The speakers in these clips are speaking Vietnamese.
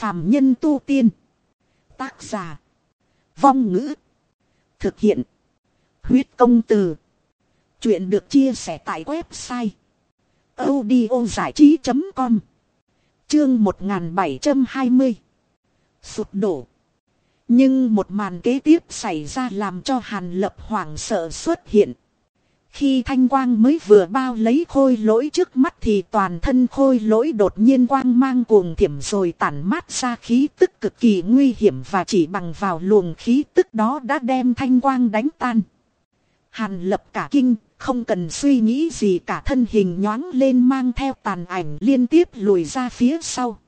phàm nhân tu tiên. Tác giả. Vong ngữ. Thực hiện. Huyết công từ. Chuyện được chia sẻ tại website. audio trí.com Chương 1720 Sụt đổ. Nhưng một màn kế tiếp xảy ra làm cho Hàn Lập hoảng sợ xuất hiện. Khi thanh quang mới vừa bao lấy khôi lỗi trước mắt thì toàn thân khôi lỗi đột nhiên quang mang cuồng thiểm rồi tản mát ra khí tức cực kỳ nguy hiểm và chỉ bằng vào luồng khí tức đó đã đem thanh quang đánh tan. Hàn lập cả kinh, không cần suy nghĩ gì cả thân hình nhoáng lên mang theo tàn ảnh liên tiếp lùi ra phía sau.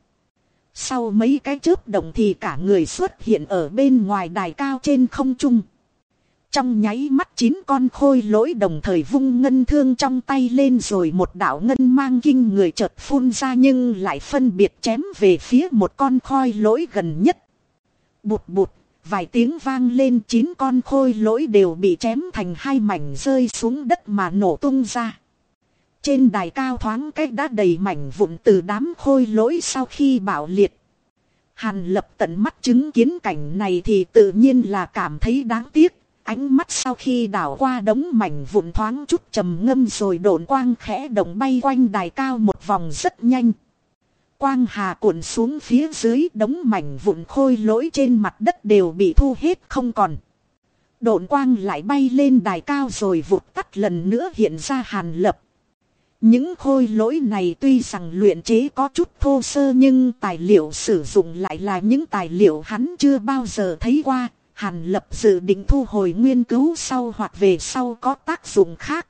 Sau mấy cái chớp động thì cả người xuất hiện ở bên ngoài đài cao trên không trung. Trong nháy mắt chín con khôi lỗi đồng thời vung ngân thương trong tay lên rồi một đạo ngân mang kinh người chợt phun ra nhưng lại phân biệt chém về phía một con khôi lỗi gần nhất. Bụt bụt, vài tiếng vang lên chín con khôi lỗi đều bị chém thành hai mảnh rơi xuống đất mà nổ tung ra. Trên đài cao thoáng cách đã đầy mảnh vụn từ đám khôi lỗi sau khi bạo liệt. Hàn lập tận mắt chứng kiến cảnh này thì tự nhiên là cảm thấy đáng tiếc Ánh mắt sau khi đảo qua đống mảnh vụn thoáng chút trầm ngâm rồi độn quang khẽ động bay quanh đài cao một vòng rất nhanh. Quang hà cuộn xuống phía dưới đống mảnh vụn khôi lỗi trên mặt đất đều bị thu hết không còn. Độn quang lại bay lên đài cao rồi vụt tắt lần nữa hiện ra hàn lập. Những khôi lỗi này tuy rằng luyện chế có chút thô sơ nhưng tài liệu sử dụng lại là những tài liệu hắn chưa bao giờ thấy qua, Hàn lập dự định thu hồi nguyên cứu sau hoặc về sau có tác dụng khác.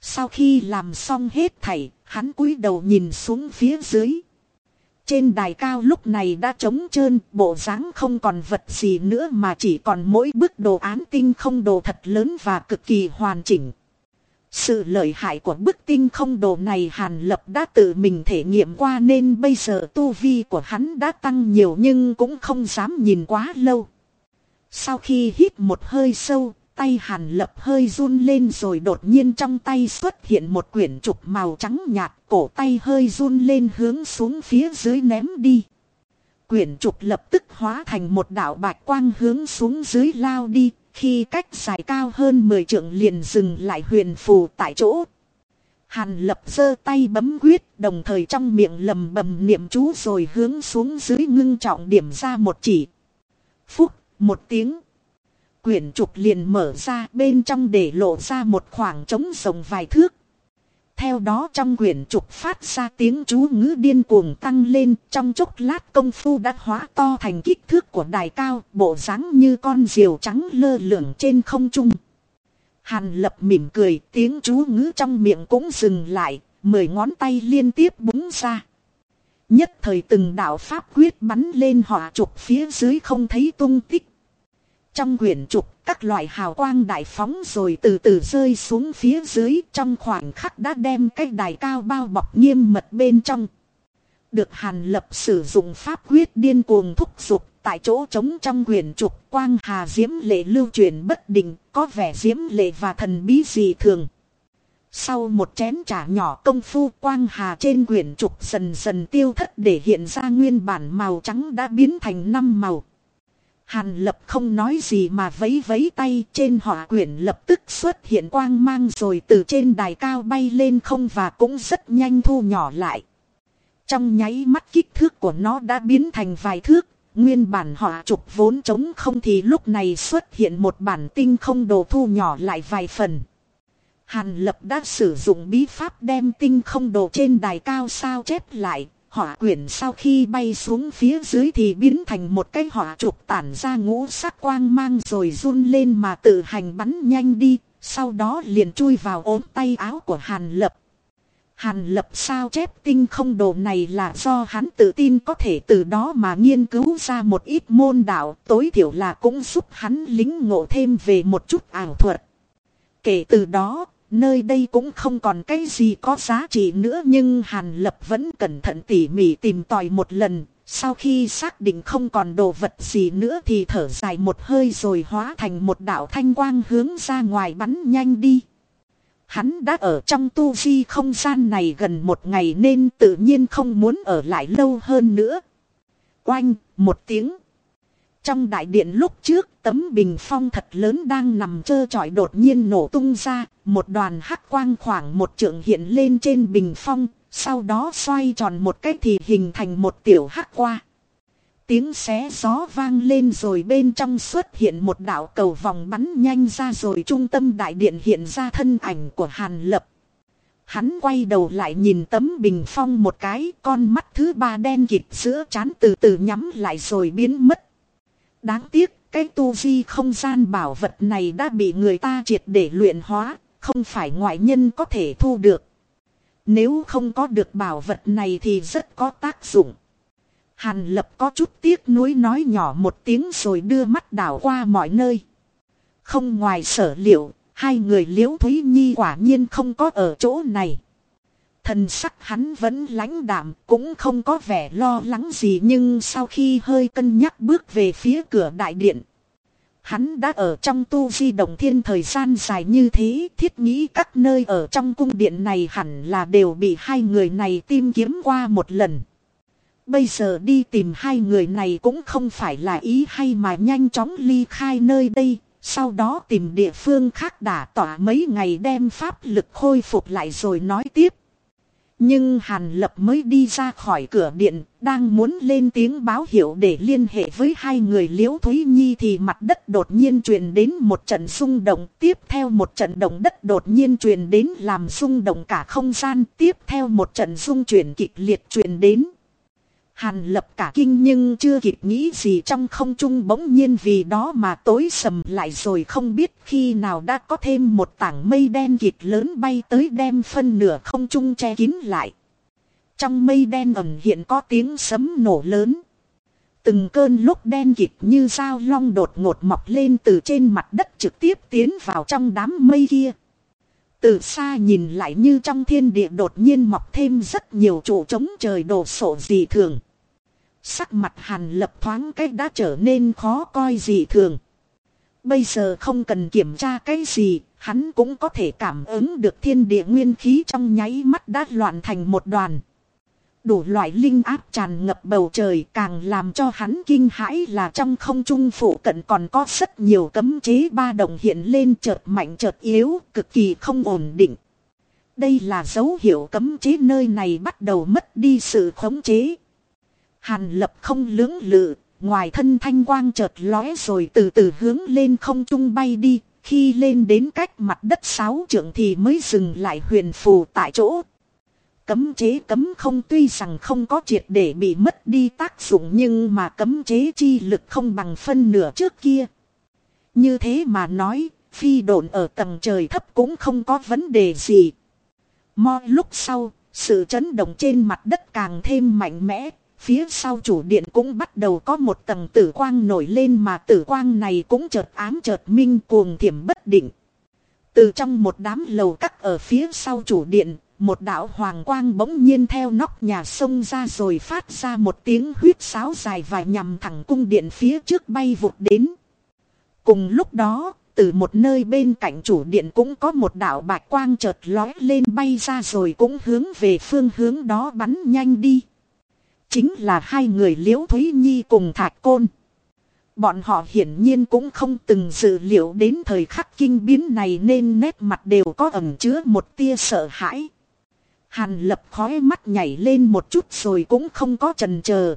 Sau khi làm xong hết thảy, hắn cúi đầu nhìn xuống phía dưới. Trên đài cao lúc này đã trống trơn, bộ dáng không còn vật gì nữa mà chỉ còn mỗi bức đồ án tinh không đồ thật lớn và cực kỳ hoàn chỉnh. Sự lợi hại của bức tinh không đồ này Hàn Lập đã tự mình thể nghiệm qua nên bây giờ tu vi của hắn đã tăng nhiều nhưng cũng không dám nhìn quá lâu. Sau khi hít một hơi sâu, tay hàn lập hơi run lên rồi đột nhiên trong tay xuất hiện một quyển trục màu trắng nhạt, cổ tay hơi run lên hướng xuống phía dưới ném đi. Quyển trục lập tức hóa thành một đạo bạch quang hướng xuống dưới lao đi, khi cách dài cao hơn 10 trượng liền dừng lại huyền phù tại chỗ. Hàn lập giơ tay bấm quyết, đồng thời trong miệng lầm bầm niệm chú rồi hướng xuống dưới ngưng trọng điểm ra một chỉ. Phúc một tiếng. Quyển trục liền mở ra bên trong để lộ ra một khoảng trống rồng vài thước. Theo đó trong quyển trục phát ra tiếng chú ngữ điên cuồng tăng lên trong chốc lát công phu đã hóa to thành kích thước của đài cao, bộ dáng như con diều trắng lơ lửng trên không trung. Hàn lập mỉm cười, tiếng chú ngữ trong miệng cũng dừng lại, mười ngón tay liên tiếp búng ra. Nhất thời từng đạo pháp quyết bắn lên hỏa trục phía dưới không thấy tung tích. Trong quyển trục, các loại hào quang đại phóng rồi từ từ rơi xuống phía dưới trong khoảnh khắc đã đem cái đài cao bao bọc nghiêm mật bên trong. Được Hàn Lập sử dụng pháp quyết điên cuồng thúc giục tại chỗ trống trong quyển trục quang hà diễm lệ lưu truyền bất định, có vẻ diễm lệ và thần bí dị thường. Sau một chén trà nhỏ công phu quang hà trên quyển trục dần dần tiêu thất để hiện ra nguyên bản màu trắng đã biến thành năm màu. Hàn lập không nói gì mà vấy vấy tay trên họa quyển lập tức xuất hiện quang mang rồi từ trên đài cao bay lên không và cũng rất nhanh thu nhỏ lại. Trong nháy mắt kích thước của nó đã biến thành vài thước, nguyên bản họa trục vốn trống không thì lúc này xuất hiện một bản tinh không đồ thu nhỏ lại vài phần. Hàn lập đã sử dụng bí pháp đem tinh không đồ trên đài cao sao chép lại, hỏa quyển sau khi bay xuống phía dưới thì biến thành một cái hỏa trục tản ra ngũ sắc quang mang rồi run lên mà tự hành bắn nhanh đi, sau đó liền chui vào ốm tay áo của Hàn Lập. Hàn Lập sao chép tinh không đồ này là do hắn tự tin có thể từ đó mà nghiên cứu ra một ít môn đạo, tối thiểu là cũng giúp hắn lính ngộ thêm về một chút ảo thuật. Kể từ đó, Nơi đây cũng không còn cái gì có giá trị nữa nhưng Hàn Lập vẫn cẩn thận tỉ mỉ tìm tòi một lần. Sau khi xác định không còn đồ vật gì nữa thì thở dài một hơi rồi hóa thành một đạo thanh quang hướng ra ngoài bắn nhanh đi. Hắn đã ở trong tu vi không gian này gần một ngày nên tự nhiên không muốn ở lại lâu hơn nữa. Oanh, một tiếng. Trong đại điện lúc trước tấm bình phong thật lớn đang nằm trơ trọi đột nhiên nổ tung ra, một đoàn hắc quang khoảng một trượng hiện lên trên bình phong, sau đó xoay tròn một cách thì hình thành một tiểu hắc qua. Tiếng xé gió vang lên rồi bên trong xuất hiện một đạo cầu vòng bắn nhanh ra rồi trung tâm đại điện hiện ra thân ảnh của Hàn Lập. Hắn quay đầu lại nhìn tấm bình phong một cái, con mắt thứ ba đen kịt giữa chán từ từ nhắm lại rồi biến mất. Đáng tiếc, cái tu vi không gian bảo vật này đã bị người ta triệt để luyện hóa, không phải ngoại nhân có thể thu được. Nếu không có được bảo vật này thì rất có tác dụng. Hàn lập có chút tiếc nuối nói nhỏ một tiếng rồi đưa mắt đảo qua mọi nơi. Không ngoài sở liệu, hai người liễu Thúy Nhi quả nhiên không có ở chỗ này. Thần sắc hắn vẫn lãnh đạm, cũng không có vẻ lo lắng gì nhưng sau khi hơi cân nhắc bước về phía cửa đại điện. Hắn đã ở trong tu di động thiên thời gian dài như thế, thiết nghĩ các nơi ở trong cung điện này hẳn là đều bị hai người này tìm kiếm qua một lần. Bây giờ đi tìm hai người này cũng không phải là ý hay mà nhanh chóng ly khai nơi đây, sau đó tìm địa phương khác đả tỏa mấy ngày đem pháp lực khôi phục lại rồi nói tiếp. Nhưng Hàn Lập mới đi ra khỏi cửa điện, đang muốn lên tiếng báo hiệu để liên hệ với hai người Liễu Thúy Nhi thì mặt đất đột nhiên truyền đến một trận xung động, tiếp theo một trận động đất đột nhiên truyền đến làm xung động cả không gian, tiếp theo một trận xung chuyển kịch liệt truyền đến. Hàn lập cả kinh nhưng chưa kịp nghĩ gì trong không trung bỗng nhiên vì đó mà tối sầm lại rồi không biết khi nào đã có thêm một tảng mây đen kịt lớn bay tới đem phân nửa không trung che kín lại. Trong mây đen ẩn hiện có tiếng sấm nổ lớn. Từng cơn lúc đen kịt như dao long đột ngột mọc lên từ trên mặt đất trực tiếp tiến vào trong đám mây kia. Từ xa nhìn lại như trong thiên địa đột nhiên mọc thêm rất nhiều chỗ trống trời đổ sổ dị thường. Sắc mặt hàn lập thoáng cách đã trở nên khó coi dị thường. Bây giờ không cần kiểm tra cái gì, hắn cũng có thể cảm ứng được thiên địa nguyên khí trong nháy mắt đã loạn thành một đoàn. Đủ loại linh áp tràn ngập bầu trời càng làm cho hắn kinh hãi là trong không trung phụ cận còn có rất nhiều cấm chế ba đồng hiện lên chợt mạnh chợt yếu, cực kỳ không ổn định. Đây là dấu hiệu cấm chế nơi này bắt đầu mất đi sự khống chế. Hàn lập không lưỡng lự, ngoài thân thanh quang chợt lóe rồi từ từ hướng lên không trung bay đi, khi lên đến cách mặt đất sáu trượng thì mới dừng lại huyền phù tại chỗ. Cấm chế cấm không tuy rằng không có triệt để bị mất đi tác dụng nhưng mà cấm chế chi lực không bằng phân nửa trước kia. Như thế mà nói, phi độn ở tầng trời thấp cũng không có vấn đề gì. Mo lúc sau, sự chấn động trên mặt đất càng thêm mạnh mẽ, Phía sau chủ điện cũng bắt đầu có một tầng tử quang nổi lên mà tử quang này cũng chợt ám chợt minh cuồng thiểm bất định. Từ trong một đám lầu cắt ở phía sau chủ điện, một đạo hoàng quang bỗng nhiên theo nóc nhà sông ra rồi phát ra một tiếng huyết sáo dài và nhằm thẳng cung điện phía trước bay vụt đến. Cùng lúc đó, từ một nơi bên cạnh chủ điện cũng có một đạo bạch quang chợt lói lên bay ra rồi cũng hướng về phương hướng đó bắn nhanh đi. Chính là hai người liễu Thúy Nhi cùng Thạch Côn. Bọn họ hiển nhiên cũng không từng dự liệu đến thời khắc kinh biến này nên nét mặt đều có ẩn chứa một tia sợ hãi. Hàn lập khói mắt nhảy lên một chút rồi cũng không có trần chờ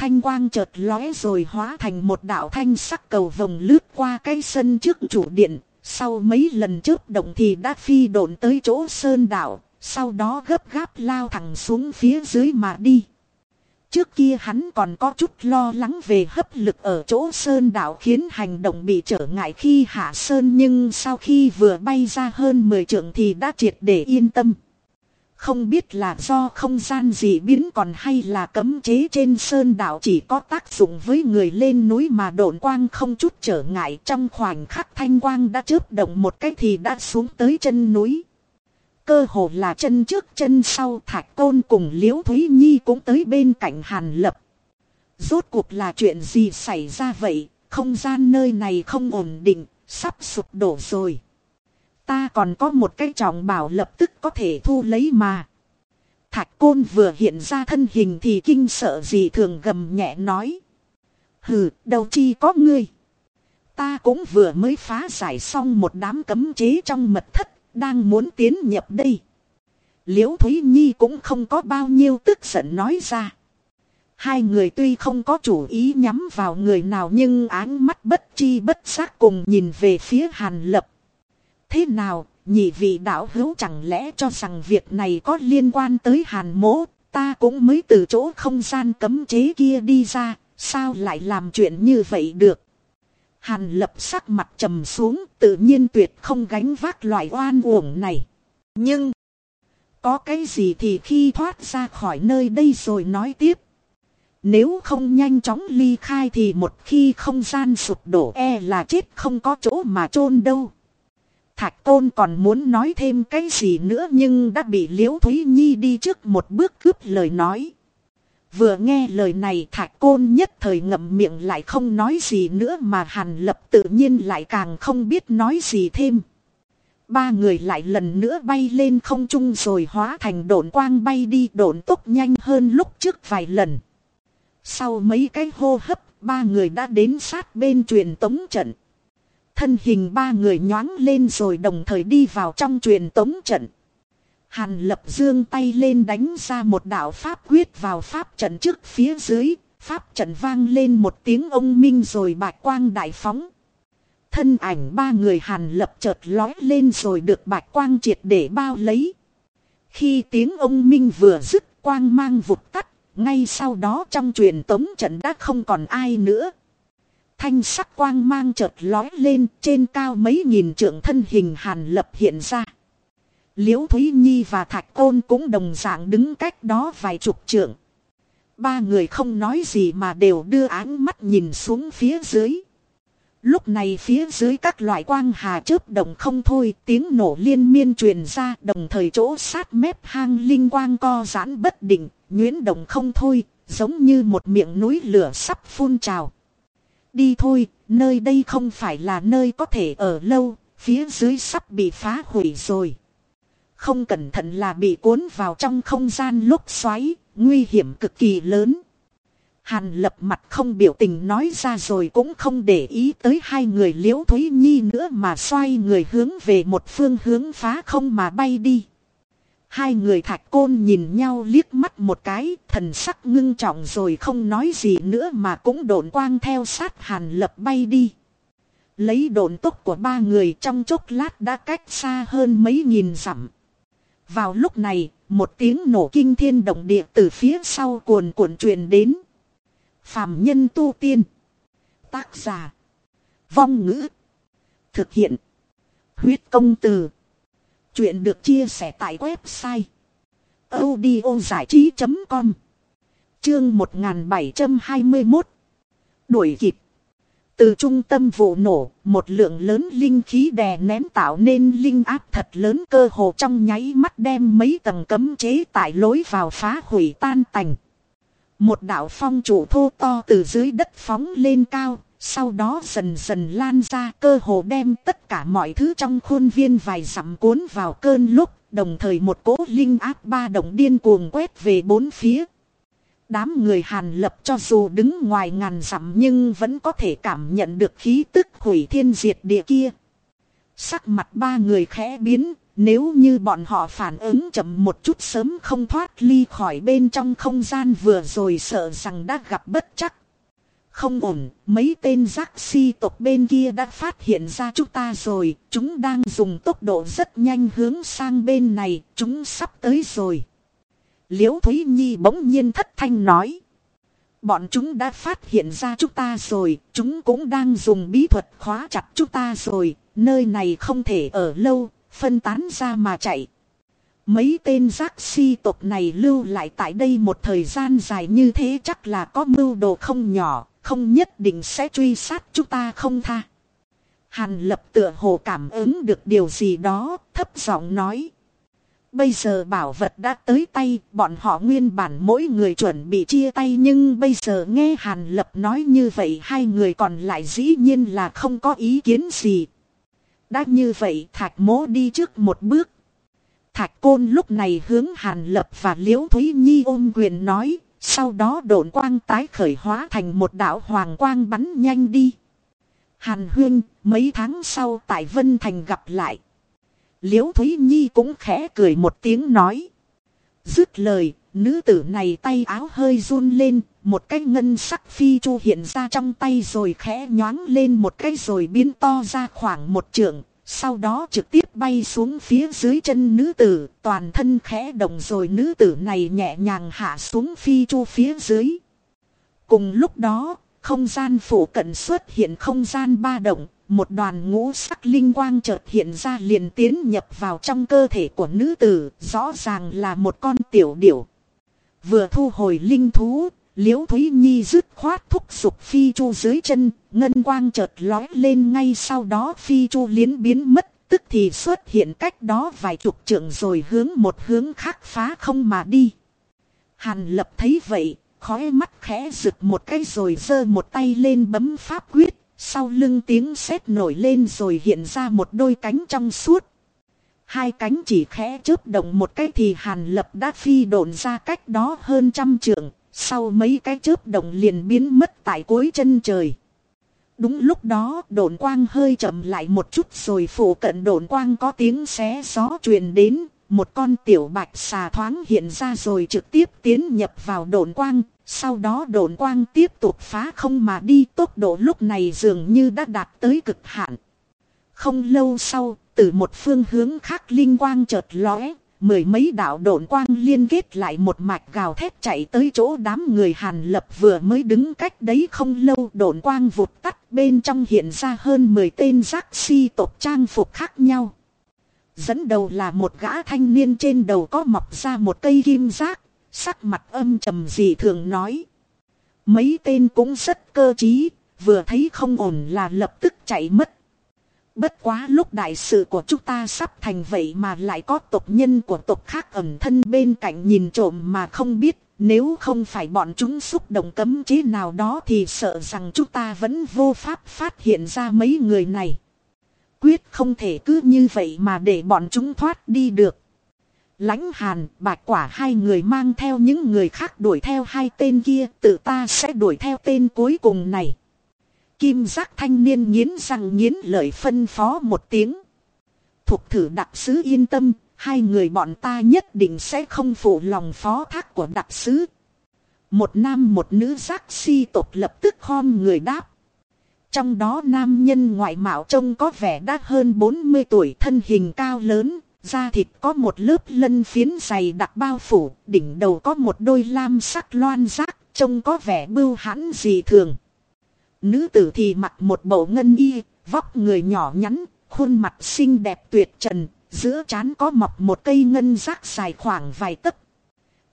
Thanh quang chợt lóe rồi hóa thành một đạo thanh sắc cầu vòng lướt qua cái sân trước chủ điện. Sau mấy lần trước động thì đã phi độn tới chỗ sơn đạo, sau đó gấp gáp lao thẳng xuống phía dưới mà đi. Trước kia hắn còn có chút lo lắng về hấp lực ở chỗ sơn đảo khiến hành động bị trở ngại khi hạ sơn, nhưng sau khi vừa bay ra hơn 10 trượng thì đã triệt để yên tâm. Không biết là do không gian gì biến còn hay là cấm chế trên sơn đảo chỉ có tác dụng với người lên núi mà độn quang không chút trở ngại trong khoảnh khắc thanh quang đã chớp động một cách thì đã xuống tới chân núi cơ hồ là chân trước chân sau thạch côn cùng liễu thúy nhi cũng tới bên cạnh hàn lập. Rốt cuộc là chuyện gì xảy ra vậy, không gian nơi này không ổn định, sắp sụp đổ rồi. Ta còn có một cái trọng bảo lập tức có thể thu lấy mà. Thạch côn vừa hiện ra thân hình thì kinh sợ gì thường gầm nhẹ nói. Hừ, đầu chi có ngươi. Ta cũng vừa mới phá giải xong một đám cấm chế trong mật thất, đang muốn tiến nhập đây. Liễu Thúy Nhi cũng không có bao nhiêu tức giận nói ra. Hai người tuy không có chủ ý nhắm vào người nào nhưng áng mắt bất chi bất giác cùng nhìn về phía Hàn Lập. Thế nào, nhị vị đạo hữu chẳng lẽ cho rằng việc này có liên quan tới Hàn Mỗ, ta cũng mới từ chỗ không gian cấm chế kia đi ra, sao lại làm chuyện như vậy được? Hàn Lập sắc mặt trầm xuống, tự nhiên tuyệt không gánh vác loại oan uổng này. Nhưng, có cái gì thì khi thoát ra khỏi nơi đây rồi nói tiếp. Nếu không nhanh chóng ly khai thì một khi không gian sụp đổ e là chết không có chỗ mà chôn đâu. Thạch Tôn còn muốn nói thêm cái gì nữa nhưng đã bị Liễu Thúy Nhi đi trước một bước cướp lời nói. Vừa nghe lời này Thạch Côn nhất thời ngậm miệng lại không nói gì nữa mà Hàn Lập tự nhiên lại càng không biết nói gì thêm. Ba người lại lần nữa bay lên không trung rồi hóa thành độn quang bay đi độn tốc nhanh hơn lúc trước vài lần. Sau mấy cái hô hấp, ba người đã đến sát bên truyền tống trận. Thân hình ba người nhoáng lên rồi đồng thời đi vào trong truyền tống trận. Hàn lập dương tay lên đánh ra một đạo pháp quyết vào pháp trận trước phía dưới. Pháp trận vang lên một tiếng ông minh rồi bạch quang đại phóng. Thân ảnh ba người hàn lập chợt lói lên rồi được bạch quang triệt để bao lấy. Khi tiếng ông minh vừa dứt, quang mang vụt tắt, ngay sau đó trong truyền tống trận đã không còn ai nữa. Thanh sắc quang mang chợt lói lên, trên cao mấy nghìn trượng thân hình hàn lập hiện ra. Liễu Thúy Nhi và Thạch Côn cũng đồng dạng đứng cách đó vài chục trượng. Ba người không nói gì mà đều đưa áng mắt nhìn xuống phía dưới. Lúc này phía dưới các loại quang hà chớp động không thôi, tiếng nổ liên miên truyền ra, đồng thời chỗ sát mép hang linh quang co giãn bất định, nhuyễn động không thôi, giống như một miệng núi lửa sắp phun trào. Đi thôi, nơi đây không phải là nơi có thể ở lâu, phía dưới sắp bị phá hủy rồi. Không cẩn thận là bị cuốn vào trong không gian lúc xoáy, nguy hiểm cực kỳ lớn. Hàn lập mặt không biểu tình nói ra rồi cũng không để ý tới hai người liễu Thúy Nhi nữa mà xoay người hướng về một phương hướng phá không mà bay đi. Hai người thạch côn nhìn nhau liếc mắt một cái, thần sắc ngưng trọng rồi không nói gì nữa mà cũng độn quang theo sát hàn lập bay đi. Lấy độn tốc của ba người trong chốc lát đã cách xa hơn mấy nghìn dặm. Vào lúc này, một tiếng nổ kinh thiên động địa từ phía sau cuồn cuộn truyền đến. phạm nhân tu tiên. Tác giả. Vong ngữ. Thực hiện. Huyết công từ. Chuyện được chia sẻ tại website. audio trí.com Chương 1721 Đuổi kịp từ trung tâm vụ nổ, một lượng lớn linh khí đè nén tạo nên linh áp thật lớn cơ hồ trong nháy mắt đem mấy tầng cấm chế tại lối vào phá hủy tan tành. Một đạo phong trụ thô to từ dưới đất phóng lên cao, sau đó dần dần lan ra cơ hồ đem tất cả mọi thứ trong khuôn viên vài dặm cuốn vào cơn lúc, đồng thời một cỗ linh áp ba động điên cuồng quét về bốn phía. Đám người hàn lập cho dù đứng ngoài ngàn dặm nhưng vẫn có thể cảm nhận được khí tức hủy thiên diệt địa kia. Sắc mặt ba người khẽ biến, nếu như bọn họ phản ứng chậm một chút sớm không thoát ly khỏi bên trong không gian vừa rồi sợ rằng đã gặp bất chắc. Không ổn, mấy tên giác si tộc bên kia đã phát hiện ra chúng ta rồi, chúng đang dùng tốc độ rất nhanh hướng sang bên này, chúng sắp tới rồi. Liễu Thúy Nhi bỗng nhiên thất thanh nói. Bọn chúng đã phát hiện ra chúng ta rồi, chúng cũng đang dùng bí thuật khóa chặt chúng ta rồi, nơi này không thể ở lâu, phân tán ra mà chạy. Mấy tên giác si tộc này lưu lại tại đây một thời gian dài như thế chắc là có mưu đồ không nhỏ, không nhất định sẽ truy sát chúng ta không tha. Hàn lập tựa hồ cảm ứng được điều gì đó, thấp giọng nói. Bây giờ bảo vật đã tới tay, bọn họ nguyên bản mỗi người chuẩn bị chia tay nhưng bây giờ nghe Hàn Lập nói như vậy hai người còn lại dĩ nhiên là không có ý kiến gì. Đã như vậy thạch mố đi trước một bước. Thạch Côn lúc này hướng Hàn Lập và Liễu Thúy Nhi ôm quyền nói, sau đó độn quang tái khởi hóa thành một đạo hoàng quang bắn nhanh đi. Hàn Huyên, mấy tháng sau tại Vân Thành gặp lại. Liễu Thúy Nhi cũng khẽ cười một tiếng nói. Dứt lời, nữ tử này tay áo hơi run lên, một cái ngân sắc phi chu hiện ra trong tay rồi khẽ nhoáng lên một cái rồi biến to ra khoảng một trượng, sau đó trực tiếp bay xuống phía dưới chân nữ tử, toàn thân khẽ động rồi nữ tử này nhẹ nhàng hạ xuống phi chu phía dưới. Cùng lúc đó, không gian phủ cận xuất hiện không gian ba động, một đoàn ngũ sắc linh quang chợt hiện ra liền tiến nhập vào trong cơ thể của nữ tử, rõ ràng là một con tiểu điểu. Vừa thu hồi linh thú, Liễu Thúy Nhi dứt khoát thúc sụp phi chu dưới chân, ngân quang chợt lói lên ngay sau đó phi chu liến biến mất, tức thì xuất hiện cách đó vài chục trượng rồi hướng một hướng khác phá không mà đi. Hàn lập thấy vậy, khói mắt khẽ rực một cái rồi giơ một tay lên bấm pháp quyết, sau lưng tiếng sét nổi lên rồi hiện ra một đôi cánh trong suốt. Hai cánh chỉ khẽ chớp động một cái thì hàn lập đã phi độn ra cách đó hơn trăm trượng, sau mấy cái chớp động liền biến mất tại cuối chân trời. Đúng lúc đó đồn quang hơi chậm lại một chút rồi phủ cận đồn quang có tiếng xé gió truyền đến. Một con tiểu bạch xà thoáng hiện ra rồi trực tiếp tiến nhập vào đồn quang. Sau đó đồn quang tiếp tục phá không mà đi tốc độ lúc này dường như đã đạt tới cực hạn. Không lâu sau, từ một phương hướng khác linh quang chợt lóe, mười mấy đạo độn quang liên kết lại một mạch gào thét chạy tới chỗ đám người hàn lập vừa mới đứng cách đấy không lâu độn quang vụt tắt bên trong hiện ra hơn 10 tên giác si tộc trang phục khác nhau. Dẫn đầu là một gã thanh niên trên đầu có mọc ra một cây kim giác, sắc mặt âm trầm gì thường nói. Mấy tên cũng rất cơ trí, vừa thấy không ổn là lập tức chạy mất. Bất quá lúc đại sự của chúng ta sắp thành vậy mà lại có tộc nhân của tộc khác ẩn thân bên cạnh nhìn trộm mà không biết. Nếu không phải bọn chúng xúc động cấm chế nào đó thì sợ rằng chúng ta vẫn vô pháp phát hiện ra mấy người này. Quyết không thể cứ như vậy mà để bọn chúng thoát đi được. Lãnh hàn, bạch quả hai người mang theo những người khác đuổi theo hai tên kia, tự ta sẽ đuổi theo tên cuối cùng này. Kim giác thanh niên nghiến răng nghiến lợi phân phó một tiếng. Thục thử đặc sứ yên tâm, hai người bọn ta nhất định sẽ không phụ lòng phó thác của đặc sứ. Một nam một nữ giác si tộc lập tức khom người đáp. Trong đó nam nhân ngoại mạo trông có vẻ đã hơn 40 tuổi thân hình cao lớn, da thịt có một lớp lân phiến dày đặc bao phủ, đỉnh đầu có một đôi lam sắc loan giác, trông có vẻ bưu hãn dị thường. Nữ tử thì mặc một bộ ngân y, vóc người nhỏ nhắn, khuôn mặt xinh đẹp tuyệt trần, giữa trán có mọc một cây ngân rác dài khoảng vài tấc.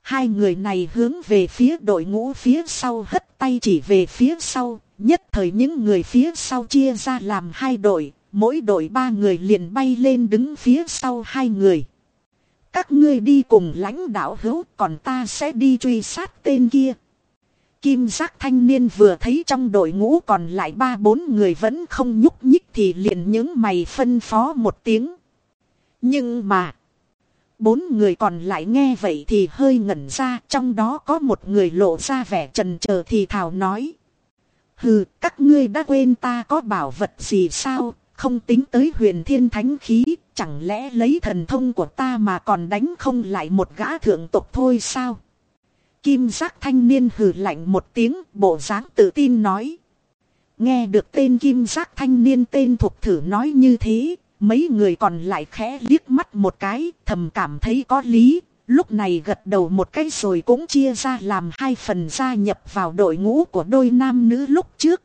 Hai người này hướng về phía đội ngũ phía sau hất tay chỉ về phía sau, nhất thời những người phía sau chia ra làm hai đội, mỗi đội ba người liền bay lên đứng phía sau hai người. Các ngươi đi cùng lãnh đạo hữu còn ta sẽ đi truy sát tên kia. Kim giác thanh niên vừa thấy trong đội ngũ còn lại ba bốn người vẫn không nhúc nhích thì liền những mày phân phó một tiếng. Nhưng mà, bốn người còn lại nghe vậy thì hơi ngẩn ra, trong đó có một người lộ ra vẻ trần chờ thì thào nói. Hừ, các ngươi đã quên ta có bảo vật gì sao, không tính tới huyền thiên thánh khí, chẳng lẽ lấy thần thông của ta mà còn đánh không lại một gã thượng tộc thôi sao? Kim giác thanh niên hừ lạnh một tiếng bộ dáng tự tin nói. Nghe được tên kim giác thanh niên tên thuộc thử nói như thế, mấy người còn lại khẽ liếc mắt một cái, thầm cảm thấy có lý, lúc này gật đầu một cái rồi cũng chia ra làm hai phần gia nhập vào đội ngũ của đôi nam nữ lúc trước.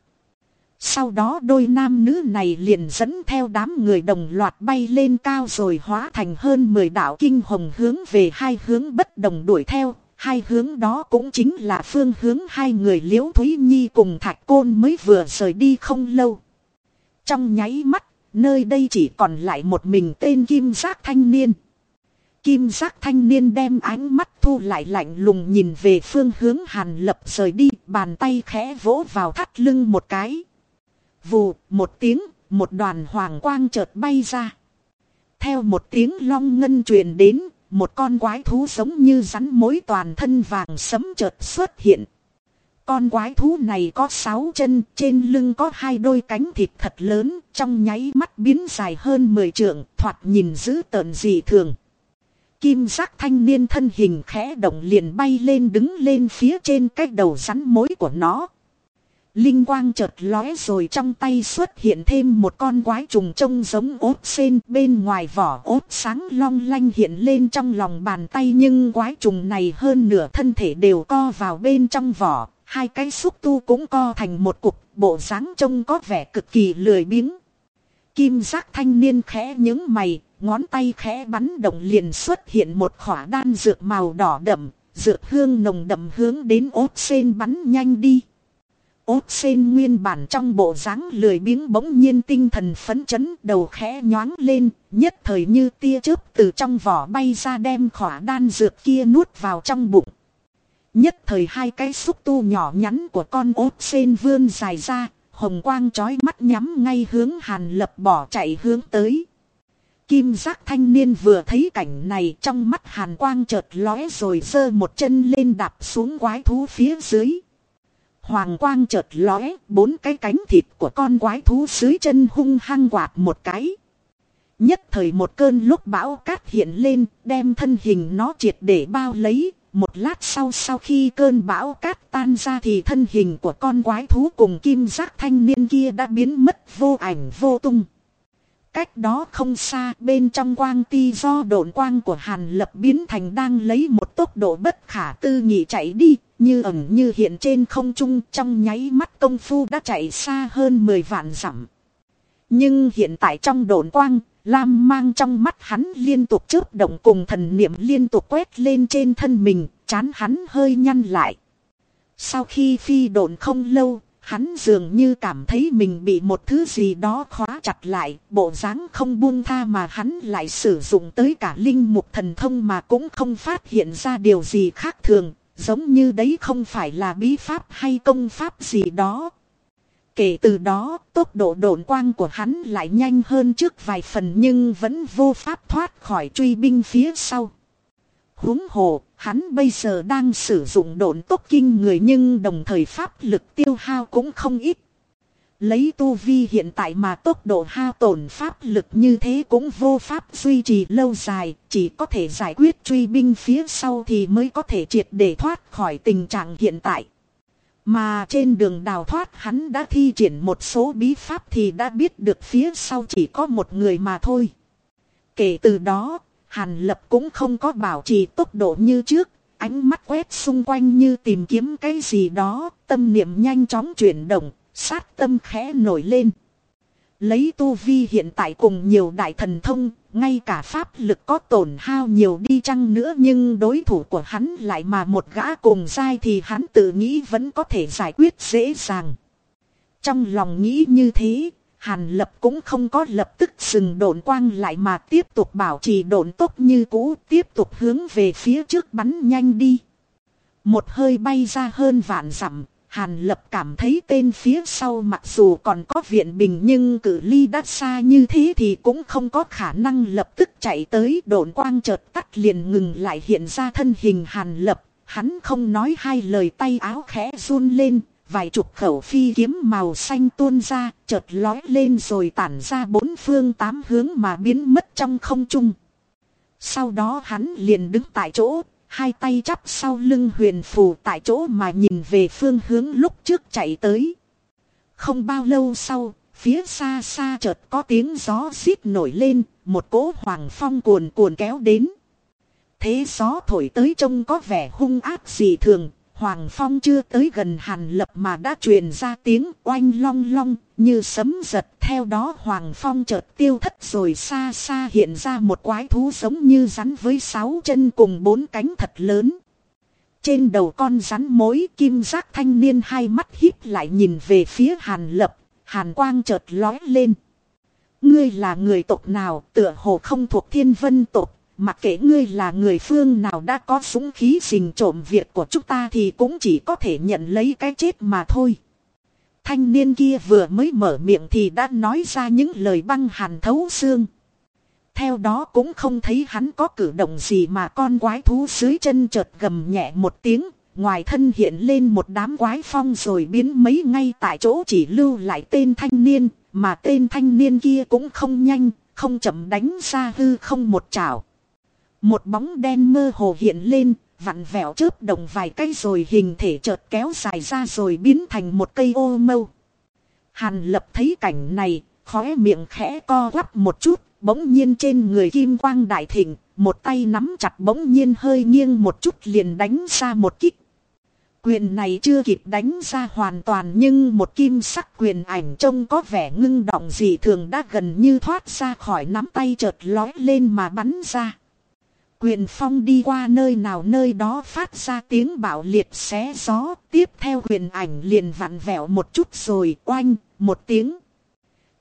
Sau đó đôi nam nữ này liền dẫn theo đám người đồng loạt bay lên cao rồi hóa thành hơn 10 đạo kinh hồng hướng về hai hướng bất đồng đuổi theo, Hai hướng đó cũng chính là phương hướng hai người liễu Thúy Nhi cùng Thạch Côn mới vừa rời đi không lâu. Trong nháy mắt, nơi đây chỉ còn lại một mình tên Kim Giác Thanh Niên. Kim Giác Thanh Niên đem ánh mắt thu lại lạnh lùng nhìn về phương hướng Hàn Lập rời đi, bàn tay khẽ vỗ vào thắt lưng một cái. Vù, một tiếng, một đoàn hoàng quang chợt bay ra. Theo một tiếng long ngân truyền đến, một con quái thú giống như rắn mối toàn thân vàng sấm chợt xuất hiện. Con quái thú này có sáu chân, trên lưng có hai đôi cánh thịt thật lớn, trong nháy mắt biến dài hơn 10 trượng, thoạt nhìn dữ tợn dị thường. Kim giác thanh niên thân hình khẽ động liền bay lên đứng lên phía trên cái đầu rắn mối của nó. Linh quang chợt lóe rồi trong tay xuất hiện thêm một con quái trùng trông giống ốt sen bên ngoài vỏ ốt sáng long lanh hiện lên trong lòng bàn tay nhưng quái trùng này hơn nửa thân thể đều co vào bên trong vỏ, hai cái xúc tu cũng co thành một cục, bộ dáng trông có vẻ cực kỳ lười biếng. Kim giác thanh niên khẽ những mày, ngón tay khẽ bắn động liền xuất hiện một khỏa đan dược màu đỏ đậm, dược hương nồng đậm hướng đến ốt sen bắn nhanh đi. Út sen nguyên bản trong bộ dáng lười biếng bỗng nhiên tinh thần phấn chấn đầu khẽ nhoáng lên, nhất thời như tia chớp từ trong vỏ bay ra đem khỏa đan dược kia nuốt vào trong bụng. Nhất thời hai cái xúc tu nhỏ nhắn của con ốt sen vươn dài ra, hồng quang chói mắt nhắm ngay hướng hàn lập bỏ chạy hướng tới. Kim giác thanh niên vừa thấy cảnh này trong mắt hàn quang chợt lóe rồi giơ một chân lên đạp xuống quái thú phía dưới. Hoàng quang chợt lóe, bốn cái cánh thịt của con quái thú dưới chân hung hăng quạt một cái. Nhất thời một cơn lúc bão cát hiện lên, đem thân hình nó triệt để bao lấy. Một lát sau sau khi cơn bão cát tan ra thì thân hình của con quái thú cùng kim giác thanh niên kia đã biến mất vô ảnh vô tung. Cách đó không xa bên trong quang ti do độn quang của Hàn Lập biến thành đang lấy một tốc độ bất khả tư nghị chạy đi, như ẩn như hiện trên không trung trong nháy mắt công phu đã chạy xa hơn 10 vạn dặm. Nhưng hiện tại trong đồn quang, Lam mang trong mắt hắn liên tục chớp động cùng thần niệm liên tục quét lên trên thân mình, chán hắn hơi nhăn lại. Sau khi phi đồn không lâu, hắn dường như cảm thấy mình bị một thứ gì đó khóa chặt lại, bộ dáng không buông tha mà hắn lại sử dụng tới cả linh mục thần thông mà cũng không phát hiện ra điều gì khác thường, Giống như đấy không phải là bí pháp hay công pháp gì đó. Kể từ đó, tốc độ độn quang của hắn lại nhanh hơn trước vài phần nhưng vẫn vô pháp thoát khỏi truy binh phía sau. Húng hồ, hắn bây giờ đang sử dụng độn tốc kinh người nhưng đồng thời pháp lực tiêu hao cũng không ít. Lấy tu vi hiện tại mà tốc độ hao tổn pháp lực như thế cũng vô pháp duy trì lâu dài, chỉ có thể giải quyết truy binh phía sau thì mới có thể triệt để thoát khỏi tình trạng hiện tại. Mà trên đường đào thoát hắn đã thi triển một số bí pháp thì đã biết được phía sau chỉ có một người mà thôi. Kể từ đó, Hàn Lập cũng không có bảo trì tốc độ như trước, ánh mắt quét xung quanh như tìm kiếm cái gì đó, tâm niệm nhanh chóng chuyển động, sát tâm khẽ nổi lên. Lấy tu vi hiện tại cùng nhiều đại thần thông, ngay cả pháp lực có tổn hao nhiều đi chăng nữa nhưng đối thủ của hắn lại mà một gã cùng dai thì hắn tự nghĩ vẫn có thể giải quyết dễ dàng. Trong lòng nghĩ như thế, Hàn lập cũng không có lập tức dừng độn quang lại mà tiếp tục bảo trì độn tốc như cũ tiếp tục hướng về phía trước bắn nhanh đi. Một hơi bay ra hơn vạn dặm Hàn lập cảm thấy tên phía sau mặc dù còn có viện bình nhưng cử ly đã xa như thế thì cũng không có khả năng lập tức chạy tới đồn quang chợt tắt liền ngừng lại hiện ra thân hình hàn lập. Hắn không nói hai lời tay áo khẽ run lên, vài chục khẩu phi kiếm màu xanh tuôn ra, chợt lói lên rồi tản ra bốn phương tám hướng mà biến mất trong không trung. Sau đó hắn liền đứng tại chỗ, hai tay chắp sau lưng huyền phù tại chỗ mà nhìn về phương hướng lúc trước chạy tới. Không bao lâu sau, phía xa xa chợt có tiếng gió xít nổi lên, một cỗ hoàng phong cuồn cuồn kéo đến. Thế gió thổi tới trông có vẻ hung ác dị thường, Hoàng Phong chưa tới gần Hàn Lập mà đã truyền ra tiếng oanh long long, như sấm giật. Theo đó Hoàng Phong chợt tiêu thất rồi xa xa hiện ra một quái thú giống như rắn với sáu chân cùng bốn cánh thật lớn. Trên đầu con rắn mối kim giác thanh niên hai mắt híp lại nhìn về phía Hàn Lập. Hàn Quang chợt lói lên. Ngươi là người tộc nào, tựa hồ không thuộc thiên vân tộc Mặc kệ ngươi là người phương nào đã có súng khí xình trộm việc của chúng ta thì cũng chỉ có thể nhận lấy cái chết mà thôi. Thanh niên kia vừa mới mở miệng thì đã nói ra những lời băng hàn thấu xương. Theo đó cũng không thấy hắn có cử động gì mà con quái thú dưới chân chợt gầm nhẹ một tiếng, ngoài thân hiện lên một đám quái phong rồi biến mấy ngay tại chỗ chỉ lưu lại tên thanh niên, mà tên thanh niên kia cũng không nhanh, không chậm đánh ra hư không một chảo. Một bóng đen mơ hồ hiện lên, vặn vẹo chớp động vài cây rồi hình thể chợt kéo dài ra rồi biến thành một cây ô mâu. Hàn lập thấy cảnh này, khóe miệng khẽ co quắp một chút, bỗng nhiên trên người kim quang đại thịnh, một tay nắm chặt bỗng nhiên hơi nghiêng một chút liền đánh ra một kích. Quyền này chưa kịp đánh ra hoàn toàn nhưng một kim sắc quyền ảnh trông có vẻ ngưng động dị thường đã gần như thoát ra khỏi nắm tay chợt lói lên mà bắn ra. Quyền phong đi qua nơi nào nơi đó phát ra tiếng bạo liệt xé gió, tiếp theo quyền ảnh liền vặn vẹo một chút rồi oanh, một tiếng.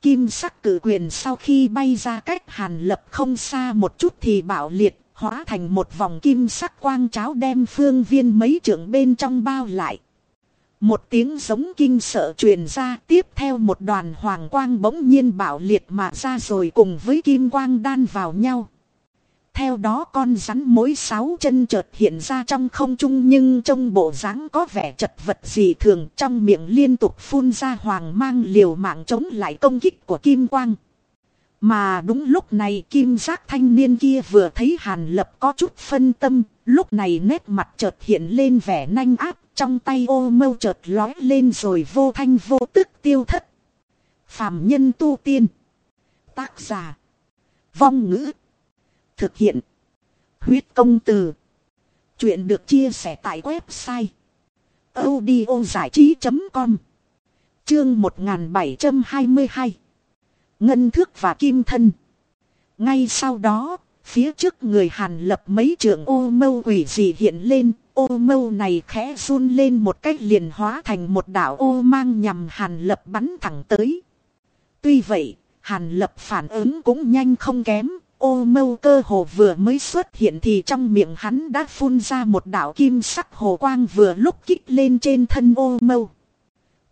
Kim sắc cử quyền sau khi bay ra cách hàn lập không xa một chút thì bạo liệt, hóa thành một vòng kim sắc quang cháo đem phương viên mấy trưởng bên trong bao lại. Một tiếng giống kinh sợ truyền ra tiếp theo một đoàn hoàng quang bỗng nhiên bạo liệt mà ra rồi cùng với kim quang đan vào nhau. Theo đó con rắn mối sáu chân chợt hiện ra trong không trung nhưng trong bộ dáng có vẻ chật vật dị thường trong miệng liên tục phun ra hoàng mang liều mạng chống lại công kích của kim quang. Mà đúng lúc này kim giác thanh niên kia vừa thấy hàn lập có chút phân tâm, lúc này nét mặt chợt hiện lên vẻ nanh áp, trong tay ô mâu chợt lói lên rồi vô thanh vô tức tiêu thất. Phạm nhân tu tiên. Tác giả. Vong ngữ. Thực hiện. Huyết công từ. Chuyện được chia sẻ tại website. audio trí.com Chương 1722 Ngân thước và kim thân. Ngay sau đó, phía trước người hàn lập mấy trường ô mâu quỷ dị hiện lên, ô mâu này khẽ run lên một cách liền hóa thành một đảo ô mang nhằm hàn lập bắn thẳng tới. Tuy vậy, hàn lập phản ứng cũng nhanh không kém, ô mâu cơ hồ vừa mới xuất hiện thì trong miệng hắn đã phun ra một đạo kim sắc hồ quang vừa lúc kích lên trên thân ô mâu.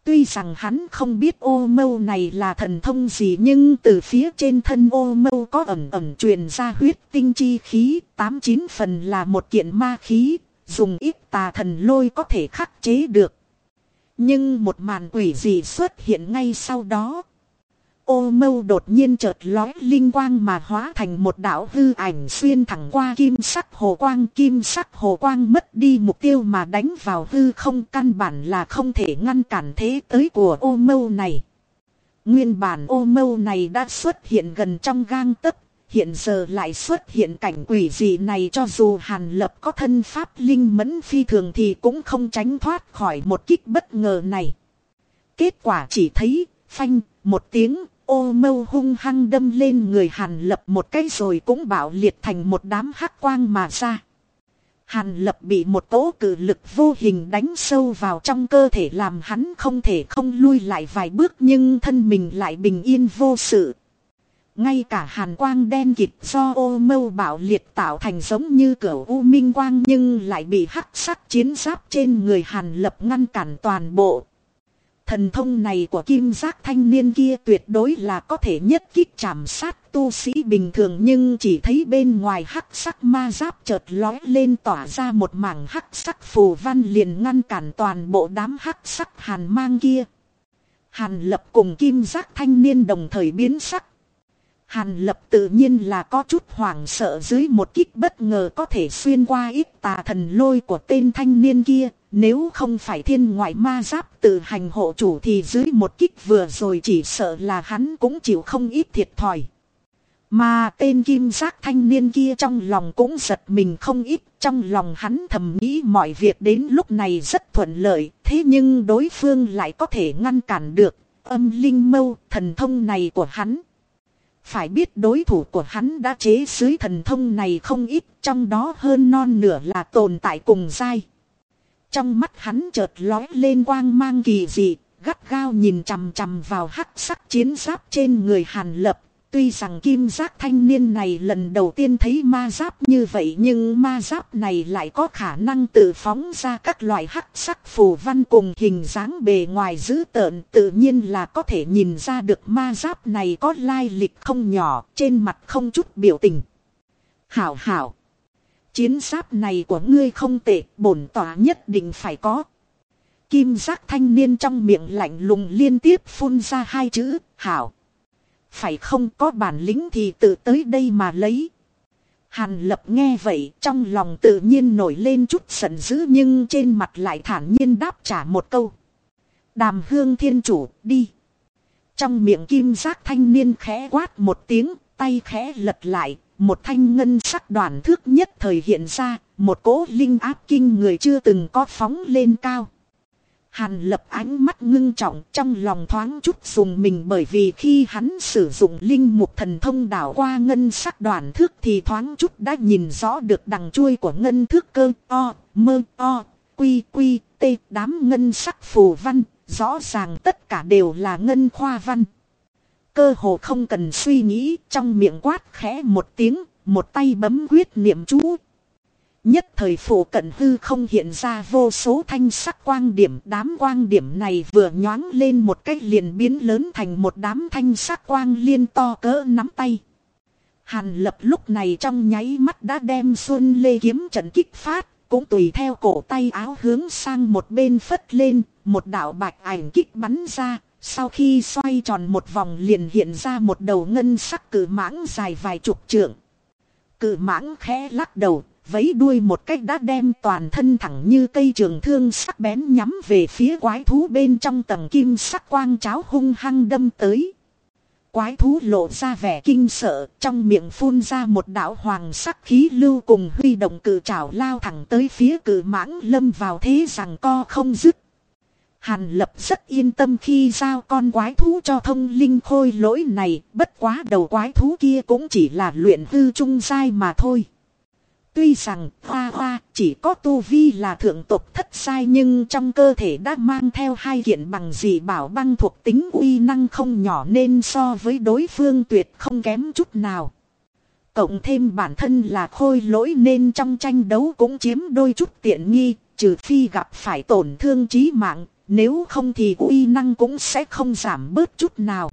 Tuy rằng hắn không biết ô mâu này là thần thông gì nhưng từ phía trên thân ô mâu có ẩm ẩm truyền ra huyết tinh chi khí, tám chín phần là một kiện ma khí, dùng ít tà thần lôi có thể khắc chế được. Nhưng một màn quỷ gì xuất hiện ngay sau đó. Ô mâu đột nhiên chợt lói linh quang mà hóa thành một đạo hư ảnh xuyên thẳng qua kim sắc hồ quang. Kim sắc hồ quang mất đi mục tiêu mà đánh vào hư không căn bản là không thể ngăn cản thế tới của ô mâu này. Nguyên bản ô mâu này đã xuất hiện gần trong gang tấc, hiện giờ lại xuất hiện cảnh quỷ gì này cho dù hàn lập có thân pháp linh mẫn phi thường thì cũng không tránh thoát khỏi một kích bất ngờ này. Kết quả chỉ thấy, phanh, một tiếng, ô mâu hung hăng đâm lên người hàn lập một cái rồi cũng bảo liệt thành một đám hắc quang mà ra. Hàn lập bị một tố cử lực vô hình đánh sâu vào trong cơ thể làm hắn không thể không lui lại vài bước nhưng thân mình lại bình yên vô sự. Ngay cả hàn quang đen kịt do ô mâu bảo liệt tạo thành giống như cửa u minh quang nhưng lại bị hắc sắc chiến giáp trên người hàn lập ngăn cản toàn bộ. Thần thông này của kim giác thanh niên kia tuyệt đối là có thể nhất kích chạm sát tu sĩ bình thường, nhưng chỉ thấy bên ngoài hắc sắc ma giáp chợt lói lên tỏa ra một mảng hắc sắc phù văn liền ngăn cản toàn bộ đám hắc sắc hàn mang kia. Hàn lập cùng kim giác thanh niên đồng thời biến sắc. Hàn lập tự nhiên là có chút hoảng sợ dưới một kích bất ngờ có thể xuyên qua ít tà thần lôi của tên thanh niên kia. Nếu không phải thiên ngoại ma giáp tự hành hộ chủ thì dưới một kích vừa rồi chỉ sợ là hắn cũng chịu không ít thiệt thòi. Mà tên kim giác thanh niên kia trong lòng cũng giật mình không ít, trong lòng hắn thầm nghĩ mọi việc đến lúc này rất thuận lợi, thế nhưng đối phương lại có thể ngăn cản được, âm linh mâu, thần thông này của hắn. Phải biết đối thủ của hắn đã chế dưới thần thông này không ít, trong đó hơn non nửa là tồn tại cùng dai. Trong mắt hắn chợt lói lên quang mang kỳ dị, gắt gao nhìn chằm chằm vào hắc sắc chiến giáp trên người hàn lập, Tuy rằng kim giác thanh niên này lần đầu tiên thấy ma giáp như vậy nhưng ma giáp này lại có khả năng tự phóng ra các loại hắc sắc phù văn cùng hình dáng bề ngoài dữ tợn tự nhiên là có thể nhìn ra được ma giáp này có lai lịch không nhỏ trên mặt không chút biểu tình. Hảo hảo! Chiến giáp này của ngươi không tệ bổn tỏa nhất định phải có. Kim giác thanh niên trong miệng lạnh lùng liên tiếp phun ra hai chữ hảo. Phải không có bản lĩnh thì tự tới đây mà lấy. Hàn lập nghe vậy trong lòng tự nhiên nổi lên chút giận dữ nhưng trên mặt lại thản nhiên đáp trả một câu. Đàm hương thiên chủ đi. Trong miệng kim giác thanh niên khẽ quát một tiếng, tay khẽ lật lại, một thanh ngân sắc đoàn thước nhất thời hiện ra, một cỗ linh áp kinh người chưa từng có phóng lên cao. Hàn lập ánh mắt ngưng trọng trong lòng thoáng chút dùng mình bởi vì khi hắn sử dụng linh mục thần thông đảo qua ngân sắc đoàn thước thì thoáng chút đã nhìn rõ được đằng chuôi của ngân thước cơ o, mơ o, quy quy, tê đám ngân sắc phù văn, rõ ràng tất cả đều là ngân khoa văn. Cơ hồ không cần suy nghĩ trong miệng quát khẽ một tiếng, một tay bấm quyết niệm chú Nhất thời phủ cận hư không hiện ra vô số thanh sắc quang điểm. Đám quang điểm này vừa nhoáng lên một cách liền biến lớn thành một đám thanh sắc quang liên to cỡ nắm tay. Hàn lập lúc này trong nháy mắt đã đem xuân lê kiếm trận kích phát. Cũng tùy theo cổ tay áo hướng sang một bên phất lên. Một đạo bạch ảnh kích bắn ra. Sau khi xoay tròn một vòng liền hiện ra một đầu ngân sắc cử mãng dài vài chục trượng. Cử mãng khẽ lắc đầu vấy đuôi một cách đã đem toàn thân thẳng như cây trường thương sắc bén nhắm về phía quái thú bên trong tầng kim sắc quang cháo hung hăng đâm tới. Quái thú lộ ra vẻ kinh sợ, trong miệng phun ra một đạo hoàng sắc khí lưu cùng huy động cử trảo lao thẳng tới phía cử mãng lâm vào thế rằng co không dứt. Hàn lập rất yên tâm khi giao con quái thú cho thông linh khôi lỗi này, bất quá đầu quái thú kia cũng chỉ là luyện hư trung giai mà thôi. Tuy rằng hoa hoa chỉ có tu vi là thượng tục thất sai nhưng trong cơ thể đã mang theo hai kiện bằng dị bảo băng thuộc tính uy năng không nhỏ nên so với đối phương tuyệt không kém chút nào. Cộng thêm bản thân là khôi lỗi nên trong tranh đấu cũng chiếm đôi chút tiện nghi, trừ phi gặp phải tổn thương trí mạng, nếu không thì uy năng cũng sẽ không giảm bớt chút nào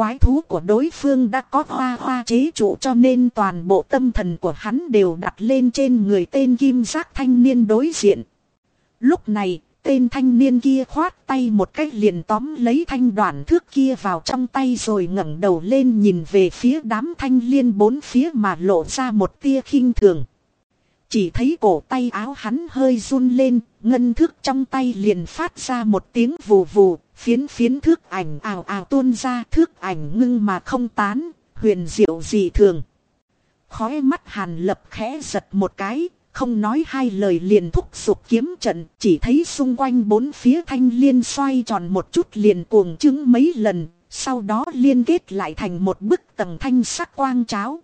quái thú của đối phương đã có hoa hoa chế trụ cho nên toàn bộ tâm thần của hắn đều đặt lên trên người tên kim giác thanh niên đối diện. Lúc này, tên thanh niên kia khoát tay một cách liền tóm lấy thanh đoạn thước kia vào trong tay rồi ngẩng đầu lên nhìn về phía đám thanh liên bốn phía mà lộ ra một tia khinh thường. Chỉ thấy cổ tay áo hắn hơi run lên, ngân thước trong tay liền phát ra một tiếng vù vù, phiến phiến thước ảnh ào ào tuôn ra thước ảnh ngưng mà không tán, huyền diệu dị thường. Khói mắt hàn lập khẽ giật một cái, không nói hai lời liền thúc giục kiếm trận, chỉ thấy xung quanh bốn phía thanh liên xoay tròn một chút liền cuồng chứng mấy lần, sau đó liên kết lại thành một bức tầng thanh sắc quang cháo.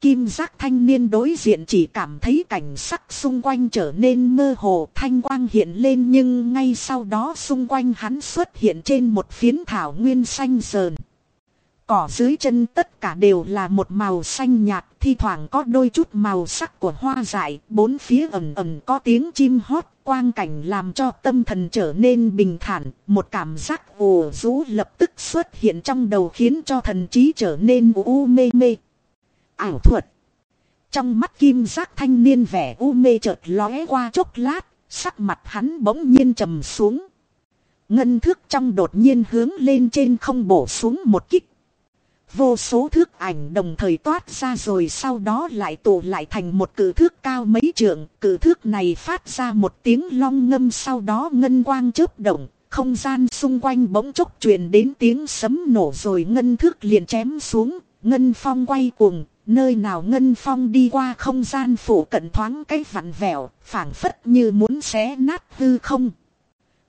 Kim giác thanh niên đối diện chỉ cảm thấy cảnh sắc xung quanh trở nên mơ hồ, thanh quang hiện lên nhưng ngay sau đó xung quanh hắn xuất hiện trên một phiến thảo nguyên xanh sờn. Cỏ dưới chân tất cả đều là một màu xanh nhạt, thi thoảng có đôi chút màu sắc của hoa dại, bốn phía ẩm ẩm có tiếng chim hót, quang cảnh làm cho tâm thần trở nên bình thản, một cảm giác ồ rú lập tức xuất hiện trong đầu khiến cho thần trí trở nên u mê mê ảo thuật. Trong mắt kim giác thanh niên vẻ u mê chợt lóe qua chốc lát, sắc mặt hắn bỗng nhiên trầm xuống. Ngân thước trong đột nhiên hướng lên trên không bổ xuống một kích. Vô số thước ảnh đồng thời toát ra rồi sau đó lại tụ lại thành một cử thước cao mấy trượng. Cử thước này phát ra một tiếng long ngâm sau đó ngân quang chớp động. Không gian xung quanh bỗng chốc truyền đến tiếng sấm nổ rồi ngân thước liền chém xuống. Ngân phong quay cuồng, Nơi nào ngân phong đi qua không gian phủ cận thoáng cái vặn vẹo, phảng phất như muốn xé nát hư không.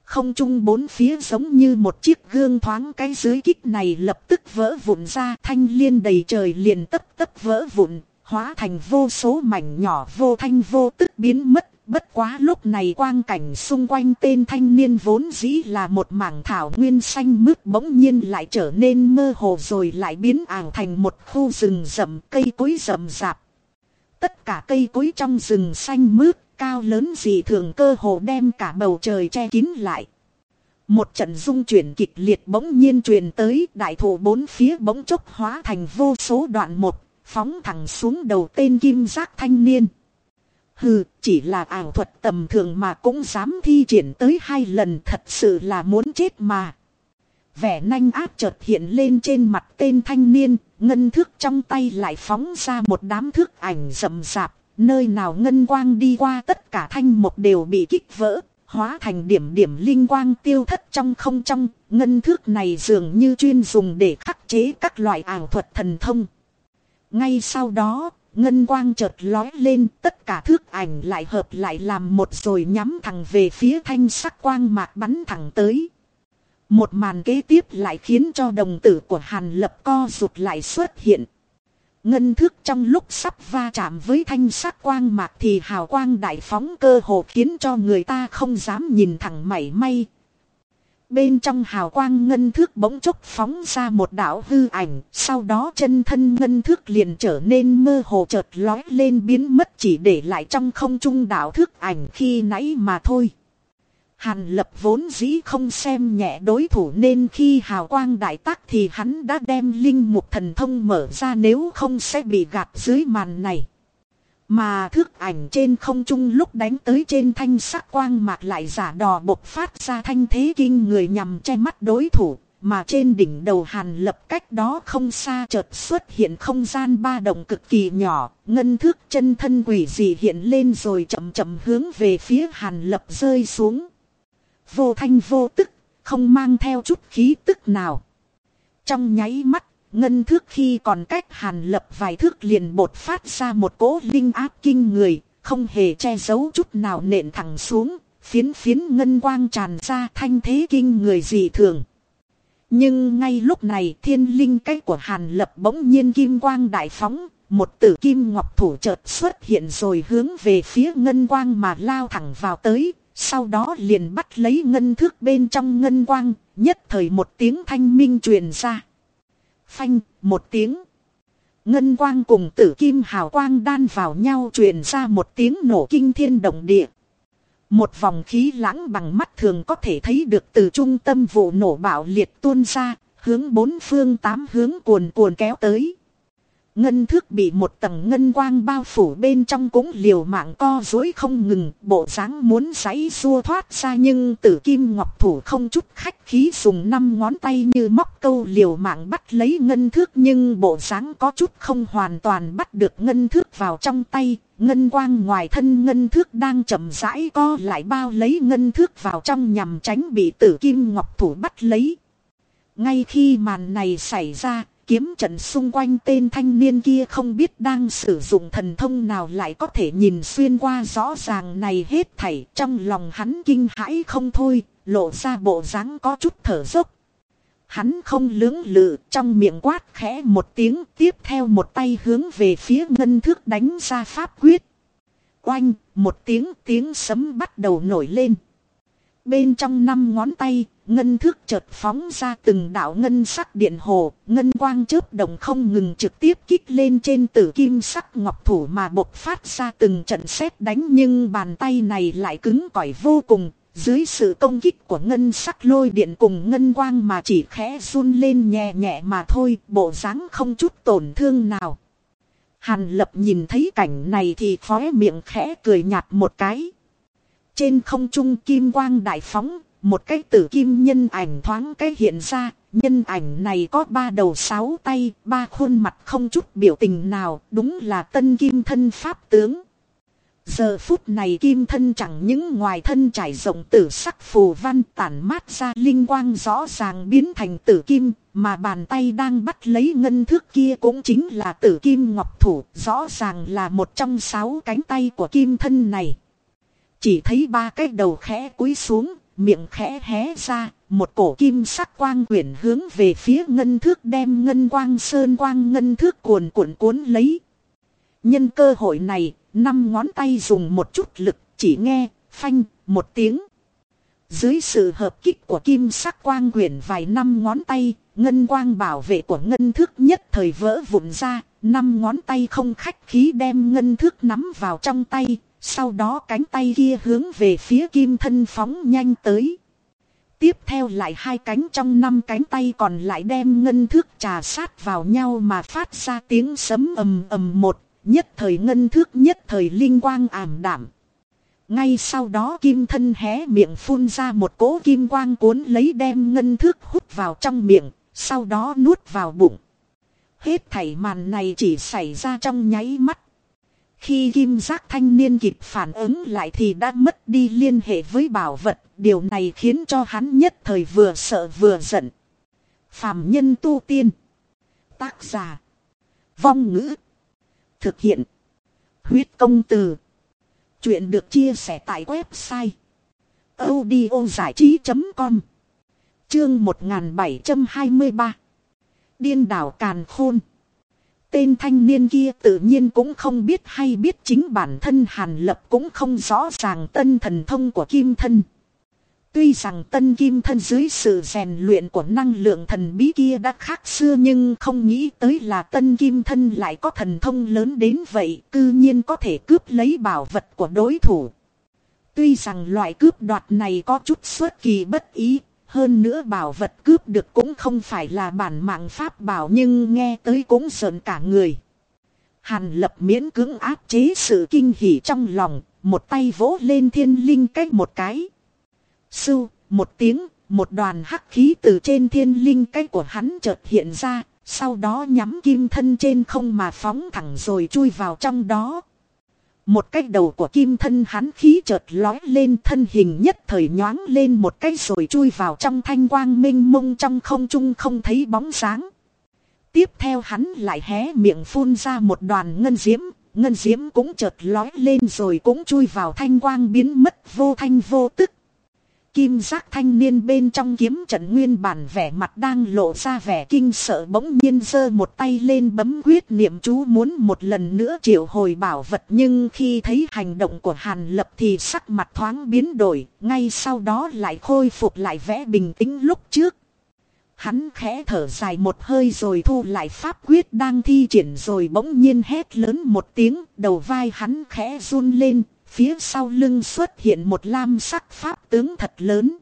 Không trung bốn phía giống như một chiếc gương thoáng cái dưới kích này lập tức vỡ vụn ra thanh liên đầy trời liền tấp tấp vỡ vụn, hóa thành vô số mảnh nhỏ vô thanh vô tức biến mất, Bất quá lúc này quang cảnh xung quanh tên thanh niên vốn dĩ là một mảng thảo nguyên xanh mướt bỗng nhiên lại trở nên mơ hồ rồi lại biến ảo thành một khu rừng rậm cây cối rậm rạp. Tất cả cây cối trong rừng xanh mướt cao lớn dị thường cơ hồ đem cả bầu trời che kín lại. Một trận dung chuyển kịch liệt bỗng nhiên truyền tới đại thổ bốn phía bỗng chốc hóa thành vô số đoạn một, phóng thẳng xuống đầu tên kim giác thanh niên. Hừ, chỉ là ảo thuật tầm thường mà cũng dám thi triển tới hai lần thật sự là muốn chết mà. Vẻ nanh áp chợt hiện lên trên mặt tên thanh niên, ngân thước trong tay lại phóng ra một đám thước ảnh rậm rạp, nơi nào ngân quang đi qua tất cả thanh một đều bị kích vỡ, hóa thành điểm điểm linh quang tiêu thất trong không trong, ngân thước này dường như chuyên dùng để khắc chế các loại ảo thuật thần thông. Ngay sau đó, ngân quang chợt lói lên, tất cả thước ảnh lại hợp lại làm một rồi nhắm thẳng về phía thanh sắc quang mạc bắn thẳng tới. Một màn kế tiếp lại khiến cho đồng tử của Hàn Lập co rụt lại xuất hiện. Ngân thước trong lúc sắp va chạm với thanh sắc quang mạc thì hào quang đại phóng cơ hồ khiến cho người ta không dám nhìn thẳng mảy may. Bên trong hào quang ngân thước bỗng chốc phóng ra một đạo hư ảnh, sau đó chân thân ngân thước liền trở nên mơ hồ chợt lói lên biến mất chỉ để lại trong không trung đạo thước ảnh khi nãy mà thôi. Hàn lập vốn dĩ không xem nhẹ đối thủ nên khi hào quang đại tác thì hắn đã đem linh mục thần thông mở ra nếu không sẽ bị gạt dưới màn này. Mà thước ảnh trên không trung lúc đánh tới trên thanh sắc quang mạc lại giả đò bộc phát ra thanh thế kinh người nhằm che mắt đối thủ. Mà trên đỉnh đầu hàn lập cách đó không xa chợt xuất hiện không gian ba động cực kỳ nhỏ, ngân thước chân thân quỷ dị hiện lên rồi chậm chậm hướng về phía hàn lập rơi xuống. Vô thanh vô tức, không mang theo chút khí tức nào. Trong nháy mắt, ngân thước khi còn cách hàn lập vài thước liền bột phát ra một cỗ linh áp kinh người, không hề che giấu chút nào nện thẳng xuống, phiến phiến ngân quang tràn ra thanh thế kinh người dị thường. Nhưng ngay lúc này thiên linh cách của hàn lập bỗng nhiên kim quang đại phóng, một tử kim ngọc thủ chợt xuất hiện rồi hướng về phía ngân quang mà lao thẳng vào tới, sau đó liền bắt lấy ngân thước bên trong ngân quang, nhất thời một tiếng thanh minh truyền ra. Phanh, một tiếng. Ngân quang cùng tử kim hào quang đan vào nhau truyền ra một tiếng nổ kinh thiên động địa. Một vòng khí lãng bằng mắt thường có thể thấy được từ trung tâm vụ nổ bạo liệt tuôn ra, hướng bốn phương tám hướng cuồn cuồn kéo tới. Ngân thước bị một tầng ngân quang bao phủ bên trong cũng liều mạng co dối không ngừng, bộ dáng muốn giấy xua thoát ra nhưng tử kim ngọc thủ không chút khách khí dùng năm ngón tay như móc câu liều mạng bắt lấy ngân thước nhưng bộ dáng có chút không hoàn toàn bắt được ngân thước vào trong tay, ngân quang ngoài thân ngân thước đang chậm rãi co lại bao lấy ngân thước vào trong nhằm tránh bị tử kim ngọc thủ bắt lấy. Ngay khi màn này xảy ra, kiếm trận xung quanh tên thanh niên kia không biết đang sử dụng thần thông nào lại có thể nhìn xuyên qua rõ ràng này hết thảy trong lòng hắn kinh hãi không thôi, lộ ra bộ dáng có chút thở dốc. Hắn không lưỡng lự trong miệng quát khẽ một tiếng tiếp theo một tay hướng về phía ngân thước đánh ra pháp quyết. Oanh, một tiếng tiếng sấm bắt đầu nổi lên. Bên trong năm ngón tay, ngân thước chợt phóng ra từng đạo ngân sắc điện hồ, ngân quang chớp đồng không ngừng trực tiếp kích lên trên tử kim sắc ngọc thủ mà bộc phát ra từng trận xét đánh nhưng bàn tay này lại cứng cỏi vô cùng, dưới sự công kích của ngân sắc lôi điện cùng ngân quang mà chỉ khẽ run lên nhẹ nhẹ mà thôi, bộ dáng không chút tổn thương nào. Hàn lập nhìn thấy cảnh này thì khóe miệng khẽ cười nhạt một cái. Trên không trung kim quang đại phóng, một cái tử kim nhân ảnh thoáng cái hiện ra, nhân ảnh này có ba đầu sáu tay, ba khuôn mặt không chút biểu tình nào, đúng là tân kim thân pháp tướng. Giờ phút này kim thân chẳng những ngoài thân trải rộng tử sắc phù văn tản mát ra linh quang rõ ràng biến thành tử kim, mà bàn tay đang bắt lấy ngân thước kia cũng chính là tử kim ngọc thủ, rõ ràng là một trong sáu cánh tay của kim thân này. Chỉ thấy ba cái đầu khẽ cúi xuống, miệng khẽ hé ra, một cổ kim sắc quang quyển hướng về phía ngân thước đem ngân quang sơn quang ngân thước cuồn cuộn cuốn lấy. Nhân cơ hội này, năm ngón tay dùng một chút lực, chỉ nghe, phanh, một tiếng. Dưới sự hợp kích của kim sắc quang quyển vài năm ngón tay, ngân quang bảo vệ của ngân thước nhất thời vỡ vụn ra, năm ngón tay không khách khí đem ngân thước nắm vào trong tay, sau đó cánh tay kia hướng về phía kim thân phóng nhanh tới. Tiếp theo lại hai cánh trong năm cánh tay còn lại đem ngân thước trà sát vào nhau mà phát ra tiếng sấm ầm ầm một, nhất thời ngân thước nhất thời linh quang ảm đảm. Ngay sau đó kim thân hé miệng phun ra một cỗ kim quang cuốn lấy đem ngân thước hút vào trong miệng, sau đó nuốt vào bụng. Hết thảy màn này chỉ xảy ra trong nháy mắt. Khi kim giác thanh niên kịp phản ứng lại thì đã mất đi liên hệ với bảo vật. Điều này khiến cho hắn nhất thời vừa sợ vừa giận. Phạm nhân tu tiên. Tác giả. Vong ngữ. Thực hiện. Huyết công từ. Chuyện được chia sẻ tại website. audio trí.com Chương 1723 Điên đảo Càn Khôn Tên thanh niên kia tự nhiên cũng không biết hay biết chính bản thân Hàn Lập cũng không rõ ràng tân thần thông của kim thân. Tuy rằng tân kim thân dưới sự rèn luyện của năng lượng thần bí kia đã khác xưa nhưng không nghĩ tới là tân kim thân lại có thần thông lớn đến vậy, cư nhiên có thể cướp lấy bảo vật của đối thủ. Tuy rằng loại cướp đoạt này có chút xuất kỳ bất ý, hơn nữa bảo vật cướp được cũng không phải là bản mạng pháp bảo nhưng nghe tới cũng sợn cả người. Hàn lập miễn cưỡng áp chế sự kinh hỉ trong lòng, một tay vỗ lên thiên linh cách một cái. Sưu, một tiếng, một đoàn hắc khí từ trên thiên linh cách của hắn chợt hiện ra, sau đó nhắm kim thân trên không mà phóng thẳng rồi chui vào trong đó. Một cái đầu của kim thân hắn khí chợt lói lên thân hình nhất thời nhoáng lên một cái rồi chui vào trong thanh quang minh mông trong không trung không thấy bóng sáng. Tiếp theo hắn lại hé miệng phun ra một đoàn ngân diễm, ngân diễm cũng chợt lói lên rồi cũng chui vào thanh quang biến mất vô thanh vô tức. Kim giác thanh niên bên trong kiếm trận nguyên bản vẻ mặt đang lộ ra vẻ kinh sợ bỗng nhiên giơ một tay lên bấm quyết niệm chú muốn một lần nữa triệu hồi bảo vật nhưng khi thấy hành động của Hàn Lập thì sắc mặt thoáng biến đổi, ngay sau đó lại khôi phục lại vẻ bình tĩnh lúc trước. Hắn khẽ thở dài một hơi rồi thu lại pháp quyết đang thi triển rồi bỗng nhiên hét lớn một tiếng, đầu vai hắn khẽ run lên, Phía sau lưng xuất hiện một lam sắc pháp tướng thật lớn.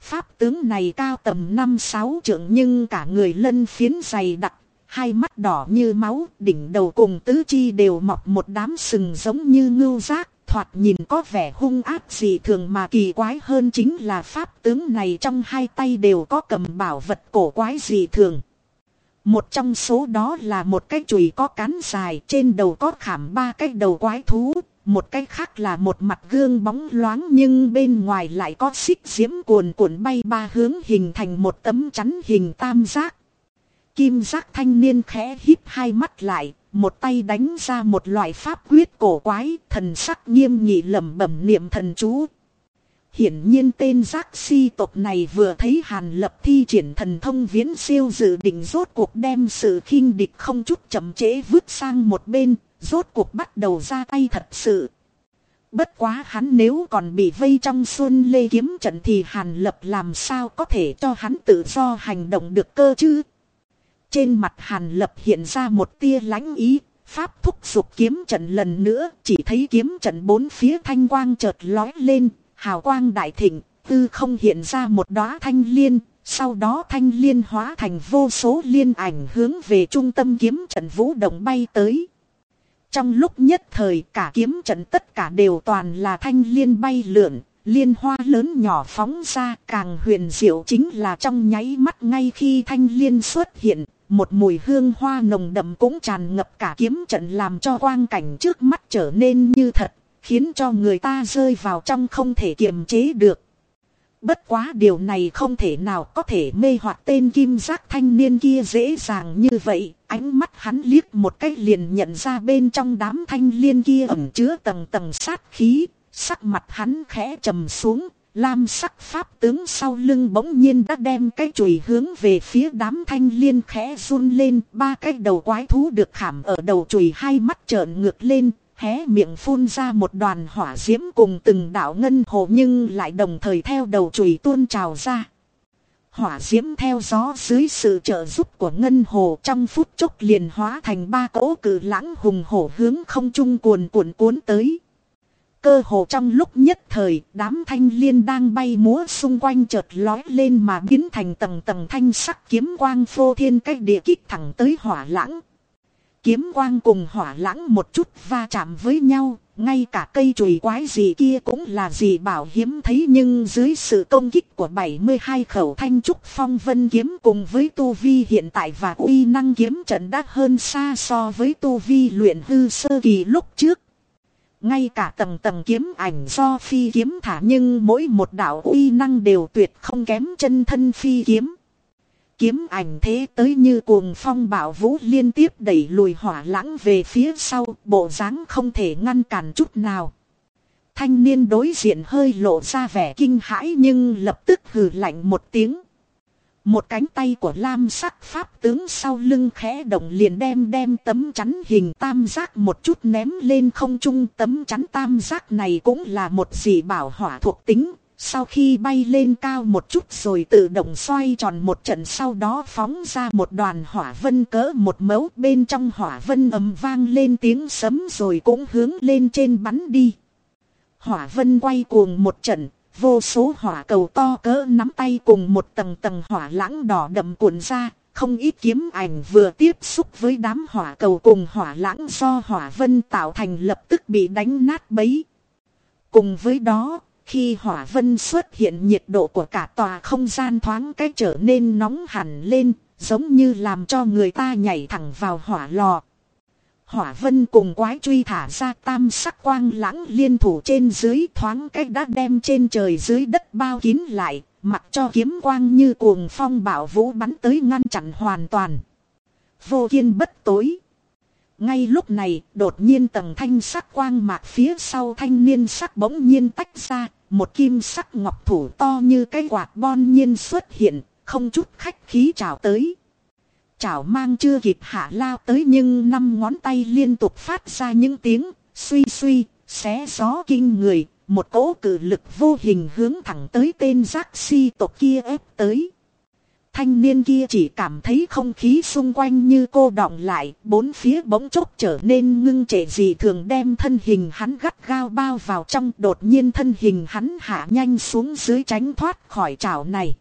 Pháp tướng này cao tầm 5-6 trượng nhưng cả người lân phiến dày đặc, hai mắt đỏ như máu, đỉnh đầu cùng tứ chi đều mọc một đám sừng giống như ngưu giác, thoạt nhìn có vẻ hung ác gì thường mà kỳ quái hơn chính là pháp tướng này trong hai tay đều có cầm bảo vật cổ quái gì thường. Một trong số đó là một cái chùy có cán dài trên đầu có khảm ba cái đầu quái thú, một cái khác là một mặt gương bóng loáng nhưng bên ngoài lại có xích diễm cuồn cuộn bay ba hướng hình thành một tấm chắn hình tam giác. Kim giác thanh niên khẽ híp hai mắt lại, một tay đánh ra một loại pháp quyết cổ quái, thần sắc nghiêm nghị lẩm bẩm niệm thần chú. Hiển nhiên tên giác si tộc này vừa thấy Hàn Lập thi triển thần thông viễn siêu dự định rốt cuộc đem sự khinh địch không chút chậm chế vứt sang một bên, rốt cuộc bắt đầu ra tay thật sự. Bất quá hắn nếu còn bị vây trong xuân lê kiếm trận thì Hàn Lập làm sao có thể cho hắn tự do hành động được cơ chứ? Trên mặt Hàn Lập hiện ra một tia lãnh ý, pháp thúc dục kiếm trận lần nữa, chỉ thấy kiếm trận bốn phía thanh quang chợt lói lên, hào quang đại thịnh, tư không hiện ra một đóa thanh liên, sau đó thanh liên hóa thành vô số liên ảnh hướng về trung tâm kiếm trận vũ động bay tới. Trong lúc nhất thời cả kiếm trận tất cả đều toàn là thanh liên bay lượn, liên hoa lớn nhỏ phóng ra càng huyền diệu chính là trong nháy mắt ngay khi thanh liên xuất hiện, một mùi hương hoa nồng đậm cũng tràn ngập cả kiếm trận làm cho quang cảnh trước mắt trở nên như thật, khiến cho người ta rơi vào trong không thể kiềm chế được. Bất quá điều này không thể nào có thể mê hoặc tên kim giác thanh niên kia dễ dàng như vậy. Ánh mắt hắn liếc một cách liền nhận ra bên trong đám thanh liên kia ẩn chứa tầng tầng sát khí. Sắc mặt hắn khẽ trầm xuống. Lam sắc pháp tướng sau lưng bỗng nhiên đã đem cái chùy hướng về phía đám thanh liên khẽ run lên. Ba cái đầu quái thú được khảm ở đầu chùy hai mắt trợn ngược lên hé miệng phun ra một đoàn hỏa diễm cùng từng đạo ngân hồ nhưng lại đồng thời theo đầu chùy tuôn trào ra. Hỏa diễm theo gió dưới sự trợ giúp của ngân hồ trong phút chốc liền hóa thành ba cỗ cử lãng hùng hổ hướng không trung cuồn cuộn cuốn tới. Cơ hồ trong lúc nhất thời, đám thanh liên đang bay múa xung quanh chợt lói lên mà biến thành tầng tầng thanh sắc kiếm quang phô thiên cách địa kích thẳng tới hỏa lãng. Kiếm quang cùng hỏa lãng một chút va chạm với nhau, ngay cả cây chùy quái gì kia cũng là gì bảo hiếm thấy nhưng dưới sự công kích của 72 khẩu thanh trúc phong vân kiếm cùng với tu vi hiện tại và uy năng kiếm trận đã hơn xa so với tu vi luyện hư sơ kỳ lúc trước. Ngay cả tầng tầng kiếm ảnh do phi kiếm thả nhưng mỗi một đạo uy năng đều tuyệt không kém chân thân phi kiếm. Kiếm ảnh thế tới như cuồng phong bảo vũ liên tiếp đẩy lùi hỏa lãng về phía sau, bộ dáng không thể ngăn cản chút nào. Thanh niên đối diện hơi lộ ra vẻ kinh hãi nhưng lập tức hừ lạnh một tiếng. Một cánh tay của lam sắc pháp tướng sau lưng khẽ động liền đem đem tấm chắn hình tam giác một chút ném lên không trung tấm chắn tam giác này cũng là một dị bảo hỏa thuộc tính. Sau khi bay lên cao một chút rồi tự động xoay tròn một trận sau đó phóng ra một đoàn hỏa vân cỡ một mấu bên trong hỏa vân ầm vang lên tiếng sấm rồi cũng hướng lên trên bắn đi. Hỏa vân quay cuồng một trận Vô số hỏa cầu to cỡ nắm tay cùng một tầng tầng hỏa lãng đỏ đậm cuộn ra, không ít kiếm ảnh vừa tiếp xúc với đám hỏa cầu cùng hỏa lãng do hỏa vân tạo thành lập tức bị đánh nát bấy. Cùng với đó, khi hỏa vân xuất hiện nhiệt độ của cả tòa không gian thoáng cách trở nên nóng hẳn lên, giống như làm cho người ta nhảy thẳng vào hỏa lò. Hỏa vân cùng quái truy thả ra tam sắc quang lãng liên thủ trên dưới thoáng cách đã đem trên trời dưới đất bao kín lại, mặc cho kiếm quang như cuồng phong bảo vũ bắn tới ngăn chặn hoàn toàn. Vô kiên bất tối. Ngay lúc này, đột nhiên tầng thanh sắc quang mạc phía sau thanh niên sắc bỗng nhiên tách ra, một kim sắc ngọc thủ to như cái quạt bon nhiên xuất hiện, không chút khách khí chào tới. Chảo mang chưa kịp hạ lao tới nhưng năm ngón tay liên tục phát ra những tiếng suy suy, xé gió kinh người, một cỗ cử lực vô hình hướng thẳng tới tên giác si tộc kia ép tới. Thanh niên kia chỉ cảm thấy không khí xung quanh như cô đọng lại, bốn phía bỗng chốc trở nên ngưng trệ gì thường đem thân hình hắn gắt gao bao vào trong đột nhiên thân hình hắn hạ nhanh xuống dưới tránh thoát khỏi chảo này.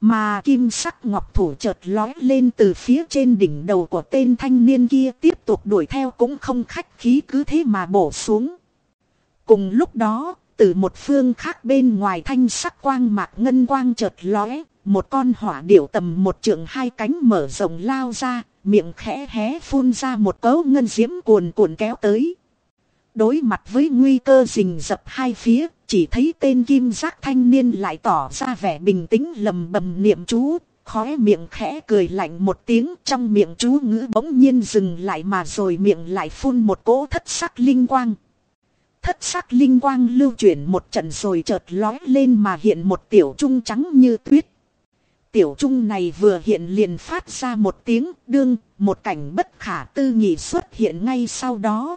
Mà kim sắc ngọc thủ chợt lói lên từ phía trên đỉnh đầu của tên thanh niên kia tiếp tục đuổi theo cũng không khách khí cứ thế mà bổ xuống. Cùng lúc đó, từ một phương khác bên ngoài thanh sắc quang mạc ngân quang chợt lóe, một con hỏa điểu tầm một trượng hai cánh mở rộng lao ra, miệng khẽ hé phun ra một cấu ngân diễm cuồn cuộn kéo tới. Đối mặt với nguy cơ rình rập hai phía, chỉ thấy tên kim giác thanh niên lại tỏ ra vẻ bình tĩnh lầm bầm niệm chú, khóe miệng khẽ cười lạnh một tiếng trong miệng chú ngữ bỗng nhiên dừng lại mà rồi miệng lại phun một cỗ thất sắc linh quang. Thất sắc linh quang lưu chuyển một trận rồi chợt lói lên mà hiện một tiểu trung trắng như tuyết. Tiểu trung này vừa hiện liền phát ra một tiếng đương, một cảnh bất khả tư nghị xuất hiện ngay sau đó.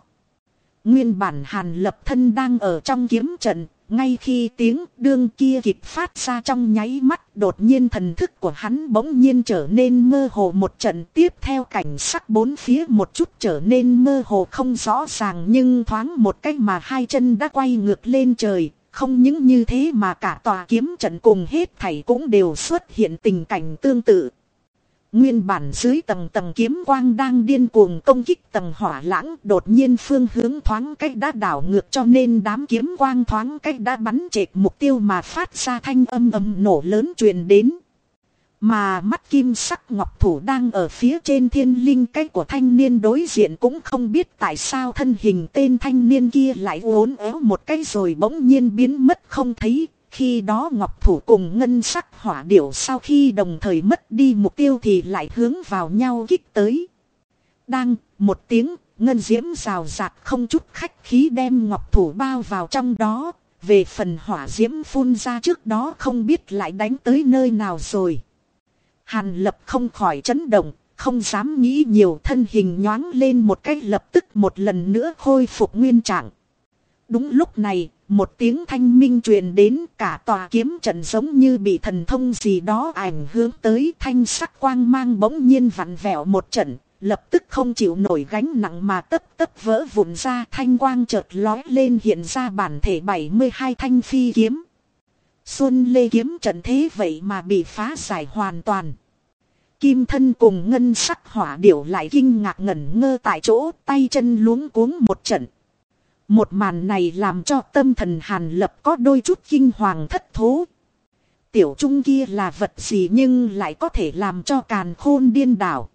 Nguyên bản hàn lập thân đang ở trong kiếm trận, ngay khi tiếng đương kia kịp phát ra trong nháy mắt đột nhiên thần thức của hắn bỗng nhiên trở nên mơ hồ một trận tiếp theo cảnh sắc bốn phía một chút trở nên mơ hồ không rõ ràng nhưng thoáng một cách mà hai chân đã quay ngược lên trời. Không những như thế mà cả tòa kiếm trận cùng hết thảy cũng đều xuất hiện tình cảnh tương tự. Nguyên bản dưới tầng tầng kiếm quang đang điên cuồng công kích tầng hỏa lãng đột nhiên phương hướng thoáng cách đã đảo ngược cho nên đám kiếm quang thoáng cách đã bắn chệt mục tiêu mà phát ra thanh âm âm nổ lớn truyền đến. Mà mắt kim sắc ngọc thủ đang ở phía trên thiên linh cách của thanh niên đối diện cũng không biết tại sao thân hình tên thanh niên kia lại uốn éo một cái rồi bỗng nhiên biến mất không thấy khi đó Ngọc Thủ cùng ngân sắc hỏa điểu sau khi đồng thời mất đi mục tiêu thì lại hướng vào nhau kích tới. Đang, một tiếng, ngân diễm rào rạc không chút khách khí đem Ngọc Thủ bao vào trong đó. Về phần hỏa diễm phun ra trước đó không biết lại đánh tới nơi nào rồi. Hàn lập không khỏi chấn động, không dám nghĩ nhiều thân hình nhoáng lên một cách lập tức một lần nữa khôi phục nguyên trạng. Đúng lúc này, một tiếng thanh minh truyền đến cả tòa kiếm trận giống như bị thần thông gì đó ảnh hướng tới thanh sắc quang mang bỗng nhiên vặn vẹo một trận, lập tức không chịu nổi gánh nặng mà tấp tấp vỡ vụn ra thanh quang chợt lói lên hiện ra bản thể 72 thanh phi kiếm. Xuân lê kiếm trận thế vậy mà bị phá giải hoàn toàn. Kim thân cùng ngân sắc hỏa điểu lại kinh ngạc ngẩn ngơ tại chỗ tay chân luống cuống một trận. Một màn này làm cho tâm thần hàn lập có đôi chút kinh hoàng thất thố. Tiểu trung kia là vật gì nhưng lại có thể làm cho càn khôn điên đảo.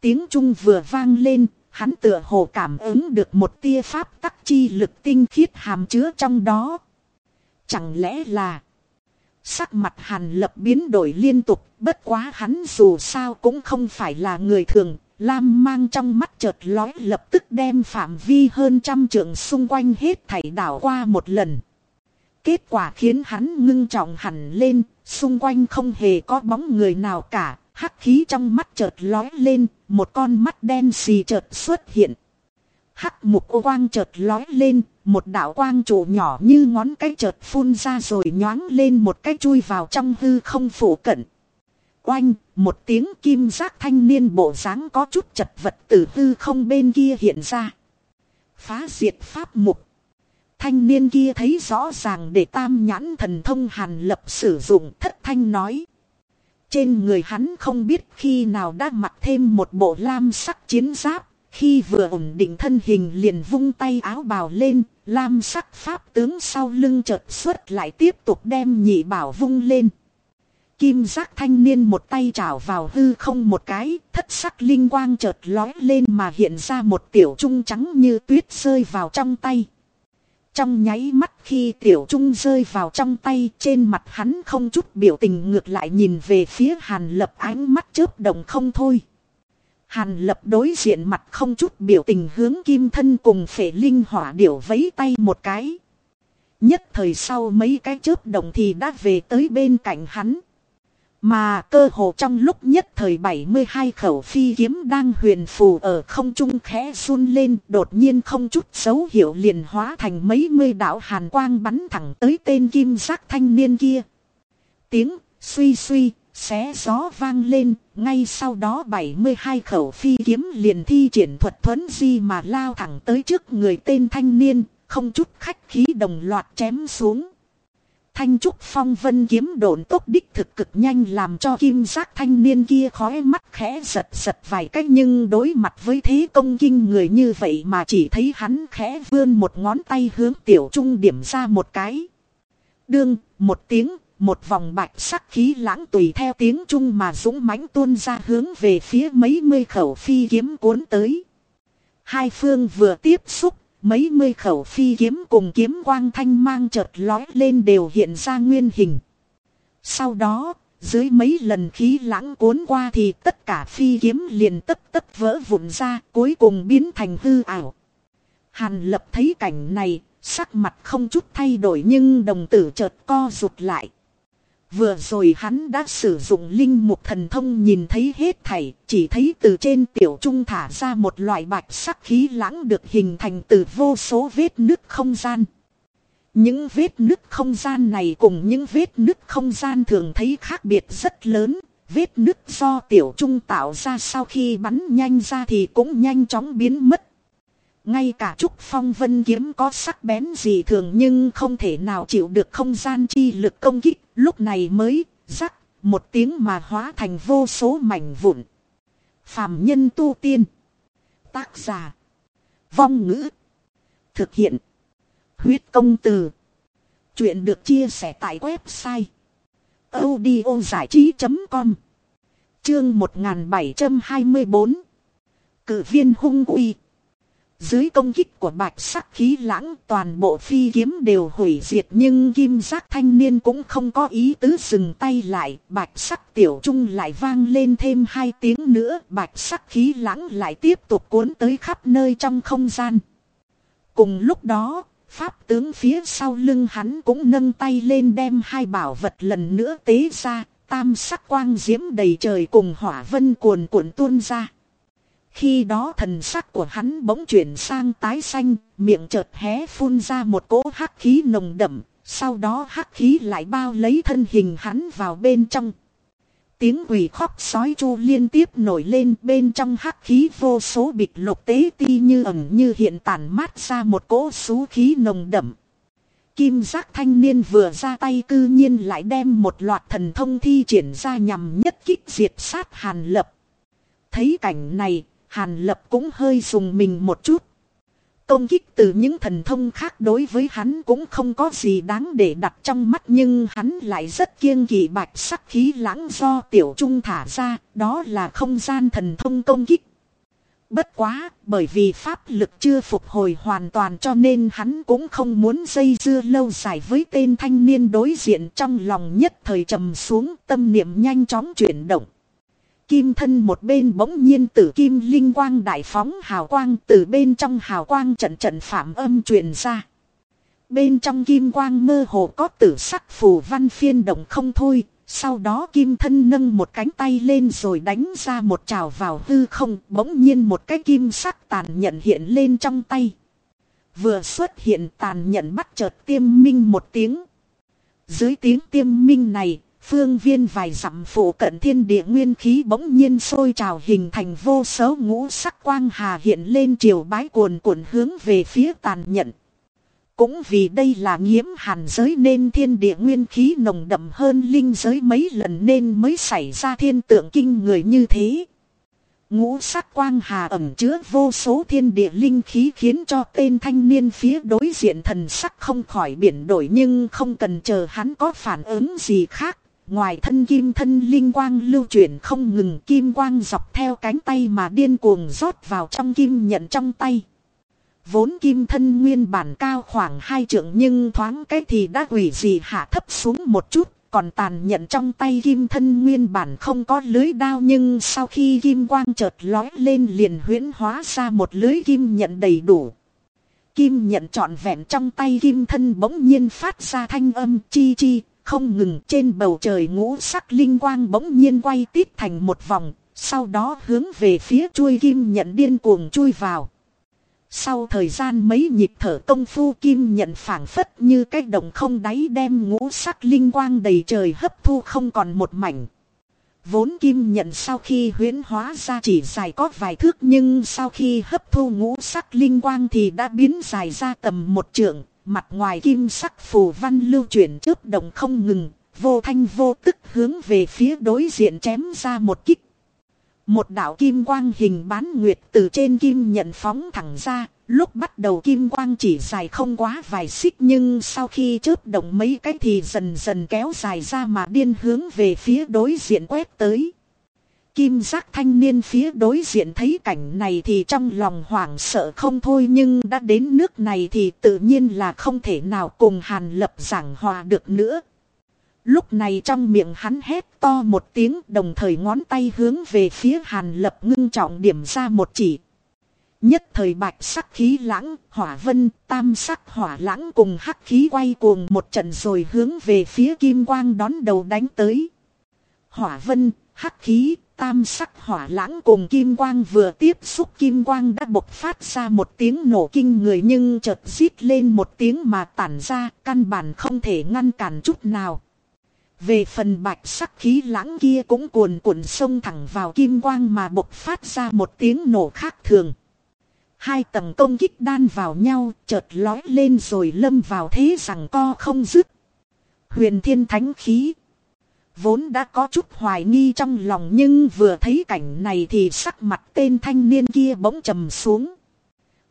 Tiếng trung vừa vang lên, hắn tựa hồ cảm ứng được một tia pháp tắc chi lực tinh khiết hàm chứa trong đó. Chẳng lẽ là sắc mặt hàn lập biến đổi liên tục, bất quá hắn dù sao cũng không phải là người thường, Lam mang trong mắt chợt lói lập tức đem phạm vi hơn trăm trượng xung quanh hết thảy đảo qua một lần. Kết quả khiến hắn ngưng trọng hẳn lên, xung quanh không hề có bóng người nào cả, hắc khí trong mắt chợt lói lên, một con mắt đen xì chợt xuất hiện. Hắc mục ô quang chợt lói lên, một đạo quang trụ nhỏ như ngón cái chợt phun ra rồi nhoáng lên một cái chui vào trong hư không phủ cận. Oanh, một tiếng kim giác thanh niên bộ dáng có chút chật vật từ hư không bên kia hiện ra. Phá diệt pháp mục. Thanh niên kia thấy rõ ràng để tam nhãn thần thông hàn lập sử dụng thất thanh nói. Trên người hắn không biết khi nào đã mặc thêm một bộ lam sắc chiến giáp. Khi vừa ổn định thân hình liền vung tay áo bào lên, lam sắc pháp tướng sau lưng chợt xuất lại tiếp tục đem nhị bảo vung lên. Kim giác thanh niên một tay chảo vào hư không một cái, thất sắc linh quang chợt lói lên mà hiện ra một tiểu trung trắng như tuyết rơi vào trong tay. Trong nháy mắt khi tiểu trung rơi vào trong tay trên mặt hắn không chút biểu tình ngược lại nhìn về phía hàn lập ánh mắt chớp động không thôi. Hàn lập đối diện mặt không chút biểu tình hướng kim thân cùng phệ linh hỏa điểu vấy tay một cái. Nhất thời sau mấy cái chớp đồng thì đã về tới bên cạnh hắn. Mà cơ hồ trong lúc nhất thời 72 khẩu phi kiếm đang huyền phù ở không trung khẽ run lên đột nhiên không chút dấu hiệu liền hóa thành mấy mươi đạo hàn quang bắn thẳng tới tên kim giác thanh niên kia. Tiếng suy suy, xé gió vang lên, ngay sau đó 72 khẩu phi kiếm liền thi triển thuật thuấn di mà lao thẳng tới trước người tên thanh niên, không chút khách khí đồng loạt chém xuống. Thanh trúc phong vân kiếm độn tốc đích thực cực nhanh làm cho kim giác thanh niên kia khói mắt khẽ giật giật vài cách nhưng đối mặt với thế công kinh người như vậy mà chỉ thấy hắn khẽ vươn một ngón tay hướng tiểu trung điểm ra một cái. Đương, một tiếng, một vòng bạch sắc khí lãng tùy theo tiếng trung mà dũng mãnh tuôn ra hướng về phía mấy mươi khẩu phi kiếm cuốn tới. Hai phương vừa tiếp xúc Mấy mươi khẩu phi kiếm cùng kiếm quang thanh mang chợt lói lên đều hiện ra nguyên hình. Sau đó, dưới mấy lần khí lãng cuốn qua thì tất cả phi kiếm liền tất tất vỡ vụn ra cuối cùng biến thành hư ảo. Hàn lập thấy cảnh này, sắc mặt không chút thay đổi nhưng đồng tử chợt co rụt lại. Vừa rồi hắn đã sử dụng linh mục thần thông nhìn thấy hết thảy, chỉ thấy từ trên tiểu trung thả ra một loại bạch sắc khí lãng được hình thành từ vô số vết nứt không gian. Những vết nứt không gian này cùng những vết nứt không gian thường thấy khác biệt rất lớn, vết nứt do tiểu trung tạo ra sau khi bắn nhanh ra thì cũng nhanh chóng biến mất. Ngay cả trúc phong vân kiếm có sắc bén gì thường nhưng không thể nào chịu được không gian chi lực công kích, lúc này mới, rắc, một tiếng mà hóa thành vô số mảnh vụn. Phạm nhân tu tiên. Tác giả. Vong ngữ. Thực hiện. Huyết công từ. Chuyện được chia sẻ tại website. audio trí.com Chương 1724 Cử viên hung uy dưới công kích của bạch sắc khí lãng toàn bộ phi kiếm đều hủy diệt nhưng kim giác thanh niên cũng không có ý tứ dừng tay lại. Bạch sắc tiểu trung lại vang lên thêm hai tiếng nữa bạch sắc khí lãng lại tiếp tục cuốn tới khắp nơi trong không gian. Cùng lúc đó, pháp tướng phía sau lưng hắn cũng nâng tay lên đem hai bảo vật lần nữa tế ra. tam sắc quang diễm đầy trời cùng hỏa vân cuồn cuộn tuôn ra. Khi đó thần sắc của hắn bỗng chuyển sang tái xanh, miệng chợt hé phun ra một cỗ hắc khí nồng đậm, sau đó hắc khí lại bao lấy thân hình hắn vào bên trong. Tiếng quỷ khóc sói chu liên tiếp nổi lên bên trong hắc khí vô số bịch lục tế ti như ẩn như hiện tản mát ra một cỗ xú khí nồng đậm. Kim giác thanh niên vừa ra tay cư nhiên lại đem một loạt thần thông thi triển ra nhằm nhất kích diệt sát hàn lập. Thấy cảnh này, hàn lập cũng hơi dùng mình một chút. Công kích từ những thần thông khác đối với hắn cũng không có gì đáng để đặt trong mắt nhưng hắn lại rất kiêng kỵ bạch sắc khí lãng do tiểu trung thả ra, đó là không gian thần thông công kích. Bất quá, bởi vì pháp lực chưa phục hồi hoàn toàn cho nên hắn cũng không muốn dây dưa lâu dài với tên thanh niên đối diện trong lòng nhất thời trầm xuống tâm niệm nhanh chóng chuyển động. Kim thân một bên bỗng nhiên tử kim linh quang đại phóng hào quang từ bên trong hào quang trận trận phạm âm truyền ra. Bên trong kim quang mơ hồ có tử sắc phù văn phiên động không thôi, sau đó kim thân nâng một cánh tay lên rồi đánh ra một trào vào hư không, bỗng nhiên một cái kim sắc tàn nhận hiện lên trong tay. Vừa xuất hiện tàn nhận bắt chợt tiêm minh một tiếng. Dưới tiếng tiêm minh này, phương viên vài dặm phụ cận thiên địa nguyên khí bỗng nhiên sôi trào hình thành vô số ngũ sắc quang hà hiện lên triều bái cuồn cuộn hướng về phía tàn nhận. Cũng vì đây là nghiễm hàn giới nên thiên địa nguyên khí nồng đậm hơn linh giới mấy lần nên mới xảy ra thiên tượng kinh người như thế. Ngũ sắc quang hà ẩm chứa vô số thiên địa linh khí khiến cho tên thanh niên phía đối diện thần sắc không khỏi biển đổi nhưng không cần chờ hắn có phản ứng gì khác. Ngoài thân kim thân linh quang lưu chuyển không ngừng kim quang dọc theo cánh tay mà điên cuồng rót vào trong kim nhận trong tay. Vốn kim thân nguyên bản cao khoảng hai trượng nhưng thoáng cái thì đã hủy gì hạ thấp xuống một chút. Còn tàn nhận trong tay kim thân nguyên bản không có lưới đao nhưng sau khi kim quang chợt lói lên liền huyễn hóa ra một lưới kim nhận đầy đủ. Kim nhận trọn vẹn trong tay kim thân bỗng nhiên phát ra thanh âm chi chi, không ngừng trên bầu trời ngũ sắc linh quang bỗng nhiên quay tít thành một vòng, sau đó hướng về phía chuôi kim nhận điên cuồng chui vào. Sau thời gian mấy nhịp thở công phu kim nhận phảng phất như cái đồng không đáy đem ngũ sắc linh quang đầy trời hấp thu không còn một mảnh. Vốn kim nhận sau khi huyễn hóa ra chỉ dài có vài thước nhưng sau khi hấp thu ngũ sắc linh quang thì đã biến dài ra tầm một trượng, mặt ngoài kim sắc phù văn lưu chuyển chớp động không ngừng, vô thanh vô tức hướng về phía đối diện chém ra một kích. Một đạo kim quang hình bán nguyệt từ trên kim nhận phóng thẳng ra, lúc bắt đầu kim quang chỉ dài không quá vài xích nhưng sau khi chớp động mấy cái thì dần dần kéo dài ra mà điên hướng về phía đối diện quét tới. Kim giác thanh niên phía đối diện thấy cảnh này thì trong lòng hoảng sợ không thôi nhưng đã đến nước này thì tự nhiên là không thể nào cùng hàn lập giảng hòa được nữa. Lúc này trong miệng hắn hét to một tiếng đồng thời ngón tay hướng về phía hàn lập ngưng trọng điểm ra một chỉ. Nhất thời bạch sắc khí lãng, hỏa vân, tam sắc hỏa lãng cùng hắc khí quay cuồng một trận rồi hướng về phía kim quang đón đầu đánh tới. Hỏa vân, hắc khí, tam sắc hỏa lãng cùng kim quang vừa tiếp xúc kim quang đã bộc phát ra một tiếng nổ kinh người nhưng chợt rít lên một tiếng mà tản ra căn bản không thể ngăn cản chút nào. Về phần bạch sắc khí lãng kia cũng cuồn cuộn sông thẳng vào kim quang mà bộc phát ra một tiếng nổ khác thường. Hai tầng công kích đan vào nhau chợt lói lên rồi lâm vào thế rằng co không dứt. Huyền thiên thánh khí. Vốn đã có chút hoài nghi trong lòng nhưng vừa thấy cảnh này thì sắc mặt tên thanh niên kia bỗng trầm xuống.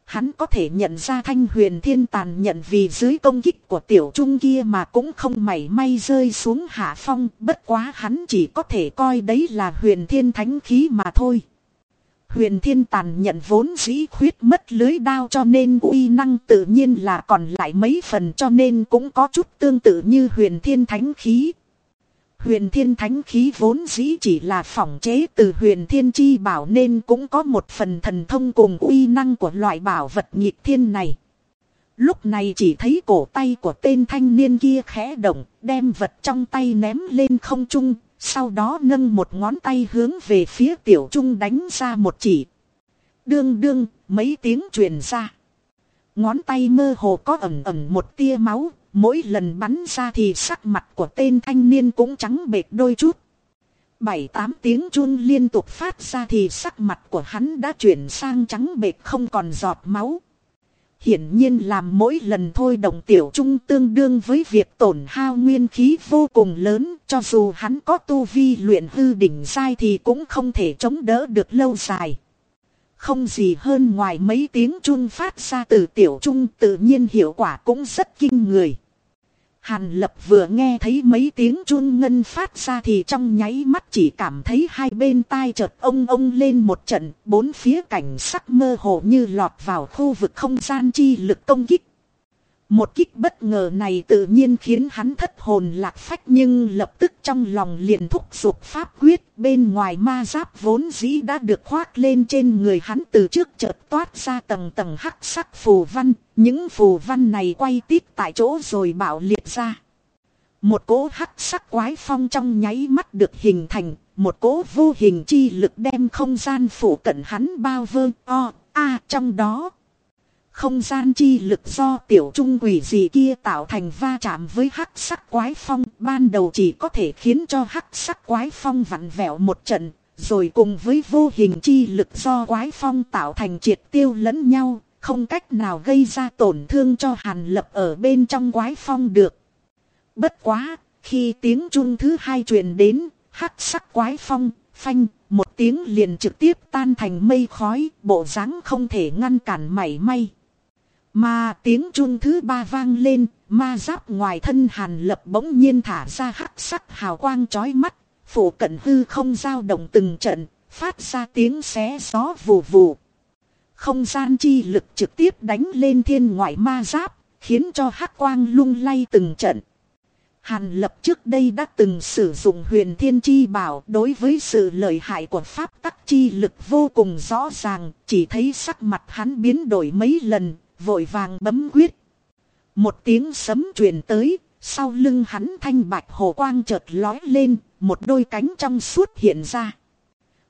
Hắn có thể nhận ra thanh huyền thiên tàn nhận vì dưới công kích của tiểu trung kia mà cũng không mảy may rơi xuống hạ phong. Bất quá hắn chỉ có thể coi đấy là huyền thiên thánh khí mà thôi. Huyền thiên tàn nhận vốn dĩ khuyết mất lưới đao cho nên uy năng tự nhiên là còn lại mấy phần cho nên cũng có chút tương tự như huyền thiên thánh khí. Huyền thiên thánh khí vốn dĩ chỉ là phỏng chế từ huyền thiên chi bảo nên cũng có một phần thần thông cùng uy năng của loại bảo vật nhịp thiên này. Lúc này chỉ thấy cổ tay của tên thanh niên kia khẽ động, đem vật trong tay ném lên không trung, sau đó nâng một ngón tay hướng về phía tiểu trung đánh ra một chỉ. Đương đương, mấy tiếng truyền ra. Ngón tay mơ hồ có ẩm ẩm một tia máu, mỗi lần bắn ra thì sắc mặt của tên thanh niên cũng trắng bệt đôi chút. Bảy tám tiếng chun liên tục phát ra thì sắc mặt của hắn đã chuyển sang trắng bệt không còn giọt máu. Hiển nhiên làm mỗi lần thôi đồng tiểu trung tương đương với việc tổn hao nguyên khí vô cùng lớn, cho dù hắn có tu vi luyện hư đỉnh sai thì cũng không thể chống đỡ được lâu dài. Không gì hơn ngoài mấy tiếng chun phát ra từ tiểu trung tự nhiên hiệu quả cũng rất kinh người. Hàn lập vừa nghe thấy mấy tiếng chun ngân phát ra thì trong nháy mắt chỉ cảm thấy hai bên tai chợt ông ông lên một trận, bốn phía cảnh sắc mơ hồ như lọt vào khu vực không gian chi lực công kích. Một kích bất ngờ này tự nhiên khiến hắn thất hồn lạc phách nhưng lập tức trong lòng liền thúc giục pháp quyết bên ngoài ma giáp vốn dĩ đã được khoác lên trên người hắn từ trước chợt toát ra tầng tầng hắc sắc phù văn, những phù văn này quay tít tại chỗ rồi bạo liệt ra. Một cỗ hắc sắc quái phong trong nháy mắt được hình thành, một cỗ vô hình chi lực đem không gian phủ cận hắn bao vơ o, a trong đó. Không gian chi lực do tiểu trung quỷ gì kia tạo thành va chạm với hắc sắc quái phong ban đầu chỉ có thể khiến cho hắc sắc quái phong vặn vẹo một trận, rồi cùng với vô hình chi lực do quái phong tạo thành triệt tiêu lẫn nhau, không cách nào gây ra tổn thương cho hàn lập ở bên trong quái phong được. Bất quá, khi tiếng chun thứ hai truyền đến, hắc sắc quái phong, phanh, một tiếng liền trực tiếp tan thành mây khói, bộ dáng không thể ngăn cản mảy may. Mà tiếng chun thứ ba vang lên, ma giáp ngoài thân hàn lập bỗng nhiên thả ra hắc sắc hào quang chói mắt, phủ cận hư không dao động từng trận, phát ra tiếng xé gió vù vù. Không gian chi lực trực tiếp đánh lên thiên ngoại ma giáp, khiến cho hắc quang lung lay từng trận. Hàn lập trước đây đã từng sử dụng huyền thiên chi bảo đối với sự lợi hại của pháp tắc chi lực vô cùng rõ ràng, chỉ thấy sắc mặt hắn biến đổi mấy lần, vội vàng bấm quyết. Một tiếng sấm truyền tới, sau lưng hắn thanh bạch hồ quang chợt lói lên, một đôi cánh trong suốt hiện ra.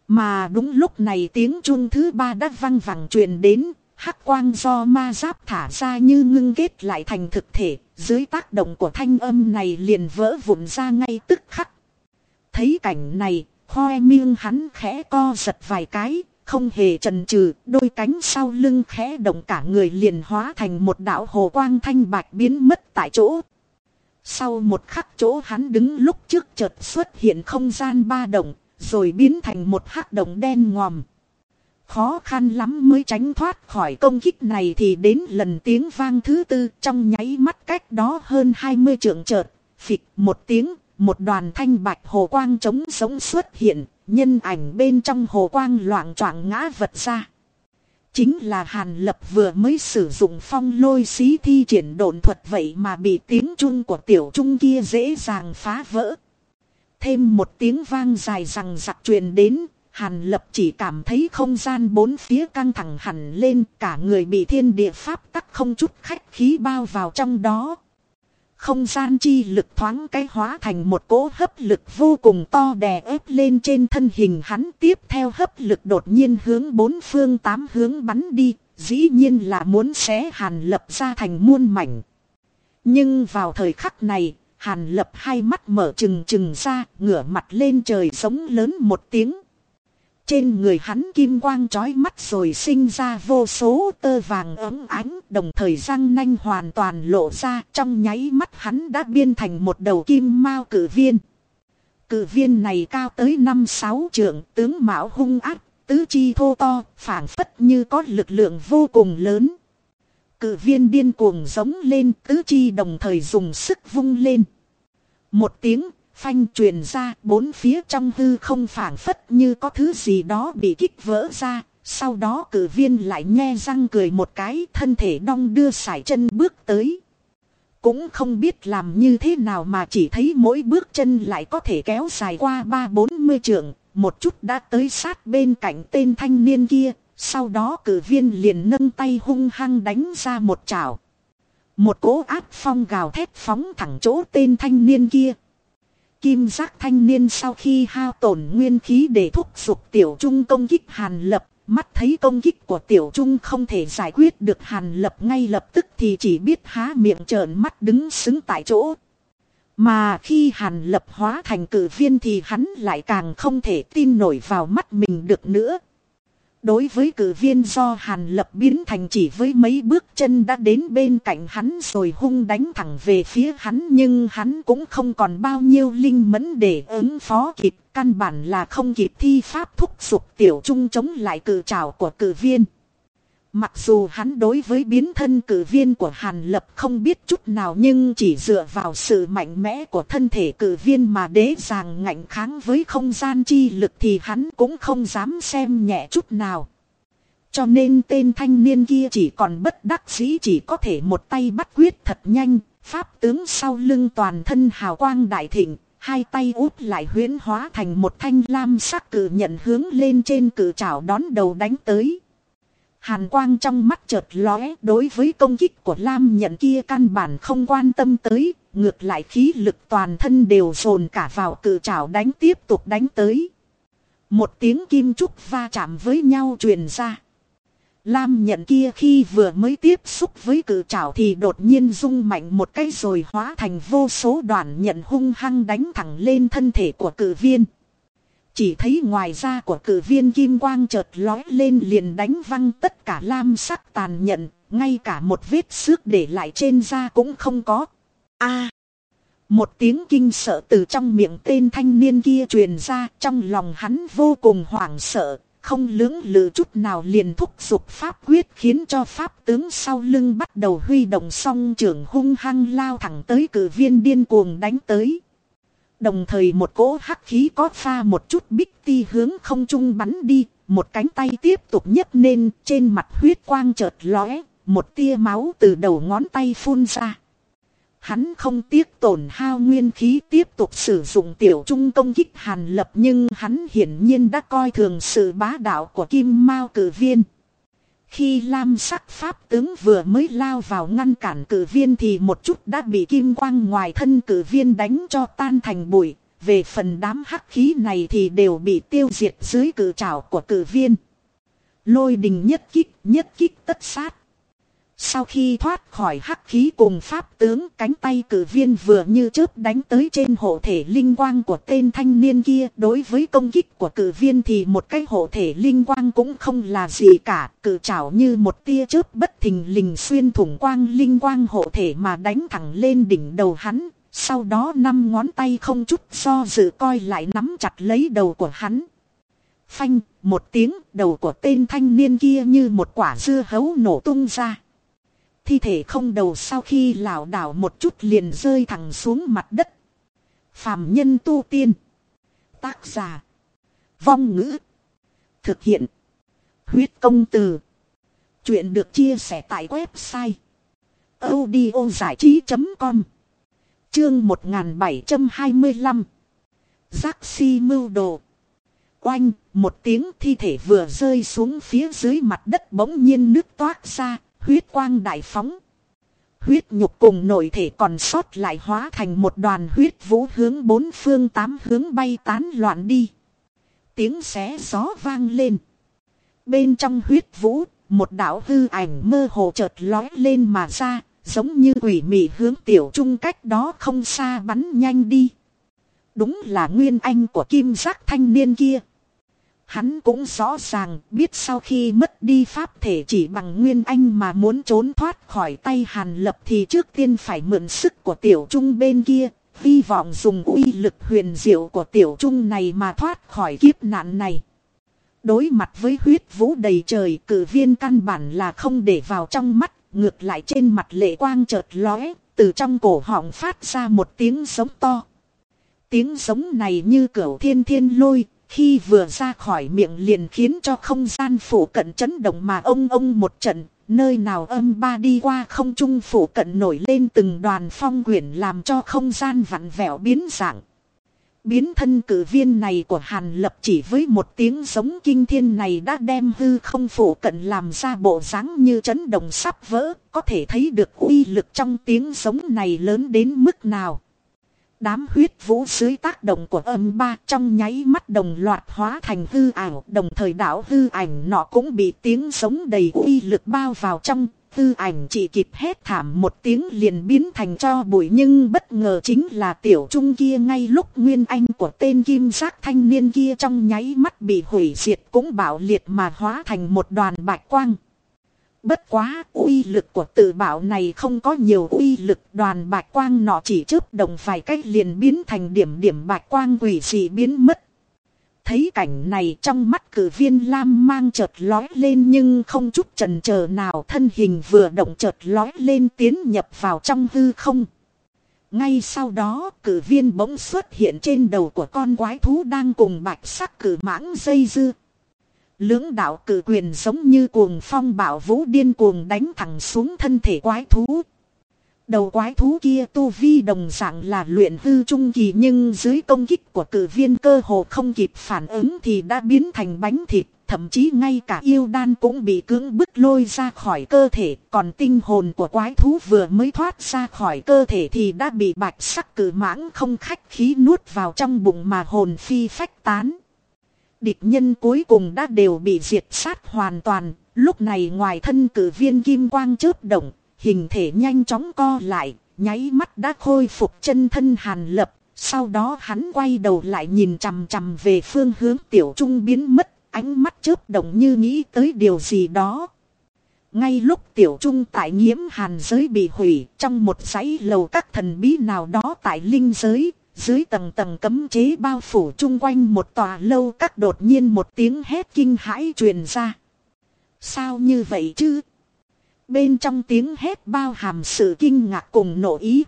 Mà đúng lúc này tiếng chuông thứ ba đã văng vẳng truyền đến, hắc quang do ma giáp thả ra như ngưng kết lại thành thực thể, dưới tác động của thanh âm này liền vỡ vụn ra ngay tức khắc. Thấy cảnh này, khoe miệng hắn khẽ co giật vài cái, không hề trần trừ, đôi cánh sau lưng khẽ động cả người liền hóa thành một đạo hồ quang thanh bạch biến mất tại chỗ. Sau một khắc chỗ hắn đứng lúc trước chợt xuất hiện không gian ba động, rồi biến thành một hắc động đen ngòm. Khó khăn lắm mới tránh thoát khỏi công kích này thì đến lần tiếng vang thứ tư trong nháy mắt cách đó hơn 20 trượng chợt, phịch một tiếng, một đoàn thanh bạch hồ quang trống sống xuất hiện, nhân ảnh bên trong hồ quang loạn choạng ngã vật ra. Chính là Hàn Lập vừa mới sử dụng phong lôi xí thi triển độn thuật vậy mà bị tiếng chung của tiểu trung kia dễ dàng phá vỡ. Thêm một tiếng vang dài rằng giặc truyền đến, Hàn Lập chỉ cảm thấy không gian bốn phía căng thẳng hẳn lên cả người bị thiên địa pháp tắc không chút khách khí bao vào trong đó. Không gian chi lực thoáng cái hóa thành một cỗ hấp lực vô cùng to đè ép lên trên thân hình hắn tiếp theo hấp lực đột nhiên hướng bốn phương tám hướng bắn đi, dĩ nhiên là muốn xé hàn lập ra thành muôn mảnh. Nhưng vào thời khắc này, hàn lập hai mắt mở trừng trừng ra, ngửa mặt lên trời sống lớn một tiếng. Trên người hắn kim quang trói mắt rồi sinh ra vô số tơ vàng ấm ánh đồng thời răng nanh hoàn toàn lộ ra trong nháy mắt hắn đã biên thành một đầu kim mao cử viên. Cử viên này cao tới 5-6 trượng tướng mạo hung ác, tứ chi thô to, phảng phất như có lực lượng vô cùng lớn. Cử viên điên cuồng giống lên tứ chi đồng thời dùng sức vung lên. Một tiếng phanh truyền ra bốn phía trong hư không phảng phất như có thứ gì đó bị kích vỡ ra. Sau đó cử viên lại nhe răng cười một cái thân thể đong đưa sải chân bước tới. Cũng không biết làm như thế nào mà chỉ thấy mỗi bước chân lại có thể kéo dài qua ba bốn mươi trượng, một chút đã tới sát bên cạnh tên thanh niên kia, sau đó cử viên liền nâng tay hung hăng đánh ra một chảo. Một cỗ áp phong gào thét phóng thẳng chỗ tên thanh niên kia kim giác thanh niên sau khi hao tổn nguyên khí để thúc giục tiểu trung công kích hàn lập, mắt thấy công kích của tiểu trung không thể giải quyết được hàn lập ngay lập tức thì chỉ biết há miệng trợn mắt đứng xứng tại chỗ. Mà khi hàn lập hóa thành cử viên thì hắn lại càng không thể tin nổi vào mắt mình được nữa. Đối với cử viên do Hàn Lập biến thành chỉ với mấy bước chân đã đến bên cạnh hắn rồi hung đánh thẳng về phía hắn nhưng hắn cũng không còn bao nhiêu linh mẫn để ứng phó kịp. Căn bản là không kịp thi pháp thúc giục tiểu trung chống lại cử trào của cử viên. Mặc dù hắn đối với biến thân cử viên của Hàn Lập không biết chút nào nhưng chỉ dựa vào sự mạnh mẽ của thân thể cử viên mà đế dàng ngạnh kháng với không gian chi lực thì hắn cũng không dám xem nhẹ chút nào. Cho nên tên thanh niên kia chỉ còn bất đắc dĩ chỉ có thể một tay bắt quyết thật nhanh, pháp tướng sau lưng toàn thân hào quang đại thịnh, hai tay út lại huyễn hóa thành một thanh lam sắc cử nhận hướng lên trên cử trảo đón đầu đánh tới. Hàn quang trong mắt chợt lóe đối với công kích của Lam nhận kia căn bản không quan tâm tới, ngược lại khí lực toàn thân đều dồn cả vào cự trảo đánh tiếp tục đánh tới. Một tiếng kim trúc va chạm với nhau truyền ra. Lam nhận kia khi vừa mới tiếp xúc với cự trảo thì đột nhiên rung mạnh một cái rồi hóa thành vô số đoàn nhận hung hăng đánh thẳng lên thân thể của cự viên. Chỉ thấy ngoài da của cử viên kim quang chợt lói lên liền đánh văng tất cả lam sắc tàn nhận, ngay cả một vết xước để lại trên da cũng không có. a Một tiếng kinh sợ từ trong miệng tên thanh niên kia truyền ra trong lòng hắn vô cùng hoảng sợ, không lưỡng lự chút nào liền thúc giục pháp quyết khiến cho pháp tướng sau lưng bắt đầu huy động song trưởng hung hăng lao thẳng tới cử viên điên cuồng đánh tới. Đồng thời một cỗ hắc khí có pha một chút bích ti hướng không trung bắn đi, một cánh tay tiếp tục nhấc lên trên mặt huyết quang chợt lóe, một tia máu từ đầu ngón tay phun ra. Hắn không tiếc tổn hao nguyên khí tiếp tục sử dụng tiểu trung công kích hàn lập nhưng hắn hiển nhiên đã coi thường sự bá đạo của kim mao cử viên. Khi lam sắc pháp tướng vừa mới lao vào ngăn cản cử viên thì một chút đã bị kim quang ngoài thân cử viên đánh cho tan thành bụi. Về phần đám hắc khí này thì đều bị tiêu diệt dưới cử trảo của cử viên. Lôi đình nhất kích, nhất kích tất sát. Sau khi thoát khỏi hắc khí cùng pháp tướng cánh tay cử viên vừa như chớp đánh tới trên hộ thể linh quang của tên thanh niên kia. Đối với công kích của cử viên thì một cái hộ thể linh quang cũng không là gì cả. Cử chảo như một tia chớp bất thình lình xuyên thủng quang linh quang hộ thể mà đánh thẳng lên đỉnh đầu hắn. Sau đó năm ngón tay không chút do dự coi lại nắm chặt lấy đầu của hắn. Phanh, một tiếng đầu của tên thanh niên kia như một quả dưa hấu nổ tung ra. Thi thể không đầu sau khi lảo đảo một chút liền rơi thẳng xuống mặt đất. Phạm nhân tu tiên. Tác giả. Vong ngữ. Thực hiện. Huyết công từ. Chuyện được chia sẻ tại website. audiozải trí.com Chương 1725 Giác si mưu đồ. Oanh, một tiếng thi thể vừa rơi xuống phía dưới mặt đất bỗng nhiên nước toát ra, huyết quang đại phóng. Huyết nhục cùng nội thể còn sót lại hóa thành một đoàn huyết vũ hướng bốn phương tám hướng bay tán loạn đi. Tiếng xé gió vang lên. Bên trong huyết vũ, một đạo hư ảnh mơ hồ chợt lói lên mà ra, giống như quỷ mị hướng tiểu trung cách đó không xa bắn nhanh đi. Đúng là nguyên anh của kim giác thanh niên kia. Hắn cũng rõ ràng biết sau khi mất đi pháp thể chỉ bằng nguyên anh mà muốn trốn thoát khỏi tay hàn lập thì trước tiên phải mượn sức của tiểu trung bên kia. Hy vọng dùng uy lực huyền diệu của tiểu trung này mà thoát khỏi kiếp nạn này. Đối mặt với huyết vũ đầy trời cử viên căn bản là không để vào trong mắt, ngược lại trên mặt lệ quang chợt lóe, từ trong cổ họng phát ra một tiếng giống to. Tiếng giống này như cửu thiên thiên lôi, khi vừa ra khỏi miệng liền khiến cho không gian phủ cận chấn động mà ông ông một trận, nơi nào âm ba đi qua không trung phủ cận nổi lên từng đoàn phong quyển làm cho không gian vặn vẹo biến dạng. Biến thân cử viên này của Hàn Lập chỉ với một tiếng giống kinh thiên này đã đem hư không phủ cận làm ra bộ dáng như chấn động sắp vỡ, có thể thấy được uy lực trong tiếng giống này lớn đến mức nào. Đám huyết vũ dưới tác động của âm ba trong nháy mắt đồng loạt hóa thành hư ảo. Đồng thời đảo hư ảnh nọ cũng bị tiếng sống đầy uy lực bao vào trong. Hư ảnh chỉ kịp hét thảm một tiếng liền biến thành cho bụi, nhưng bất ngờ chính là tiểu trung kia ngay lúc nguyên anh của tên kim giác thanh niên kia trong nháy mắt bị hủy diệt, cũng bạo liệt mà hóa thành một đoàn bạch quang. Bất quá, uy lực của tự bảo này không có nhiều uy lực đoàn bạch quang nọ chỉ chớp đồng vài cách liền biến thành điểm điểm bạch quang quỷ dị biến mất. Thấy cảnh này trong mắt cử viên Lam mang chợt lói lên nhưng không chút trần chờ nào thân hình vừa động chợt lói lên tiến nhập vào trong hư không. Ngay sau đó cử viên bỗng xuất hiện trên đầu của con quái thú đang cùng bạch sắc cử mãng dây dưa. Lưỡng đạo cử quyền giống như cuồng phong bảo vũ điên cuồng đánh thẳng xuống thân thể quái thú. Đầu quái thú kia tu vi đồng dạng là luyện hư trung kỳ nhưng dưới công kích của cử viên cơ hồ không kịp phản ứng thì đã biến thành bánh thịt. Thậm chí ngay cả yêu đan cũng bị cưỡng bức lôi ra khỏi cơ thể. Còn tinh hồn của quái thú vừa mới thoát ra khỏi cơ thể thì đã bị bạch sắc cử mãng không khách khí nuốt vào trong bụng mà hồn phi phách tán địch nhân cuối cùng đã đều bị diệt sát hoàn toàn. Lúc này ngoài thân cử viên kim quang chớp động, hình thể nhanh chóng co lại, nháy mắt đã khôi phục chân thân hàn lập. Sau đó hắn quay đầu lại nhìn chằm chằm về phương hướng tiểu trung biến mất, ánh mắt chớp động như nghĩ tới điều gì đó. Ngay lúc tiểu trung tại nhiễm hàn giới bị hủy trong một dãy lầu các thần bí nào đó tại linh giới, dưới tầng tầng cấm chế bao phủ chung quanh một tòa lâu các đột nhiên một tiếng hét kinh hãi truyền ra. Sao như vậy chứ? Bên trong tiếng hét bao hàm sự kinh ngạc cùng nộ ý.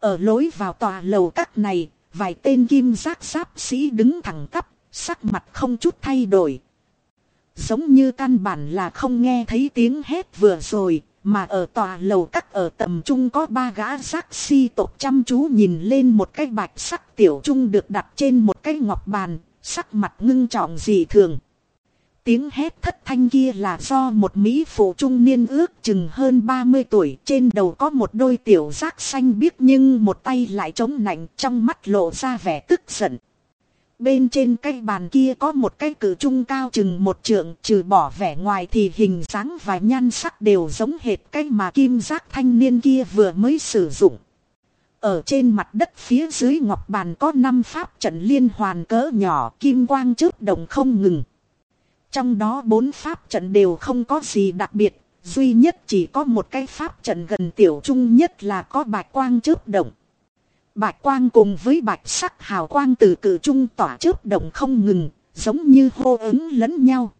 Ở lối vào tòa lầu các này, vài tên kim giác giáp sĩ đứng thẳng tắp, sắc mặt không chút thay đổi. Giống như căn bản là không nghe thấy tiếng hét vừa rồi, mà ở tòa lầu các ở tầm trung có ba gã giác si tộc chăm chú nhìn lên một cái bạch sắc tiểu trung được đặt trên một cái ngọc bàn, sắc mặt ngưng trọng dị thường. Tiếng hét thất thanh kia là do một Mỹ phụ trung niên ước chừng hơn 30 tuổi trên đầu có một đôi tiểu giác xanh biếc nhưng một tay lại chống nạnh trong mắt lộ ra vẻ tức giận. Bên trên cây bàn kia có một cái cử trung cao chừng một trượng trừ bỏ vẻ ngoài thì hình dáng và nhan sắc đều giống hệt cái mà kim giác thanh niên kia vừa mới sử dụng. Ở trên mặt đất phía dưới ngọc bàn có năm pháp trận liên hoàn cỡ nhỏ kim quang chớp động không ngừng. Trong đó bốn pháp trận đều không có gì đặc biệt, duy nhất chỉ có một cái pháp trận gần tiểu trung nhất là có bạch quang chớp động. Bạch quang cùng với bạch sắc hào quang từ cử trung tỏa chớp động không ngừng, giống như hô ứng lẫn nhau.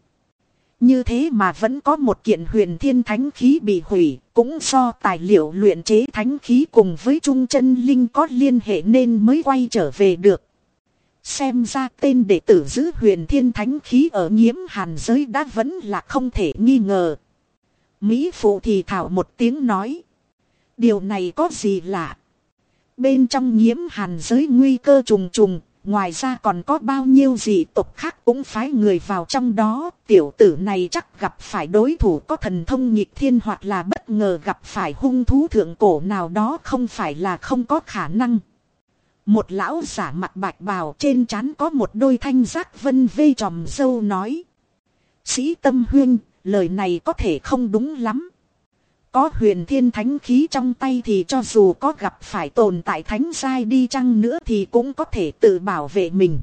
Như thế mà vẫn có một kiện huyền thiên thánh khí bị hủy, cũng do tài liệu luyện chế thánh khí cùng với trung chân linh có liên hệ nên mới quay trở về được. Xem ra tên đệ tử giữ huyền thiên thánh khí ở nhiễm hàn giới đã vẫn là không thể nghi ngờ. Mỹ phụ thì thảo một tiếng nói. Điều này có gì lạ? Bên trong nhiễm hàn giới nguy cơ trùng trùng, ngoài ra còn có bao nhiêu dị tộc khác cũng phái người vào trong đó. Tiểu tử này chắc gặp phải đối thủ có thần thông nhịp thiên hoặc là bất ngờ gặp phải hung thú thượng cổ nào đó không phải là không có khả năng. Một lão giả mặt bạch bào trên trán có một đôi thanh giác vân vê tròm dâu nói. Sĩ tâm huyên, lời này có thể không đúng lắm. Có huyền thiên thánh khí trong tay thì cho dù có gặp phải tồn tại thánh sai đi chăng nữa thì cũng có thể tự bảo vệ mình.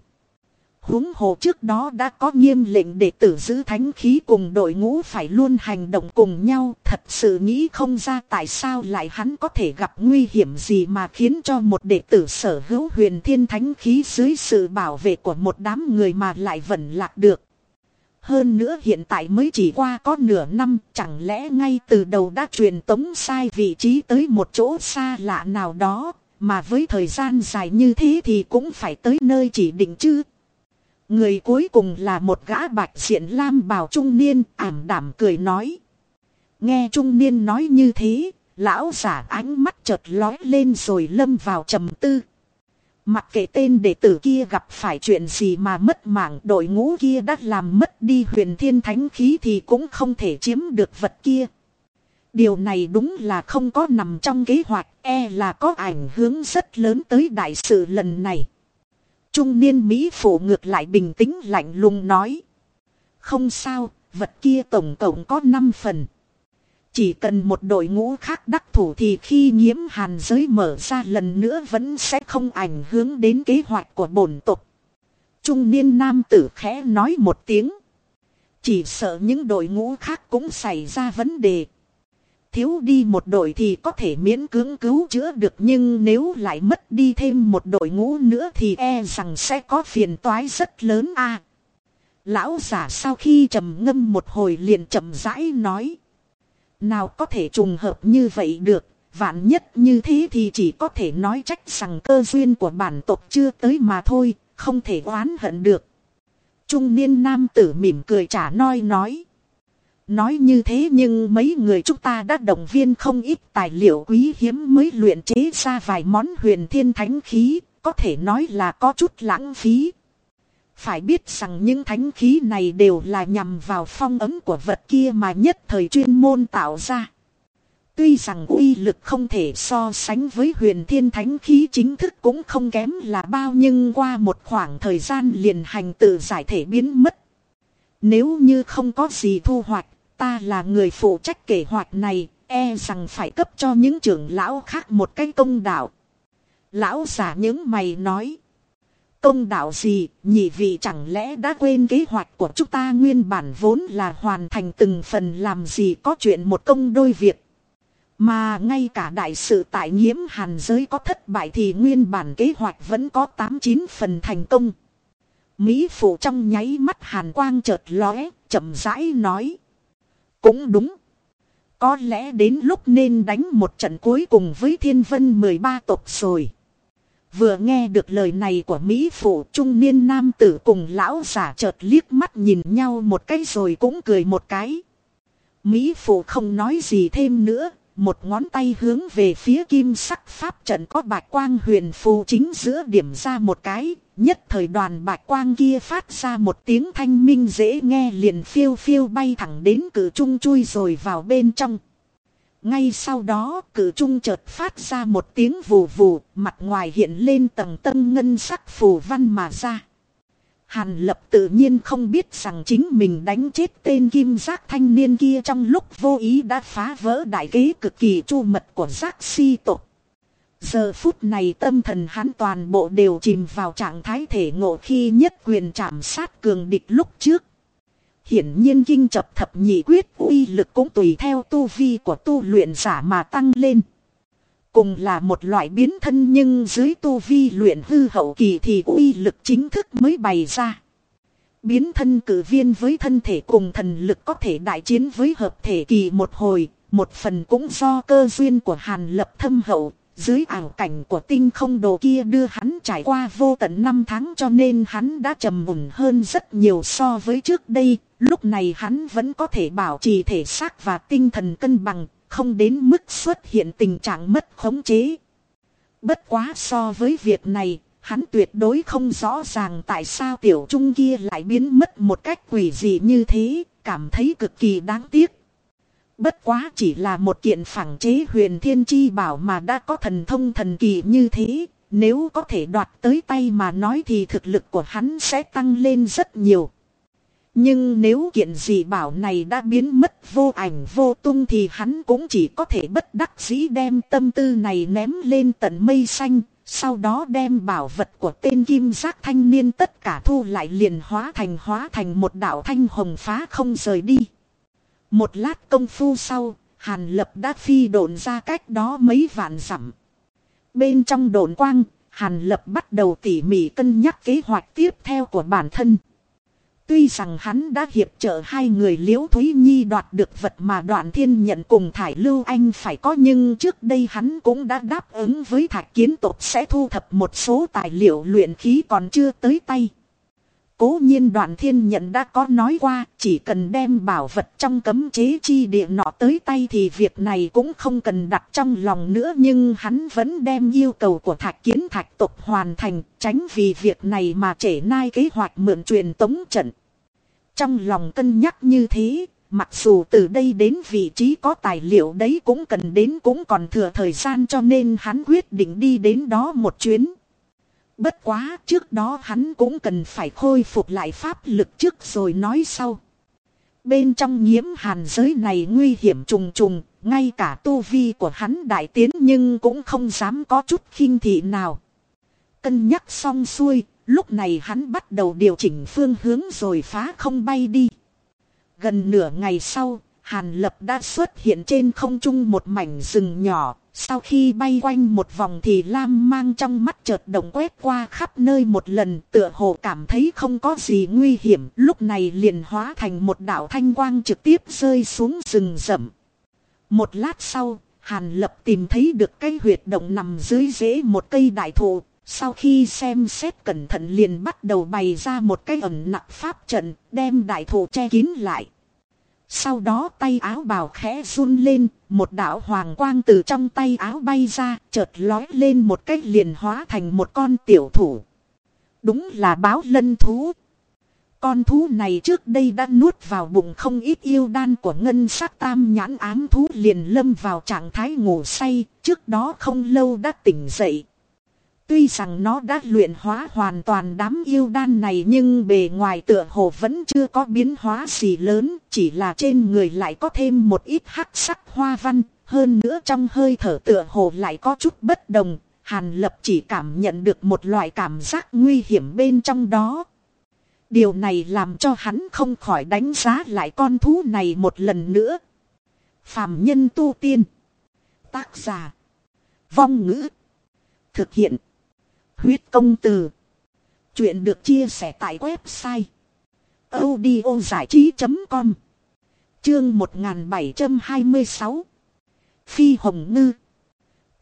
húng hồ trước đó đã có nghiêm lệnh để tử giữ thánh khí cùng đội ngũ phải luôn hành động cùng nhau. Thật sự nghĩ không ra tại sao lại hắn có thể gặp nguy hiểm gì mà khiến cho một đệ tử sở hữu huyền thiên thánh khí dưới sự bảo vệ của một đám người mà lại vẫn lạc được. Hơn nữa hiện tại mới chỉ qua có nửa năm, chẳng lẽ ngay từ đầu đã truyền tống sai vị trí tới một chỗ xa lạ nào đó, mà với thời gian dài như thế thì cũng phải tới nơi chỉ định chứ. Người cuối cùng là một gã bạch diện lam bào trung niên, ảm đảm cười nói. Nghe trung niên nói như thế, lão giả ánh mắt chợt lói lên rồi lâm vào trầm tư. Mặc kệ tên đệ tử kia gặp phải chuyện gì mà mất mạng đội ngũ kia đã làm mất đi huyền thiên thánh khí thì cũng không thể chiếm được vật kia. Điều này đúng là không có nằm trong kế hoạch, e là có ảnh hưởng rất lớn tới đại sự lần này. Trung niên Mỹ phụ ngược lại bình tĩnh lạnh lùng nói. Không sao, vật kia tổng cộng có 5 phần. Chỉ cần một đội ngũ khác đắc thủ thì khi nhiễm hàn giới mở ra lần nữa vẫn sẽ không ảnh hưởng đến kế hoạch của bổn tục. Trung niên nam tử khẽ nói một tiếng. Chỉ sợ những đội ngũ khác cũng xảy ra vấn đề. Thiếu đi một đội thì có thể miễn cưỡng cứu chữa được nhưng nếu lại mất đi thêm một đội ngũ nữa thì e rằng sẽ có phiền toái rất lớn a. Lão giả sau khi trầm ngâm một hồi liền chậm rãi nói. Nào có thể trùng hợp như vậy được, vạn nhất như thế thì chỉ có thể nói trách rằng cơ duyên của bản tộc chưa tới mà thôi, không thể oán hận được. Trung niên nam tử mỉm cười trả nói nói. Nói như thế nhưng mấy người chúng ta đã động viên không ít tài liệu quý hiếm mới luyện chế ra vài món huyền thiên thánh khí, có thể nói là có chút lãng phí. Phải biết rằng những thánh khí này đều là nhằm vào phong ấm của vật kia mà nhất thời chuyên môn tạo ra. Tuy rằng uy lực không thể so sánh với huyền thiên thánh khí chính thức cũng không kém là bao nhưng qua một khoảng thời gian liền hành tự giải thể biến mất. Nếu như không có gì thu hoạch, ta là người phụ trách kế hoạch này, e rằng phải cấp cho những trưởng lão khác một cái công đạo. Lão giả những mày nói. Công đạo gì, nhị vị chẳng lẽ đã quên kế hoạch của chúng ta nguyên bản vốn là hoàn thành từng phần làm gì có chuyện một công đôi việc. Mà ngay cả đại sự tại nhiễm hàn giới có thất bại thì nguyên bản kế hoạch vẫn có 8-9 phần thành công. Mỹ phụ trong nháy mắt hàn quang chợt lóe, chậm rãi nói. Cũng đúng. Có lẽ đến lúc nên đánh một trận cuối cùng với thiên vân 13 tộc rồi. Vừa nghe được lời này của Mỹ phụ trung niên nam tử cùng lão giả chợt liếc mắt nhìn nhau một cái rồi cũng cười một cái. Mỹ phụ không nói gì thêm nữa, một ngón tay hướng về phía kim sắc pháp trận có bạch quang huyền phù chính giữa điểm ra một cái, nhất thời đoàn bạch quang kia phát ra một tiếng thanh minh dễ nghe liền phiêu phiêu bay thẳng đến cử trung chui rồi vào bên trong. Ngay sau đó cử trung chợt phát ra một tiếng vù vù, mặt ngoài hiện lên tầng tân ngân sắc phù văn mà ra. Hàn lập tự nhiên không biết rằng chính mình đánh chết tên kim giác thanh niên kia trong lúc vô ý đã phá vỡ đại kế cực kỳ chu mật của giác si tộc. Giờ phút này tâm thần hắn toàn bộ đều chìm vào trạng thái thể ngộ khi nhất quyền chạm sát cường địch lúc trước. Hiển nhiên kinh chập thập nhị quyết uy lực cũng tùy theo tu vi của tu luyện giả mà tăng lên. Cùng là một loại biến thân nhưng dưới tu vi luyện hư hậu kỳ thì uy lực chính thức mới bày ra. Biến thân cử viên với thân thể cùng thần lực có thể đại chiến với hợp thể kỳ một hồi, một phần cũng do cơ duyên của Hàn Lập thâm hậu, dưới ảo cảnh của tinh không đồ kia đưa hắn trải qua vô tận năm tháng cho nên hắn đã trầm mùn hơn rất nhiều so với trước đây, lúc này hắn vẫn có thể bảo trì thể xác và tinh thần cân bằng, không đến mức xuất hiện tình trạng mất khống chế. Bất quá so với việc này, hắn tuyệt đối không rõ ràng tại sao tiểu trung kia lại biến mất một cách quỷ dị như thế, cảm thấy cực kỳ đáng tiếc. Bất quá chỉ là một kiện phẳng chế huyền thiên chi bảo mà đã có thần thông thần kỳ như thế, nếu có thể đoạt tới tay mà nói thì thực lực của hắn sẽ tăng lên rất nhiều. Nhưng nếu kiện gì bảo này đã biến mất vô ảnh vô tung thì hắn cũng chỉ có thể bất đắc dĩ đem tâm tư này ném lên tận mây xanh, sau đó đem bảo vật của tên kim giác thanh niên tất cả thu lại liền hóa thành hóa thành một đạo thanh hồng phá không rời đi. Một lát công phu sau, Hàn Lập đã phi độn ra cách đó mấy vạn dặm. Bên trong độn quang, Hàn Lập bắt đầu tỉ mỉ cân nhắc kế hoạch tiếp theo của bản thân. Tuy rằng hắn đã hiệp trợ hai người liễu Thúy Nhi đoạt được vật mà đoạn thiên nhận cùng Thải Lưu Anh phải có nhưng trước đây hắn cũng đã đáp ứng với thạch kiến tộc sẽ thu thập một số tài liệu luyện khí còn chưa tới tay. Cố nhiên đoạn thiên nhận đã có nói qua chỉ cần đem bảo vật trong cấm chế chi địa nọ tới tay thì việc này cũng không cần đặt trong lòng nữa nhưng hắn vẫn đem yêu cầu của thạch kiến thạch tộc hoàn thành tránh vì việc này mà trễ nai kế hoạch mượn truyền tống trận. Trong lòng cân nhắc như thế, Mặc dù từ đây đến vị trí có tài liệu đấy cũng cần đến cũng còn thừa thời gian cho nên hắn quyết định đi đến đó một chuyến. Bất quá trước đó hắn cũng cần phải khôi phục lại pháp lực trước rồi nói sau. Bên trong nhiễm hàn giới này nguy hiểm trùng trùng, ngay cả tu vi của hắn đại tiến nhưng cũng không dám có chút khinh thị nào. Cân nhắc xong xuôi, lúc này hắn bắt đầu điều chỉnh phương hướng rồi phá không bay đi. Gần nửa ngày sau, Hàn Lập đã xuất hiện trên không trung một mảnh rừng nhỏ. Sau khi bay quanh một vòng thì Lam mang trong mắt chợt động quét qua khắp nơi một lần tựa hồ cảm thấy không có gì nguy hiểm. Lúc này liền hóa thành một đạo thanh quang trực tiếp rơi xuống rừng rậm. Một lát sau, Hàn Lập tìm thấy được cái huyệt động nằm dưới rễ một cây đại thụ. Sau khi xem xét cẩn thận liền bắt đầu bày ra một cái ẩn nặng pháp trận, đem đại thụ che kín lại. Sau đó tay áo bào khẽ run lên, một đạo hoàng quang từ trong tay áo bay ra, chợt lói lên một cách liền hóa thành một con tiểu thủ. Đúng là báo lân thú. Con thú này trước đây đã nuốt vào bụng không ít yêu đan của ngân sắc tam nhãn ám thú liền lâm vào trạng thái ngủ say, trước đó không lâu đã tỉnh dậy. Tuy rằng nó đã luyện hóa hoàn toàn đám yêu đan này nhưng bề ngoài tựa hồ vẫn chưa có biến hóa gì lớn, chỉ là trên người lại có thêm một ít hắc sắc hoa văn, hơn nữa trong hơi thở tựa hồ lại có chút bất đồng, Hàn Lập chỉ cảm nhận được một loại cảm giác nguy hiểm bên trong đó. Điều này làm cho hắn không khỏi đánh giá lại con thú này một lần nữa. Phạm nhân tu tiên. Tác giả. Vong ngữ. Thực hiện. Huyết công từ. Chuyện được chia sẻ tại website. audiozảichí.com Chương 1726 Phi Hồng Ngư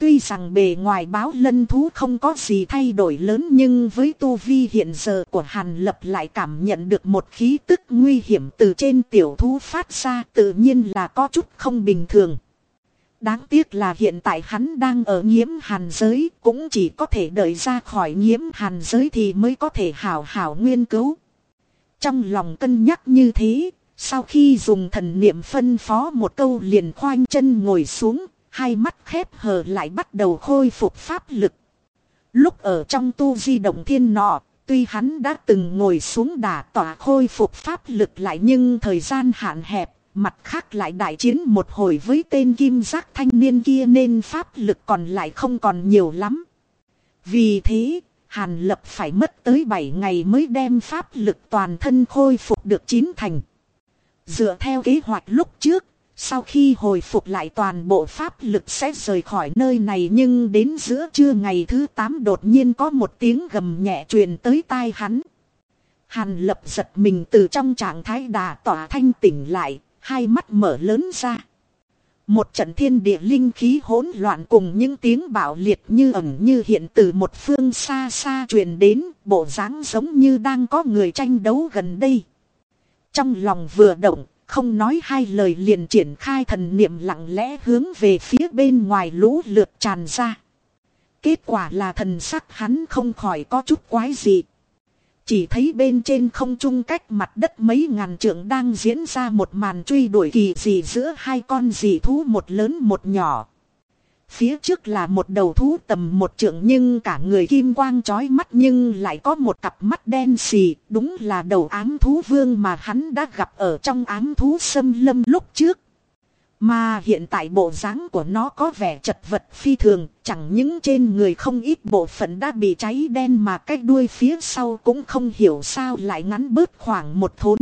Tuy rằng bề ngoài báo lân thú không có gì thay đổi lớn nhưng với tu vi hiện giờ của Hàn Lập lại cảm nhận được một khí tức nguy hiểm từ trên tiểu thú phát ra tự nhiên là có chút không bình thường. Đáng tiếc là hiện tại hắn đang ở nhiễm hàn giới, cũng chỉ có thể đợi ra khỏi nhiễm hàn giới thì mới có thể hảo hảo nguyên cứu. Trong lòng cân nhắc như thế, sau khi dùng thần niệm phân phó một câu liền khoanh chân ngồi xuống, hai mắt khép hờ lại bắt đầu khôi phục pháp lực. Lúc ở trong tu di động thiên nọ, tuy hắn đã từng ngồi xuống đả tỏa khôi phục pháp lực lại nhưng thời gian hạn hẹp, Mặt khác lại đại chiến một hồi với tên kim giác thanh niên kia nên pháp lực còn lại không còn nhiều lắm. Vì thế, Hàn Lập phải mất tới 7 ngày mới đem pháp lực toàn thân khôi phục được chín thành. Dựa theo kế hoạch lúc trước, sau khi hồi phục lại toàn bộ pháp lực sẽ rời khỏi nơi này nhưng đến giữa trưa ngày thứ 8 đột nhiên có một tiếng gầm nhẹ truyền tới tai hắn. Hàn lập giật mình từ trong trạng thái đà tỏa thanh tỉnh lại, hai mắt mở lớn ra. Một trận thiên địa linh khí hỗn loạn cùng những tiếng bạo liệt như ẩn như hiện từ một phương xa xa truyền đến, bộ dáng giống như đang có người tranh đấu gần đây. Trong lòng vừa động, không nói hai lời liền triển khai thần niệm lặng lẽ hướng về phía bên ngoài lũ lượt tràn ra. Kết quả là thần sắc hắn không khỏi có chút quái dị. Chỉ thấy bên trên không trung cách mặt đất mấy ngàn trượng đang diễn ra một màn truy đuổi kỳ dị giữa hai con dị thú một lớn một nhỏ. Phía trước là một đầu thú tầm một trượng nhưng cả người kim quang chói mắt nhưng lại có một cặp mắt đen xì, đúng là đầu ám thú vương mà hắn đã gặp ở trong ám thú xâm lâm lúc trước. Mà hiện tại bộ dáng của nó có vẻ chật vật phi thường, chẳng những trên người không ít bộ phận đã bị cháy đen mà cái đuôi phía sau cũng không hiểu sao lại ngắn bớt khoảng một thốn.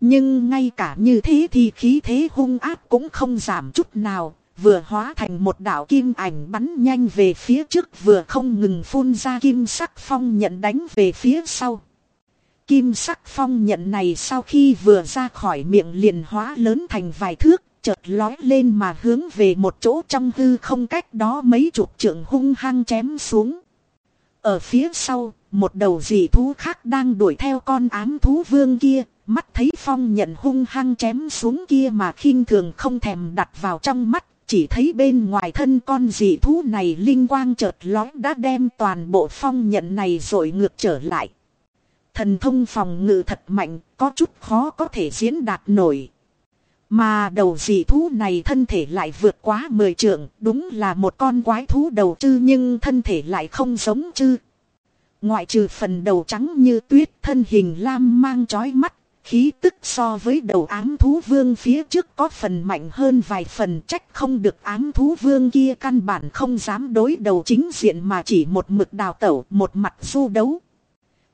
Nhưng ngay cả như thế thì khí thế hung ác cũng không giảm chút nào, vừa hóa thành một đạo kim ảnh bắn nhanh về phía trước vừa không ngừng phun ra kim sắc phong nhận đánh về phía sau. Kim sắc phong nhận này sau khi vừa ra khỏi miệng liền hóa lớn thành vài thước, chợt lói lên mà hướng về một chỗ trong hư không cách đó mấy chục trượng hung hăng chém xuống. Ở phía sau, một đầu dị thú khác đang đuổi theo con ám thú vương kia, mắt thấy phong nhận hung hăng chém xuống kia mà khinh thường không thèm đặt vào trong mắt, chỉ thấy bên ngoài thân con dị thú này linh quang chợt lói đã đem toàn bộ phong nhận này rồi ngược trở lại. Thần thông phòng ngự thật mạnh, có chút khó có thể diễn đạt nổi. Mà đầu dị thú này thân thể lại vượt quá 10 trượng, đúng là một con quái thú đầu chư nhưng thân thể lại không giống chư. Ngoại trừ phần đầu trắng như tuyết thân hình lam mang chói mắt, khí tức so với đầu ám thú vương phía trước có phần mạnh hơn vài phần trách không được ám thú vương kia căn bản không dám đối đầu chính diện mà chỉ một mực đào tẩu một mặt du đấu.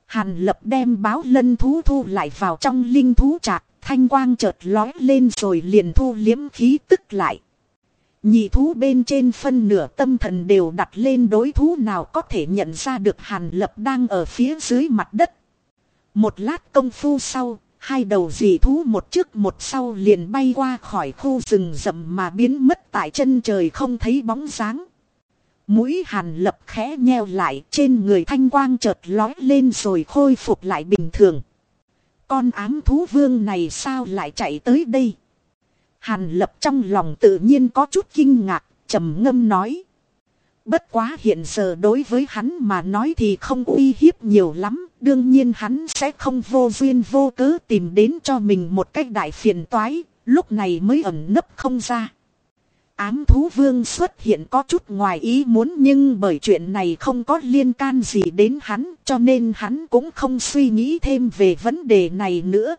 Hàn lập đem báo lân thú thu lại vào trong linh thú trạc, thanh quang chợt lói lên rồi liền thu liếm khí tức lại. Nhị thú bên trên phân nửa tâm thần đều đặt lên đối thú nào có thể nhận ra được hàn lập đang ở phía dưới mặt đất. Một lát công phu sau, hai đầu dị thú một trước một sau liền bay qua khỏi khu rừng rậm mà biến mất tại chân trời không thấy bóng dáng. Mũi hàn lập khẽ nheo lại trên người thanh quang chợt lói lên rồi khôi phục lại bình thường. Con ám thú vương này sao lại chạy tới đây? Hàn lập trong lòng tự nhiên có chút kinh ngạc, trầm ngâm nói. Bất quá hiện giờ đối với hắn mà nói thì không uy hiếp nhiều lắm, đương nhiên hắn sẽ không vô duyên vô cớ tìm đến cho mình một cách đại phiền toái, lúc này mới ẩn nấp không ra. Ám thú vương xuất hiện có chút ngoài ý muốn nhưng bởi chuyện này không có liên can gì đến hắn cho nên hắn cũng không suy nghĩ thêm về vấn đề này nữa.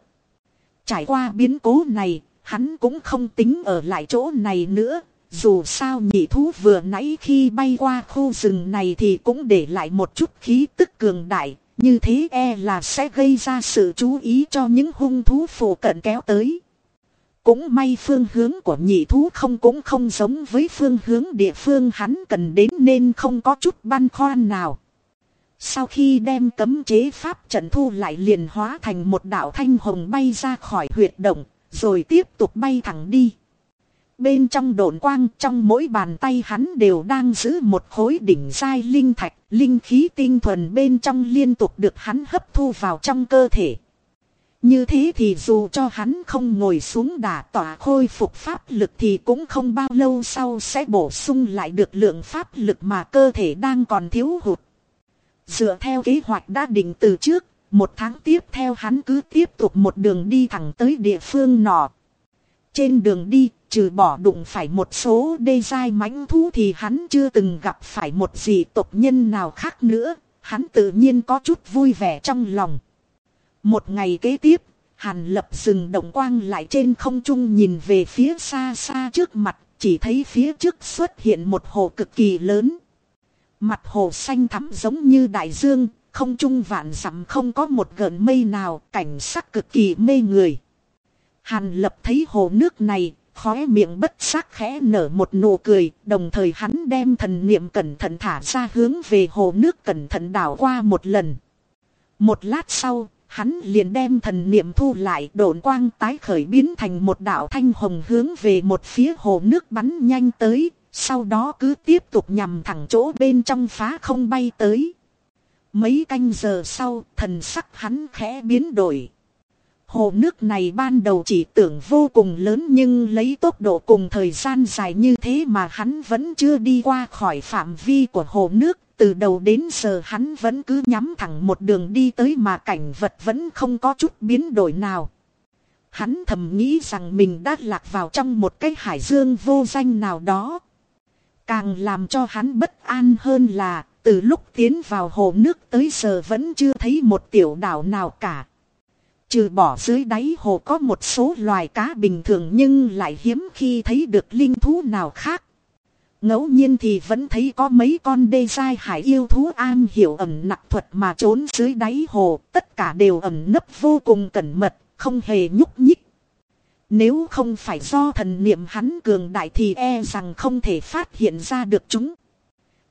Trải qua biến cố này, hắn cũng không tính ở lại chỗ này nữa. Dù sao nhị thú vừa nãy khi bay qua khu rừng này thì cũng để lại một chút khí tức cường đại, như thế e là sẽ gây ra sự chú ý cho những hung thú phổ cận kéo tới. Cũng may phương hướng của nhị thú không cũng không giống với phương hướng địa phương hắn cần đến nên không có chút băn khoăn nào. Sau khi đem cấm chế pháp trận thu lại liền hóa thành một đạo thanh hồng bay ra khỏi huyệt động, rồi tiếp tục bay thẳng đi. Bên trong đồn quang trong mỗi bàn tay hắn đều đang giữ một khối đỉnh dai linh thạch, linh khí tinh thuần bên trong liên tục được hắn hấp thu vào trong cơ thể. Như thế thì dù cho hắn không ngồi xuống đả tỏa khôi phục pháp lực thì cũng không bao lâu sau sẽ bổ sung lại được lượng pháp lực mà cơ thể đang còn thiếu hụt. Dựa theo kế hoạch đã định từ trước, một tháng tiếp theo hắn cứ tiếp tục một đường đi thẳng tới địa phương nọ. Trên đường đi, trừ bỏ đụng phải một số đê dai mãnh thú thì hắn chưa từng gặp phải một gì tộc nhân nào khác nữa, hắn tự nhiên có chút vui vẻ trong lòng. Một ngày kế tiếp, Hàn lập dừng động quang lại trên không trung nhìn về phía xa xa trước mặt, chỉ thấy phía trước xuất hiện một hồ cực kỳ lớn. Mặt hồ xanh thắm giống như đại dương, không trung vạn dặm không có một gợn mây nào, cảnh sắc cực kỳ mê người. Hàn lập thấy hồ nước này, khóe miệng bất sắc khẽ nở một nụ cười, đồng thời hắn đem thần niệm cẩn thận thả ra hướng về hồ nước cẩn thận đảo qua một lần. Một lát sau, hắn liền đem thần niệm thu lại độn quang tái khởi biến thành một đạo thanh hồng hướng về một phía hồ nước bắn nhanh tới, sau đó cứ tiếp tục nhằm thẳng chỗ bên trong phá không bay tới. Mấy canh giờ sau, thần sắc hắn khẽ biến đổi. Hồ nước này ban đầu chỉ tưởng vô cùng lớn nhưng lấy tốc độ cùng thời gian dài như thế mà hắn vẫn chưa đi qua khỏi phạm vi của hồ nước. Từ đầu đến giờ hắn vẫn cứ nhắm thẳng một đường đi tới mà cảnh vật vẫn không có chút biến đổi nào. Hắn thầm nghĩ rằng mình đã lạc vào trong một cái hải dương vô danh nào đó. Càng làm cho hắn bất an hơn là, từ lúc tiến vào hồ nước tới giờ vẫn chưa thấy một tiểu đảo nào cả. Trừ bỏ dưới đáy hồ có một số loài cá bình thường nhưng lại hiếm khi thấy được linh thú nào khác ngẫu nhiên thì vẫn thấy có mấy con đê dai hải yêu thú an hiểu ẩm nặc thuật mà trốn dưới đáy hồ. Tất cả đều ẩm nấp vô cùng cẩn mật, không hề nhúc nhích. Nếu không phải do thần niệm hắn cường đại thì e rằng không thể phát hiện ra được chúng.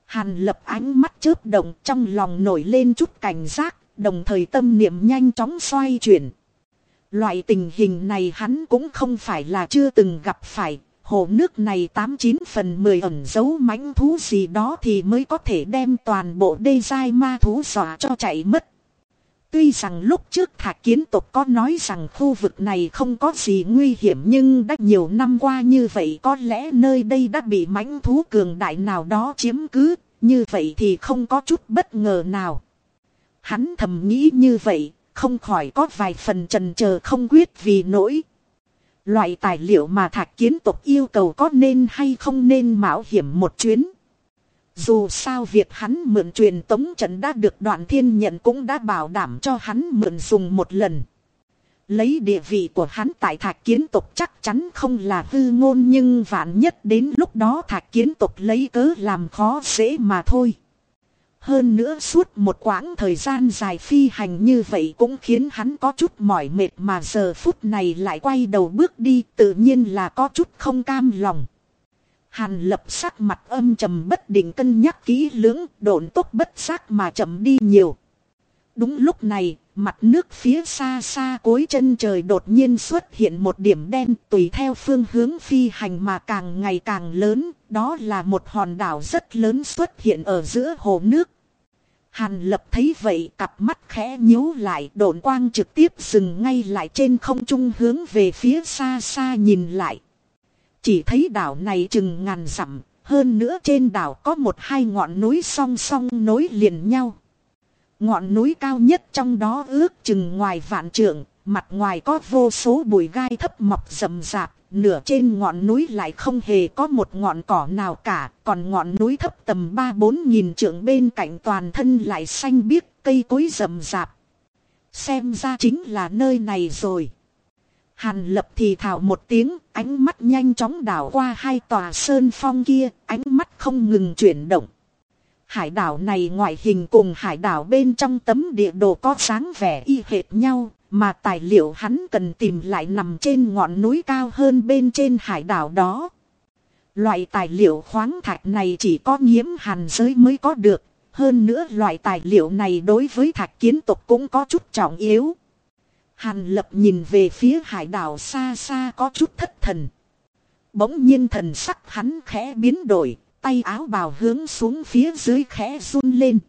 Hàn lập ánh mắt chớp động trong lòng nổi lên chút cảnh giác, đồng thời tâm niệm nhanh chóng xoay chuyển. Loại tình hình này hắn cũng không phải là chưa từng gặp phải, hồ nước này 89 phần 10 ẩn dấu mãnh thú gì đó thì mới có thể đem toàn bộ đê dai ma thú dọa cho chạy mất. Tuy rằng lúc trước thạc kiến tộc có nói rằng khu vực này không có gì nguy hiểm nhưng đã nhiều năm qua như vậy có lẽ nơi đây đã bị mãnh thú cường đại nào đó chiếm cứ, như vậy thì không có chút bất ngờ nào. Hắn thầm nghĩ như vậy, không khỏi có vài phần trần chờ không quyết vì nỗi. Loại tài liệu mà thạch kiến tộc yêu cầu có nên hay không nên mạo hiểm một chuyến. Dù sao việc hắn mượn truyền tống trận đã được đoạn thiên nhận cũng đã bảo đảm cho hắn mượn dùng một lần. Lấy địa vị của hắn tại thạch kiến tộc chắc chắn không là hư ngôn nhưng vạn nhất đến lúc đó thạch kiến tộc lấy cớ làm khó dễ mà thôi. Hơn nữa suốt một quãng thời gian dài phi hành như vậy cũng khiến hắn có chút mỏi mệt mà giờ phút này lại quay đầu bước đi, tự nhiên là có chút không cam lòng. Hàn lập sắc mặt âm trầm bất định cân nhắc kỹ lưỡng, độn tốc bất giác mà chậm đi nhiều. Đúng lúc này, mặt nước phía xa xa cuối chân trời đột nhiên xuất hiện một điểm đen tùy theo phương hướng phi hành mà càng ngày càng lớn, đó là một hòn đảo rất lớn xuất hiện ở giữa hồ nước. Hàn lập thấy vậy cặp mắt khẽ nhíu lại độn quang trực tiếp dừng ngay lại trên không trung hướng về phía xa xa nhìn lại. Chỉ thấy đảo này chừng ngàn dặm, hơn nữa trên đảo có một hai ngọn núi song song nối liền nhau. Ngọn núi cao nhất trong đó ước chừng ngoài vạn trượng, mặt ngoài có vô số bụi gai thấp mọc rậm rạp, nửa trên ngọn núi lại không hề có một ngọn cỏ nào cả, còn ngọn núi thấp tầm ba bốn nghìn trượng bên cạnh toàn thân lại xanh biếc, cây cối rậm rạp. Xem ra chính là nơi này rồi. Hàn lập thì thảo một tiếng, ánh mắt nhanh chóng đảo qua hai tòa sơn phong kia, ánh mắt không ngừng chuyển động. Hải đảo này ngoại hình cùng hải đảo bên trong tấm địa đồ có sáng vẻ y hệt nhau, mà tài liệu hắn cần tìm lại nằm trên ngọn núi cao hơn bên trên hải đảo đó. Loại tài liệu khoáng thạch này chỉ có nhiễm hàn giới mới có được, hơn nữa loại tài liệu này đối với thạch kiến tục cũng có chút trọng yếu. Hàn lập nhìn về phía hải đảo xa xa có chút thất thần. Bỗng nhiên thần sắc hắn khẽ biến đổi, tay áo bào hướng xuống phía dưới khẽ run lên.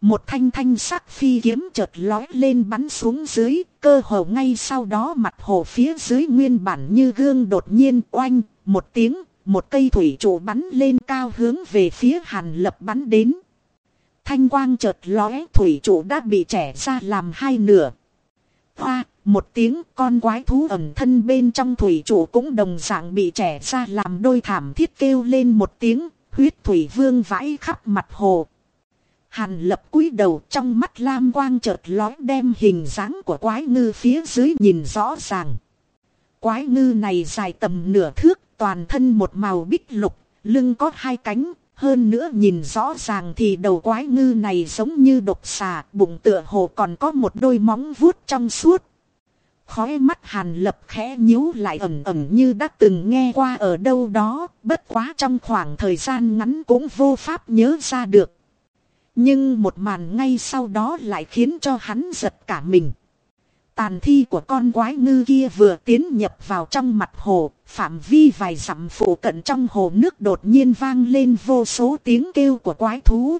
Một thanh thanh sắc phi kiếm chợt lói lên bắn xuống dưới, cơ hồ ngay sau đó mặt hồ phía dưới nguyên bản như gương đột nhiên oanh, một tiếng, một cây thủy trụ bắn lên cao hướng về phía hàn lập bắn đến. Thanh quang chợt lóe thủy trụ đã bị trẻ ra làm hai nửa. Hoa, một tiếng con quái thú ẩn thân bên trong thủy chủ cũng đồng dạng bị trẻ ra làm đôi thảm thiết kêu lên một tiếng, huyết thủy vương vãi khắp mặt hồ. Hàn lập cúi đầu trong mắt lam quang chợt lói đem hình dáng của quái ngư phía dưới nhìn rõ ràng. Quái ngư này dài tầm nửa thước, toàn thân một màu bích lục, lưng có hai cánh, hơn nữa nhìn rõ ràng thì đầu quái ngư này giống như độc xà, bụng tựa hồ còn có một đôi móng vuốt trong suốt. Khói mắt hàn lập khẽ nhíu lại ẩm ẩm như đã từng nghe qua ở đâu đó, bất quá trong khoảng thời gian ngắn cũng vô pháp nhớ ra được. Nhưng một màn ngay sau đó lại khiến cho hắn giật cả mình. Tàn thi của con quái ngư kia vừa tiến nhập vào trong mặt hồ, phạm vi vài dặm phụ cận trong hồ nước đột nhiên vang lên vô số tiếng kêu của quái thú.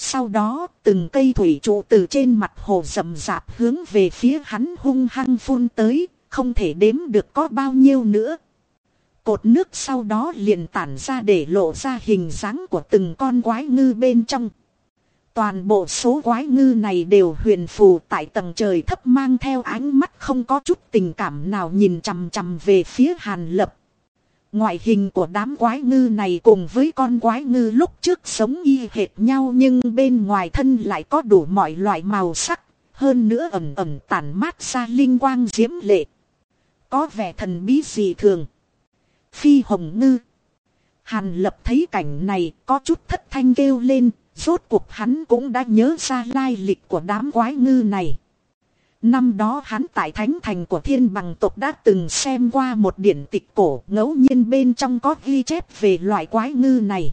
Sau đó, từng cây thủy trụ từ trên mặt hồ rầm rạp hướng về phía hắn hung hăng phun tới, không thể đếm được có bao nhiêu nữa. Cột nước sau đó liền tản ra để lộ ra hình dáng của từng con quái ngư bên trong. Toàn bộ số quái ngư này đều huyền phù tại tầng trời thấp mang theo ánh mắt không có chút tình cảm nào nhìn chằm chằm về phía hàn lập. Ngoại hình của đám quái ngư này cùng với con quái ngư lúc trước sống y hệt nhau nhưng bên ngoài thân lại có đủ mọi loại màu sắc, hơn nữa ẩm ẩm tản mát ra linh quang diễm lệ. Có vẻ thần bí gì thường. Phi hồng ngư. Hàn lập thấy cảnh này có chút thất thanh kêu lên, rốt cuộc hắn cũng đã nhớ ra lai lịch của đám quái ngư này. Năm đó hắn tại thánh thành của thiên bằng tộc đã từng xem qua một điển tịch cổ ngẫu nhiên bên trong có ghi chép về loại quái ngư này.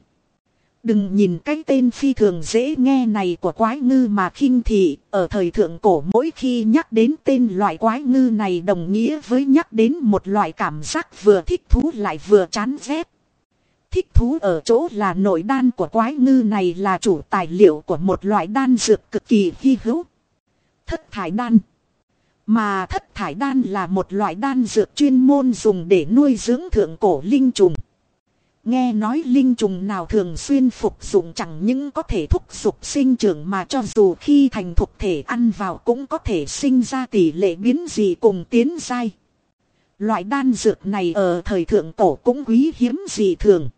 Đừng nhìn cái tên phi thường dễ nghe này của quái ngư mà khinh thị, ở thời thượng cổ mỗi khi nhắc đến tên loại quái ngư này đồng nghĩa với nhắc đến một loại cảm giác vừa thích thú lại vừa chán ghét. Thích thú ở chỗ là nội đan của quái ngư này là chủ tài liệu của một loại đan dược cực kỳ hy hữu. Thất thải đan mà thất thải đan là một loại đan dược chuyên môn dùng để nuôi dưỡng thượng cổ linh trùng. Nghe nói linh trùng nào thường xuyên phục dụng chẳng những có thể thúc dục sinh trưởng mà cho dù khi thành thuộc thể ăn vào cũng có thể sinh ra tỷ lệ biến dị cùng tiến dai. Loại đan dược này ở thời thượng cổ cũng quý hiếm dị thường.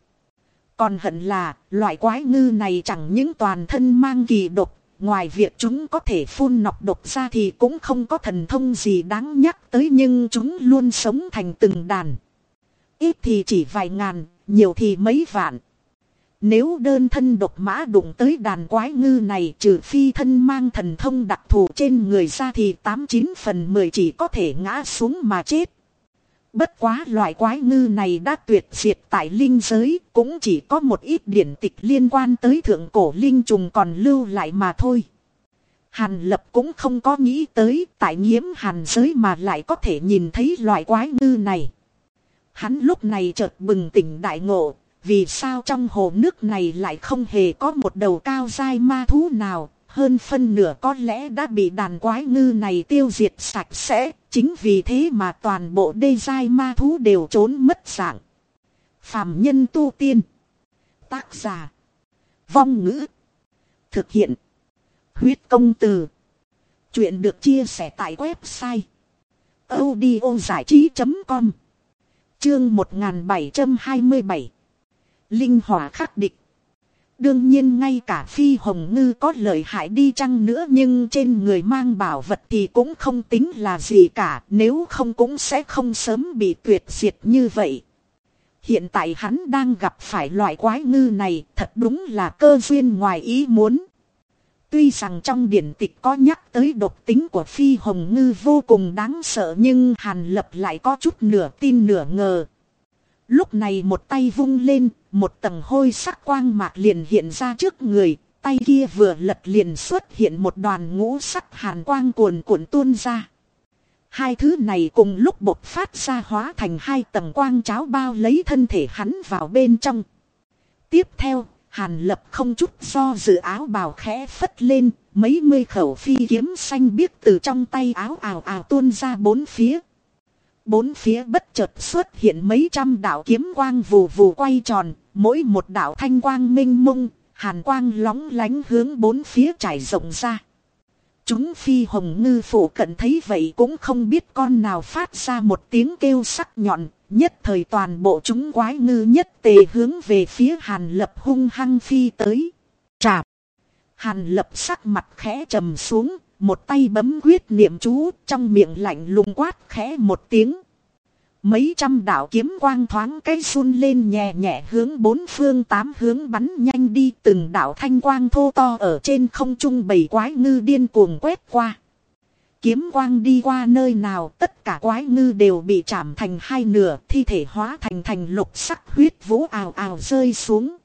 Còn hận là, loại quái ngư này chẳng những toàn thân mang kỳ độc, ngoài việc chúng có thể phun nọc độc ra thì cũng không có thần thông gì đáng nhắc tới nhưng chúng luôn sống thành từng đàn. Ít thì chỉ vài ngàn, nhiều thì mấy vạn. Nếu đơn thân độc mã đụng tới đàn quái ngư này trừ phi thân mang thần thông đặc thù trên người ra thì 89 phần 10 chỉ có thể ngã xuống mà chết. Bất quá loại quái ngư này đã tuyệt diệt tại linh giới, cũng chỉ có một ít điển tịch liên quan tới thượng cổ linh trùng còn lưu lại mà thôi. Hàn lập cũng không có nghĩ tới tại nhiễm hàn giới mà lại có thể nhìn thấy loại quái ngư này. Hắn lúc này chợt bừng tỉnh đại ngộ, vì sao trong hồ nước này lại không hề có một đầu cao dai ma thú nào, hơn phân nửa có lẽ đã bị đàn quái ngư này tiêu diệt sạch sẽ, chính vì thế mà toàn bộ đê dai ma thú đều trốn mất dạng. Phạm nhân tu tiên. Tác giả. Vong ngữ. Thực hiện. Huyết công từ. Chuyện được chia sẻ tại website. audiozảichí.com Chương 1727 Linh hỏa khắc địch Đương nhiên ngay cả phi hồng ngư có lợi hại đi chăng nữa nhưng trên người mang bảo vật thì cũng không tính là gì cả, nếu không cũng sẽ không sớm bị tuyệt diệt như vậy. Hiện tại hắn đang gặp phải loại quái ngư này, thật đúng là cơ duyên ngoài ý muốn. Tuy rằng trong điển tịch có nhắc tới độc tính của phi hồng ngư vô cùng đáng sợ nhưng hàn lập lại có chút nửa tin nửa ngờ. Lúc này một tay vung lên, một tầng hôi sắc quang mạc liền hiện ra trước người, tay kia vừa lật liền xuất hiện một đoàn ngũ sắc hàn quang cuồn cuộn tuôn ra. Hai thứ này cùng lúc bộc phát ra hóa thành hai tầng quang cháo bao lấy thân thể hắn vào bên trong. Tiếp theo, hàn lập không chút do dự áo bào khẽ phất lên, mấy mươi khẩu phi kiếm xanh biếc từ trong tay áo ào ào tuôn ra bốn phía. Bốn phía bất chợt xuất hiện mấy trăm đạo kiếm quang vù vù quay tròn, mỗi một đạo thanh quang minh mông, hàn quang lóng lánh hướng bốn phía trải rộng ra. Chúng phi hồng ngư phủ cận thấy vậy cũng không biết con nào phát ra một tiếng kêu sắc nhọn, nhất thời toàn bộ chúng quái ngư nhất tề hướng về phía hàn lập hung hăng phi tới. Chạp! Hàn lập sắc mặt khẽ trầm xuống, một tay bấm quyết niệm chú, trong miệng lạnh lùng quát khẽ một tiếng. Mấy trăm đạo kiếm quang thoáng cái run lên nhẹ nhẹ hướng bốn phương tám hướng bắn nhanh đi từng đạo thanh quang thô to ở trên không trung bầy quái ngư điên cuồng quét qua. Kiếm quang đi qua nơi nào tất cả quái ngư đều bị chạm thành hai nửa thi thể hóa thành thành lục sắc huyết vũ ào ào rơi xuống.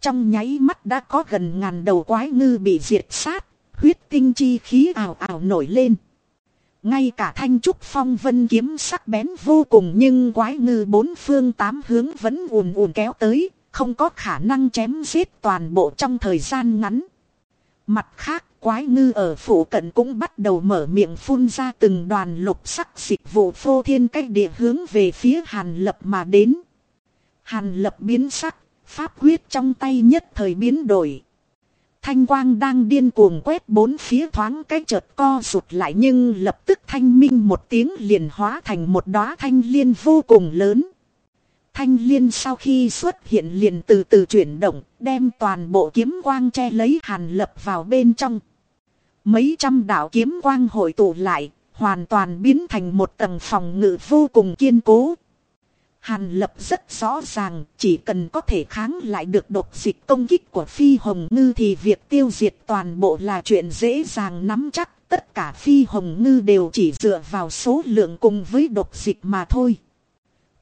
Trong nháy mắt đã có gần ngàn đầu quái ngư bị diệt sát huyết tinh chi khí ảo ảo nổi lên. Ngay cả thanh trúc phong vân kiếm sắc bén vô cùng nhưng quái ngư bốn phương tám hướng vẫn ùn ùn kéo tới, không có khả năng chém giết toàn bộ trong thời gian ngắn. Mặt khác, quái ngư ở phủ cận cũng bắt đầu mở miệng phun ra từng đoàn lục sắc dịch vụ phô thiên cách địa hướng về phía hàn lập mà đến. Hàn lập biến sắc, pháp quyết trong tay nhất thời biến đổi. Thanh quang đang điên cuồng quét bốn phía thoáng cái chợt co rụt lại nhưng lập tức thanh minh một tiếng liền hóa thành một đóa thanh liên vô cùng lớn. Thanh liên sau khi xuất hiện liền từ từ chuyển động, đem toàn bộ kiếm quang che lấy hàn lập vào bên trong. Mấy trăm đạo kiếm quang hội tụ lại, hoàn toàn biến thành một tầng phòng ngự vô cùng kiên cố, Hàn lập rất rõ ràng, chỉ cần có thể kháng lại được độc dịch công kích của phi hồng ngư thì việc tiêu diệt toàn bộ là chuyện dễ dàng nắm chắc. Tất cả phi hồng ngư đều chỉ dựa vào số lượng cùng với độc dịch mà thôi.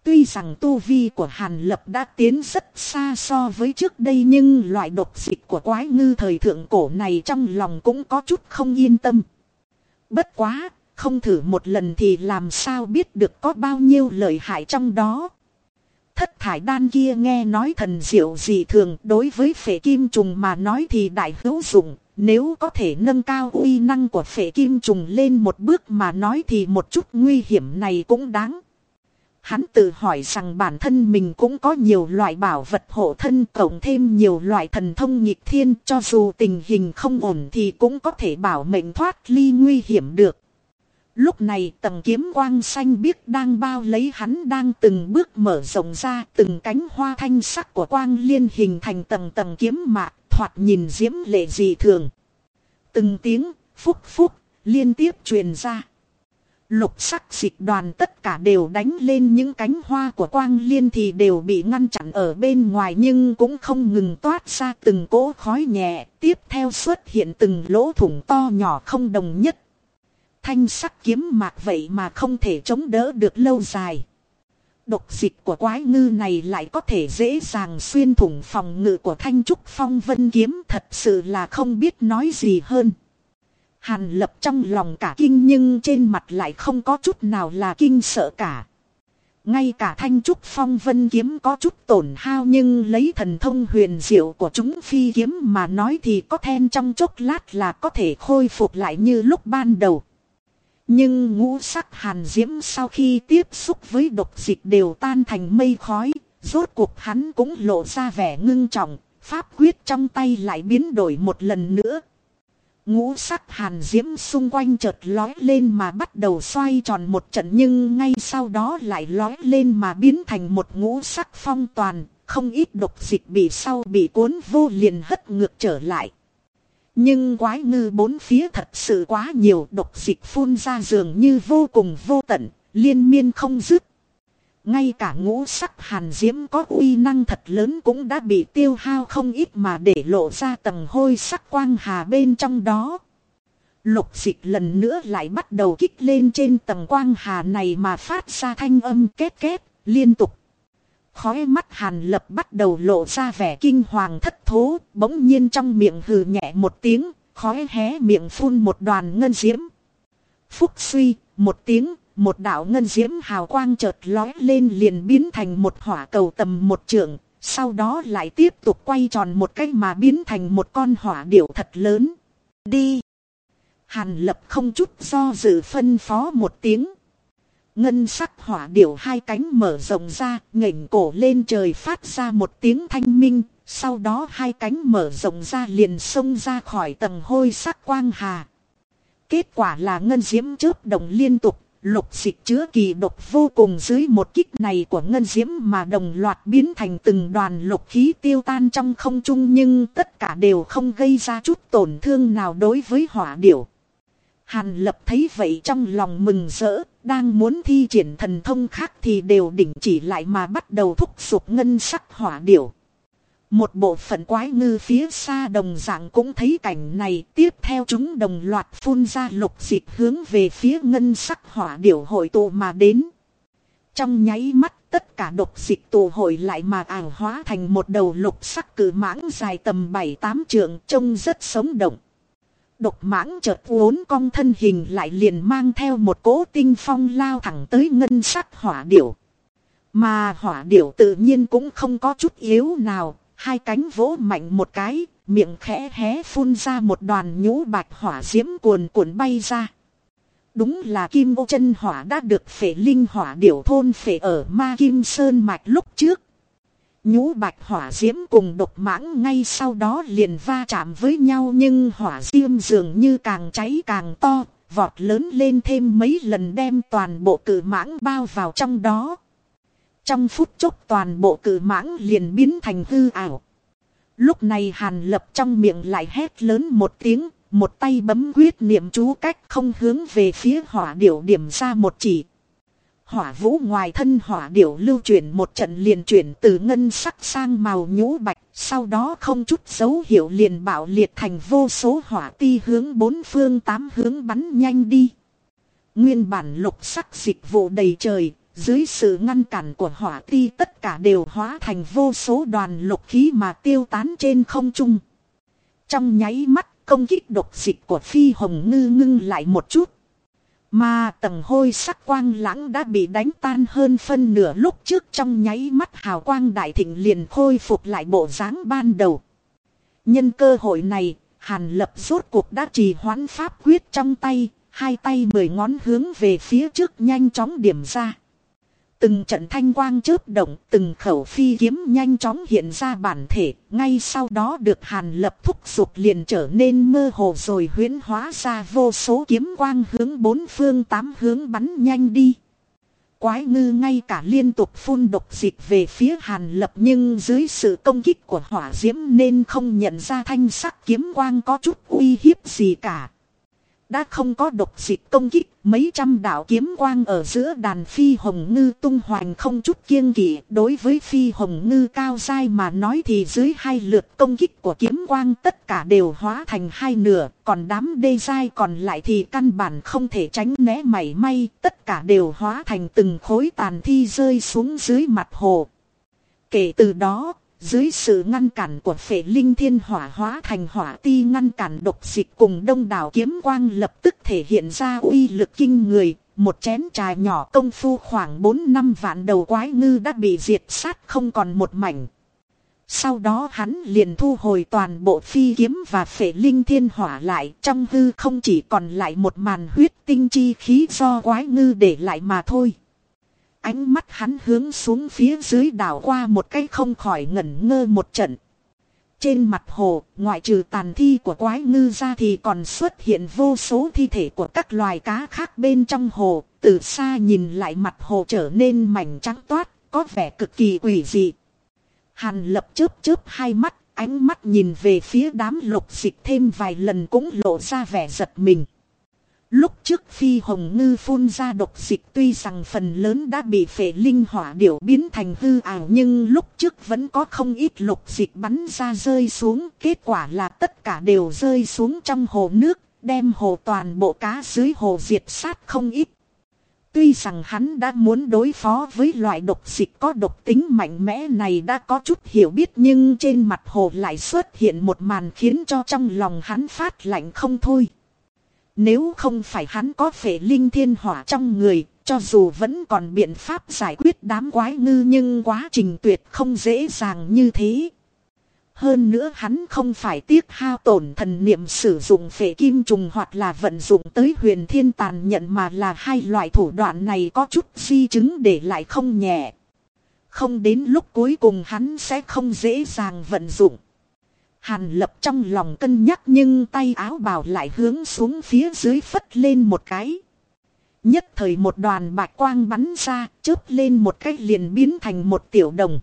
Tuy rằng tu vi của Hàn Lập đã tiến rất xa so với trước đây nhưng loại độc dịch của quái ngư thời thượng cổ này trong lòng cũng có chút không yên tâm. Bất quá, không thử một lần thì làm sao biết được có bao nhiêu lợi hại trong đó. Thất thải đan kia nghe nói thần diệu gì thường, đối với phệ kim trùng mà nói thì đại hữu dụng. Nếu có thể nâng cao uy năng của phệ kim trùng lên một bước mà nói thì một chút nguy hiểm này cũng đáng. Hắn tự hỏi rằng bản thân mình cũng có nhiều loại bảo vật hộ thân cộng thêm nhiều loại thần thông nhịp thiên, cho dù tình hình không ổn thì cũng có thể bảo mệnh thoát ly nguy hiểm được. Lúc này tầng kiếm quang xanh biếc đang bao lấy hắn đang từng bước mở rộng ra, từng cánh hoa thanh sắc của quang liên hình thành tầng tầng kiếm mạc, thoạt nhìn diễm lệ dị thường. Từng tiếng, phúc phúc, liên tiếp truyền ra. Lục sắc dịch đoàn tất cả đều đánh lên những cánh hoa của quang liên thì đều bị ngăn chặn ở bên ngoài nhưng cũng không ngừng toát ra từng cỗ khói nhẹ. Tiếp theo xuất hiện từng lỗ thủng to nhỏ không đồng nhất. Thanh sắc kiếm mạc vậy mà không thể chống đỡ được lâu dài. Độc dịch của quái ngư này lại có thể dễ dàng xuyên thủng phòng ngự của thanh trúc phong vân kiếm, thật sự là không biết nói gì hơn. Hàn lập trong lòng cả kinh nhưng trên mặt lại không có chút nào là kinh sợ cả. Ngay cả thanh trúc phong vân kiếm có chút tổn hao nhưng lấy thần thông huyền diệu của chúng phi kiếm mà nói thì có then trong chốc lát là có thể khôi phục lại như lúc ban đầu. Nhưng ngũ sắc hàn diễm sau khi tiếp xúc với độc dịch đều tan thành mây khói, rốt cuộc hắn cũng lộ ra vẻ ngưng trọng, pháp quyết trong tay lại biến đổi một lần nữa. Ngũ sắc hàn diễm xung quanh chợt lói lên mà bắt đầu xoay tròn một trận nhưng ngay sau đó lại lói lên mà biến thành một ngũ sắc phong toàn, không ít độc dịch bị sau bị cuốn vô liền hất ngược trở lại. Nhưng quái ngư bốn phía thật sự quá nhiều độc dịch phun ra dường như vô cùng vô tận, liên miên không dứt. Ngay cả ngũ sắc hàn diễm có uy năng thật lớn cũng đã bị tiêu hao không ít mà để lộ ra tầng hôi sắc quang hà bên trong đó. Lục dịch lần nữa lại bắt đầu kích lên trên tầng quang hà này mà phát ra thanh âm két két liên tục. Khói mắt hàn lập bắt đầu lộ ra vẻ kinh hoàng thất thố, bỗng nhiên trong miệng hừ nhẹ một tiếng, khói hé miệng phun một đoàn ngân diễm. Phúc suy, một tiếng, một đạo ngân diễm hào quang chợt lói lên liền biến thành một hỏa cầu tầm một trượng, sau đó lại tiếp tục quay tròn một cách mà biến thành một con hỏa điểu thật lớn. Đi! Hàn lập không chút do dự phân phó một tiếng. Ngân sắc hỏa điểu hai cánh mở rộng ra, ngẩng cổ lên trời phát ra một tiếng thanh minh, sau đó hai cánh mở rộng ra liền xông ra khỏi tầng hôi sắc quang hà. Kết quả là ngân diễm chớp đồng liên tục, lục dịch chứa kỳ độc vô cùng dưới một kích này của ngân diễm mà đồng loạt biến thành từng đoàn lục khí tiêu tan trong không trung nhưng tất cả đều không gây ra chút tổn thương nào đối với hỏa điểu. Hàn lập thấy vậy trong lòng mừng rỡ, đang muốn thi triển thần thông khác thì đều đỉnh chỉ lại mà bắt đầu thúc giục ngân sắc hỏa điểu. Một bộ phận quái ngư phía xa đồng dạng cũng thấy cảnh này, tiếp theo chúng đồng loạt phun ra lục dịch hướng về phía ngân sắc hỏa điểu hội tụ mà đến. Trong nháy mắt tất cả độc dịch tụ hội lại mà ảo hóa thành một đầu lục sắc cử mãng dài tầm 7-8 trượng trông rất sống động. Độc mãng chợt uốn cong thân hình lại liền mang theo một cỗ tinh phong lao thẳng tới ngân sắc hỏa điểu. Mà hỏa điểu tự nhiên cũng không có chút yếu nào, hai cánh vỗ mạnh một cái, miệng khẽ hé phun ra một đoàn nhũ bạch hỏa diễm cuồn cuộn bay ra. Đúng là kim ô chân hỏa đã được phệ linh hỏa điểu thôn phệ ở ma kim sơn mạch lúc trước. Nhũ bạch hỏa diễm cùng độc mãng ngay sau đó liền va chạm với nhau nhưng hỏa diễm dường như càng cháy càng to, vọt lớn lên thêm mấy lần đem toàn bộ cử mãng bao vào trong đó. Trong phút chốc toàn bộ cử mãng liền biến thành hư ảo. Lúc này hàn lập trong miệng lại hét lớn một tiếng, một tay bấm quyết niệm chú cách không hướng về phía hỏa điểu điểm ra một chỉ. Hỏa vũ ngoài thân hỏa điểu lưu chuyển một trận liền chuyển từ ngân sắc sang màu nhũ bạch, sau đó không chút dấu hiệu liền bạo liệt thành vô số hỏa ti hướng bốn phương tám hướng bắn nhanh đi. Nguyên bản lục sắc dịch vụ đầy trời, dưới sự ngăn cản của hỏa ti tất cả đều hóa thành vô số đoàn lục khí mà tiêu tán trên không trung. Trong nháy mắt công kích độc dịch của phi hồng ngư ngưng lại một chút. Mà tầng hôi sắc quang lãng đã bị đánh tan hơn phân nửa lúc trước trong nháy mắt hào quang đại thịnh liền khôi phục lại bộ dáng ban đầu. Nhân cơ hội này, Hàn lập rốt cuộc đã trì hoãn pháp quyết trong tay, hai tay mười ngón hướng về phía trước nhanh chóng điểm ra. Từng trận thanh quang chớp động, từng khẩu phi kiếm nhanh chóng hiện ra bản thể, ngay sau đó được hàn lập thúc dục liền trở nên mơ hồ rồi huyễn hóa ra vô số kiếm quang hướng bốn phương tám hướng bắn nhanh đi. Quái ngư ngay cả liên tục phun độc dịch về phía hàn lập nhưng dưới sự công kích của hỏa diễm nên không nhận ra thanh sắc kiếm quang có chút uy hiếp gì cả. Đã không có độc dịch công kích, mấy trăm đạo kiếm quang ở giữa đàn phi hồng ngư tung hoành không chút kiêng kỵ. Đối với phi hồng ngư cao dai mà nói thì dưới hai lượt công kích của kiếm quang tất cả đều hóa thành hai nửa. Còn đám đê dai còn lại thì căn bản không thể tránh né mảy may. Tất cả đều hóa thành từng khối tàn thi rơi xuống dưới mặt hồ. Kể từ đó, dưới sự ngăn cản của phệ linh thiên hỏa hóa thành hỏa ti ngăn cản độc dịch cùng đông đảo kiếm quang lập tức thể hiện ra uy lực kinh người. Một chén trà nhỏ công phu khoảng 4 năm vạn đầu quái ngư đã bị diệt sát không còn một mảnh. Sau đó hắn liền thu hồi toàn bộ phi kiếm và phệ linh thiên hỏa lại trong hư không chỉ còn lại một màn huyết tinh chi khí do quái ngư để lại mà thôi. Ánh mắt hắn hướng xuống phía dưới đảo qua một cái không khỏi ngẩn ngơ một trận. Trên mặt hồ, ngoại trừ tàn thi của quái ngư ra thì còn xuất hiện vô số thi thể của các loài cá khác bên trong hồ. Từ xa nhìn lại mặt hồ trở nên mảnh trắng toát, có vẻ cực kỳ quỷ dị. Hàn lập chớp chớp hai mắt, ánh mắt nhìn về phía đám lục dịch thêm vài lần cũng lộ ra vẻ giật mình. Lúc trước phi hồng ngư phun ra độc dịch tuy rằng phần lớn đã bị phệ linh hỏa điểu biến thành hư ảo nhưng lúc trước vẫn có không ít lục dịch bắn ra rơi xuống. Kết quả là tất cả đều rơi xuống trong hồ nước, đem hồ toàn bộ cá dưới hồ diệt sát không ít. Tuy rằng hắn đã muốn đối phó với loại độc dịch có độc tính mạnh mẽ này đã có chút hiểu biết nhưng trên mặt hồ lại xuất hiện một màn khiến cho trong lòng hắn phát lạnh không thôi. Nếu không phải hắn có phệ linh thiên hỏa trong người, cho dù vẫn còn biện pháp giải quyết đám quái ngư nhưng quá trình tuyệt không dễ dàng như thế. Hơn nữa hắn không phải tiếc hao tổn thần niệm sử dụng phệ kim trùng hoặc là vận dụng tới huyền thiên tàn nhận mà là hai loại thủ đoạn này có chút di chứng để lại không nhẹ. Không đến lúc cuối cùng hắn sẽ không dễ dàng vận dụng. Hàn lập trong lòng cân nhắc nhưng tay áo bào lại hướng xuống phía dưới phất lên một cái. Nhất thời một đoàn bạch quang bắn ra, chớp lên một cái liền biến thành một tiểu đồng.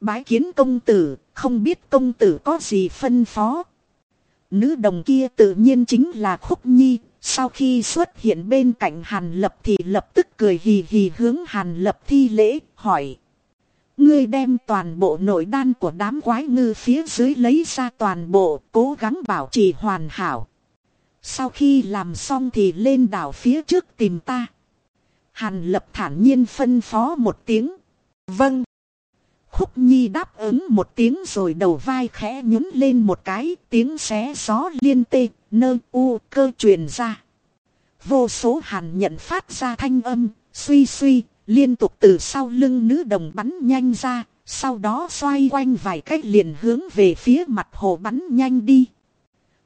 Bái kiến công tử, không biết công tử có gì phân phó. Nữ đồng kia tự nhiên chính là Khúc Nhi, sau khi xuất hiện bên cạnh Hàn Lập thì lập tức cười hì hì hướng Hàn Lập thi lễ, hỏi. Ngươi đem toàn bộ nội đan của đám quái ngư phía dưới lấy ra toàn bộ, cố gắng bảo trì hoàn hảo. Sau khi làm xong thì lên đảo phía trước tìm ta. Hàn lập thản nhiên phân phó một tiếng. Vâng. Khúc Nhi đáp ứng một tiếng rồi đầu vai khẽ nhún lên một cái, tiếng xé gió liên tê, nơ u cơ truyền ra. Vô số hàn nhận phát ra thanh âm, suy suy, Liên tục từ sau lưng nữ đồng bắn nhanh ra, sau đó xoay quanh vài cách liền hướng về phía mặt hồ bắn nhanh đi.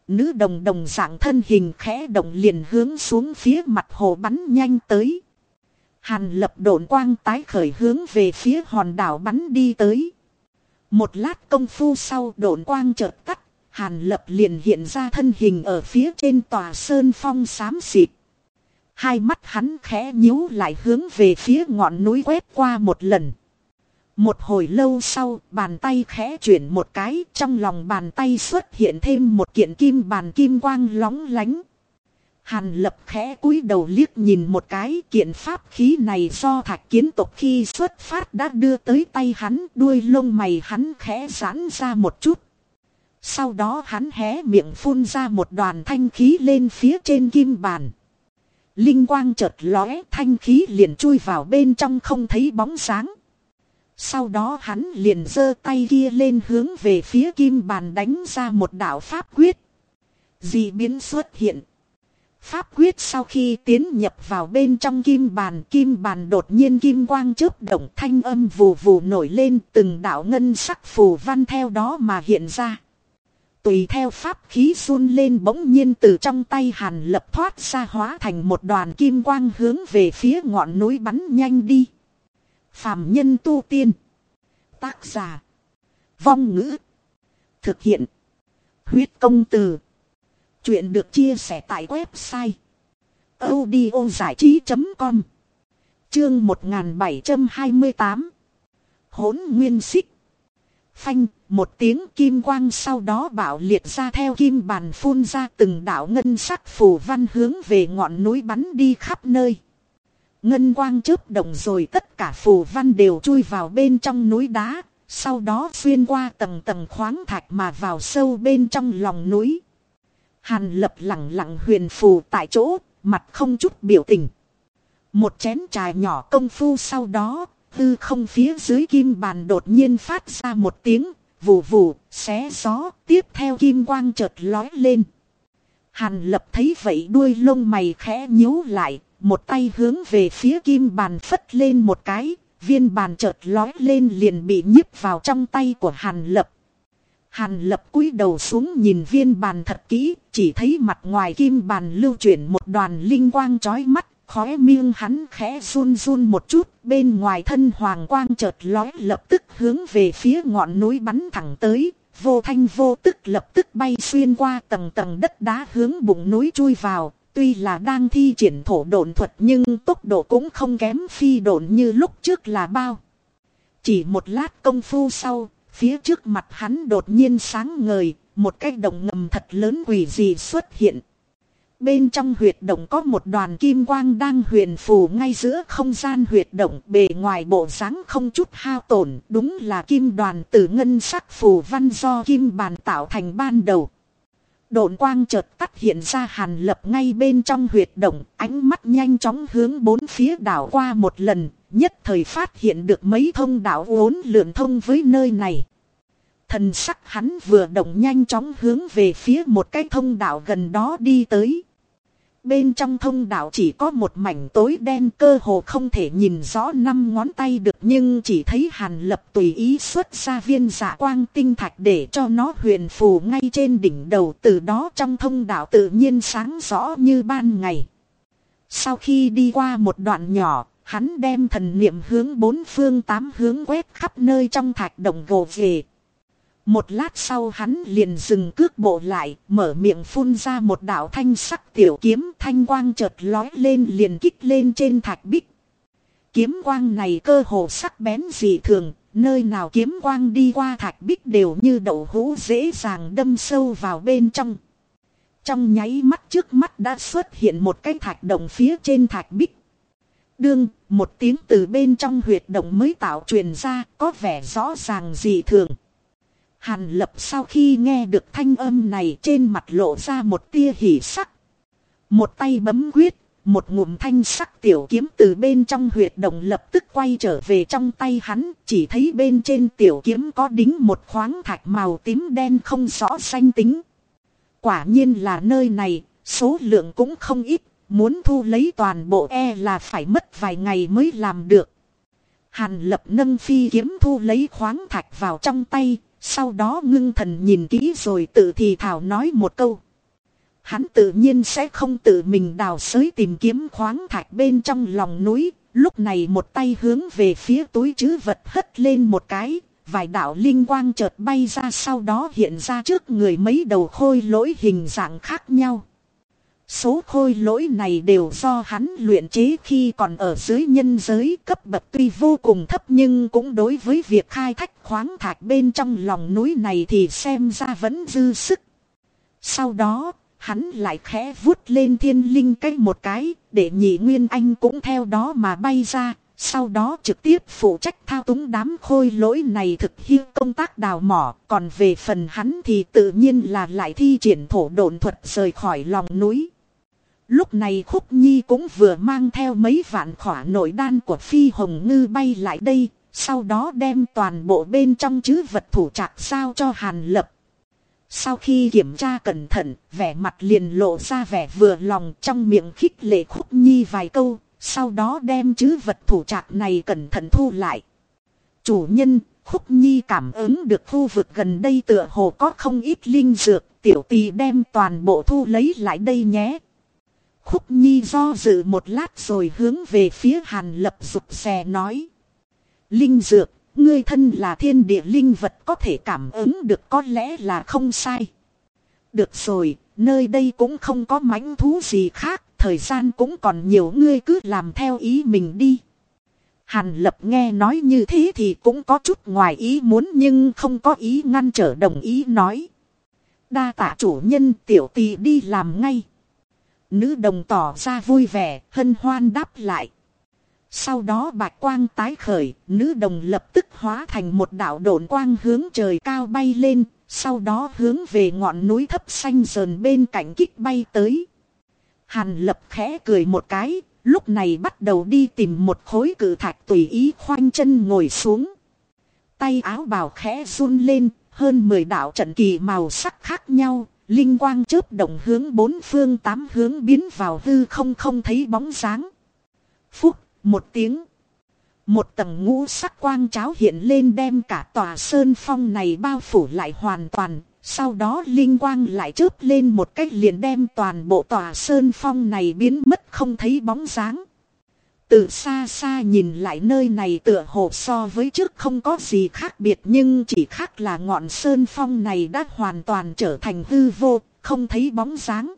Nữ đồng đồng dạng thân hình khẽ động liền hướng xuống phía mặt hồ bắn nhanh tới. Hàn lập độn quang tái khởi hướng về phía hòn đảo bắn đi tới. Một lát công phu sau độn quang chợt tắt, hàn lập liền hiện ra thân hình ở phía trên tòa sơn phong xám xịt. Hai mắt hắn khẽ nhíu lại hướng về phía ngọn núi quét qua một lần. Một hồi lâu sau, bàn tay khẽ chuyển một cái, trong lòng bàn tay xuất hiện thêm một kiện kim bàn kim quang lóng lánh. Hàn lập khẽ cúi đầu liếc nhìn một cái kiện pháp khí này do thạch kiến tộc khi xuất phát đã đưa tới tay hắn, đuôi lông mày hắn khẽ giãn ra một chút. Sau đó hắn hé miệng phun ra một đoàn thanh khí lên phía trên kim bàn. Linh quang chợt lóe thanh khí liền chui vào bên trong không thấy bóng sáng. Sau đó hắn liền giơ tay kia lên hướng về phía kim bàn đánh ra một đạo pháp quyết. Dị biến xuất hiện. Pháp quyết sau khi tiến nhập vào bên trong kim bàn, kim bàn đột nhiên kim quang chớp động thanh âm vù vù nổi lên từng đạo ngân sắc phù văn theo đó mà hiện ra tùy theo pháp khí run lên bỗng nhiên từ trong tay hàn lập thoát ra hóa thành một đoàn kim quang hướng về phía ngọn núi bắn nhanh đi. phạm nhân tu tiên. Tác giả. Vong ngữ. Thực hiện. Huyết công từ. Chuyện được chia sẻ tại website. audio giải trí.com Chương 1728 Hốn nguyên xích Phanh, một tiếng kim quang sau đó bạo liệt ra theo kim bàn phun ra từng đạo ngân sắc phù văn hướng về ngọn núi bắn đi khắp nơi. Ngân quang chớp động rồi tất cả phù văn đều chui vào bên trong núi đá, sau đó xuyên qua tầng tầng khoáng thạch mà vào sâu bên trong lòng núi. Hàn lập lặng lặng huyền phù tại chỗ, mặt không chút biểu tình. Một chén trà nhỏ công phu sau đó, tư không phía dưới kim bàn đột nhiên phát ra một tiếng, vù vù, xé gió, tiếp theo kim quang chợt lói lên. Hàn lập thấy vậy đuôi lông mày khẽ nhíu lại, một tay hướng về phía kim bàn phất lên một cái, viên bàn chợt lói lên liền bị nhíp vào trong tay của Hàn lập. Hàn lập cúi đầu xuống nhìn viên bàn thật kỹ, chỉ thấy mặt ngoài kim bàn lưu chuyển một đoàn linh quang chói mắt, khóe miệng hắn khẽ run run một chút, bên ngoài thân hoàng quang chợt lói lập tức hướng về phía ngọn núi bắn thẳng tới, vô thanh vô tức lập tức bay xuyên qua tầng tầng đất đá hướng bụng núi chui vào, tuy là đang thi triển thổ độn thuật nhưng tốc độ cũng không kém phi độn như lúc trước là bao. Chỉ một lát công phu sau, phía trước mặt hắn đột nhiên sáng ngời, một cái đồng ngầm thật lớn quỷ dị xuất hiện. Bên trong huyệt động có một đoàn kim quang đang huyền phù ngay giữa không gian huyệt động bề ngoài bộ dáng không chút hao tổn. Đúng là kim đoàn từ ngân sắc phù văn do kim bàn tạo thành ban đầu. Độn quang chợt tắt hiện ra hàn lập ngay bên trong huyệt động, ánh mắt nhanh chóng hướng bốn phía đảo qua một lần, nhất thời phát hiện được mấy thông đạo uốn lượn thông với nơi này. Thần sắc hắn vừa động nhanh chóng hướng về phía một cái thông đạo gần đó đi tới. Bên trong thông đạo chỉ có một mảnh tối đen cơ hồ không thể nhìn rõ năm ngón tay được nhưng chỉ thấy hàn lập tùy ý xuất ra viên dạ quang tinh thạch để cho nó huyền phù ngay trên đỉnh đầu từ đó trong thông đạo tự nhiên sáng rõ như ban ngày. Sau khi đi qua một đoạn nhỏ, hắn đem thần niệm hướng bốn phương tám hướng quét khắp nơi trong thạch động gồ về. Một lát sau hắn liền dừng cước bộ lại, mở miệng phun ra một đạo thanh sắc tiểu kiếm thanh quang chợt lói lên liền kích lên trên thạch bích. Kiếm quang này cơ hồ sắc bén dị thường, nơi nào kiếm quang đi qua thạch bích đều như đậu hũ dễ dàng đâm sâu vào bên trong. Trong nháy mắt trước mắt đã xuất hiện một cái thạch động phía trên thạch bích. Đương, một tiếng từ bên trong huyệt động mới tạo truyền ra có vẻ rõ ràng dị thường. Hàn lập sau khi nghe được thanh âm này trên mặt lộ ra một tia hỉ sắc. Một tay bấm quyết, một ngụm thanh sắc tiểu kiếm từ bên trong huyệt động lập tức quay trở về trong tay hắn, chỉ thấy bên trên tiểu kiếm có đính một khoáng thạch màu tím đen không rõ xanh tính. Quả nhiên là nơi này, số lượng cũng không ít, muốn thu lấy toàn bộ e là phải mất vài ngày mới làm được. Hàn lập nâng phi kiếm thu lấy khoáng thạch vào trong tay, sau đó ngưng thần nhìn kỹ rồi tự thì thảo nói một câu. Hắn tự nhiên sẽ không tự mình đào sới tìm kiếm khoáng thạch bên trong lòng núi. Lúc này một tay hướng về phía túi chứ vật hất lên một cái. Vài đạo linh quang chợt bay ra sau đó hiện ra trước người mấy đầu khôi lỗi hình dạng khác nhau. Số khôi lỗi này đều do hắn luyện chế khi còn ở dưới nhân giới cấp bậc tuy vô cùng thấp nhưng cũng đối với việc khai thách khoáng thạch bên trong lòng núi này thì xem ra vẫn dư sức. Sau đó, hắn lại khẽ vuốt lên thiên linh cái một cái, để nhị nguyên anh cũng theo đó mà bay ra, sau đó trực tiếp phụ trách thao túng đám khôi lỗi này thực hiện công tác đào mỏ, còn về phần hắn thì tự nhiên là lại thi triển thổ độn thuật rời khỏi lòng núi. Lúc này Khúc Nhi cũng vừa mang theo mấy vạn khỏa nội đan của Phi Hồng Ngư bay lại đây, sau đó đem toàn bộ bên trong chứ vật thủ trạc sao cho Hàn Lập. Sau khi kiểm tra cẩn thận, vẻ mặt liền lộ ra vẻ vừa lòng trong miệng khích lệ Khúc Nhi vài câu, sau đó đem chứ vật thủ trạc này cẩn thận thu lại. Chủ nhân, Khúc Nhi cảm ứng được khu vực gần đây tựa hồ có không ít linh dược, tiểu tì đem toàn bộ thu lấy lại đây nhé. Khúc Nhi do dự một lát rồi hướng về phía Hàn Lập rụt xè nói. linh dược, ngươi thân là thiên địa linh vật có thể cảm ứng được có lẽ là không sai. Được rồi, nơi đây cũng không có mãnh thú gì khác, thời gian cũng còn nhiều ngươi cứ làm theo ý mình đi. Hàn lập nghe nói như thế thì cũng có chút ngoài ý muốn nhưng không có ý ngăn trở đồng ý nói. Đa tạ chủ nhân tiểu tì đi làm ngay. Nữ đồng tỏ ra vui vẻ, hân hoan đáp lại. Sau đó bạch quang tái khởi, nữ đồng lập tức hóa thành một đạo độn quang hướng trời cao bay lên, sau đó hướng về ngọn núi thấp xanh dờn bên cạnh kích bay tới. Hàn lập khẽ cười một cái, lúc này bắt đầu đi tìm một khối cử thạch tùy ý khoanh chân ngồi xuống. Tay áo bào khẽ run lên, hơn 10 đạo trận kỳ màu sắc khác nhau, linh quang chớp động hướng bốn phương tám hướng biến vào hư không không thấy bóng dáng. Phúc, một tiếng. Một tầng ngũ sắc quang cháo hiện lên đem cả tòa sơn phong này bao phủ lại hoàn toàn. Sau đó linh quang lại chớp lên một cách liền đem toàn bộ tòa sơn phong này biến mất không thấy bóng dáng. Từ xa xa nhìn lại nơi này tựa hồ so với trước không có gì khác biệt nhưng chỉ khác là ngọn sơn phong này đã hoàn toàn trở thành hư vô, không thấy bóng dáng.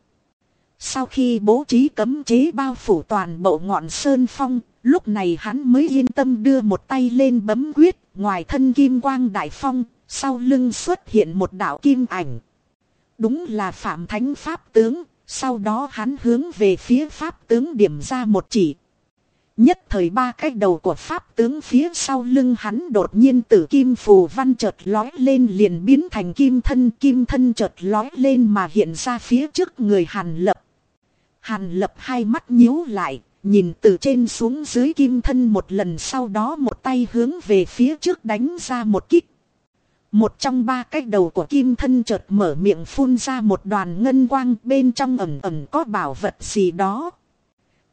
Sau khi bố trí cấm chế bao phủ toàn bộ ngọn sơn phong, lúc này hắn mới yên tâm đưa một tay lên bấm quyết, ngoài thân kim quang đại phong, sau lưng xuất hiện một đạo kim ảnh. Đúng là Phạm Thánh Pháp tướng, sau đó hắn hướng về phía Pháp tướng điểm ra một chỉ, Nhất thời ba cái đầu của pháp tướng phía sau lưng hắn đột nhiên tử kim phù văn chợt lói lên liền biến thành kim thân kim thân chợt lói lên mà hiện ra phía trước người hàn lập. Hàn lập hai mắt nhíu lại, nhìn từ trên xuống dưới kim thân một lần sau đó một tay hướng về phía trước đánh ra một kích. Một trong ba cái đầu của kim thân chợt mở miệng phun ra một đoàn ngân quang bên trong ẩm ẩm có bảo vật gì đó.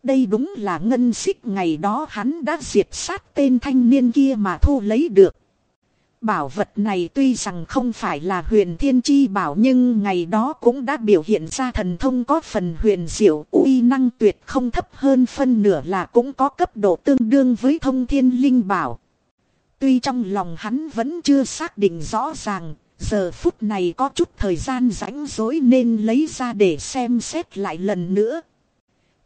Đây đúng là ngân xích ngày đó hắn đã diệt sát tên thanh niên kia mà thu lấy được. Bảo vật này tuy rằng không phải là huyền thiên chi bảo nhưng ngày đó cũng đã biểu hiện ra thần thông có phần huyền diệu uy năng tuyệt không thấp hơn phân nửa là cũng có cấp độ tương đương với thông thiên linh bảo. Tuy trong lòng hắn vẫn chưa xác định rõ ràng, giờ phút này có chút thời gian rảnh rỗi nên lấy ra để xem xét lại lần nữa.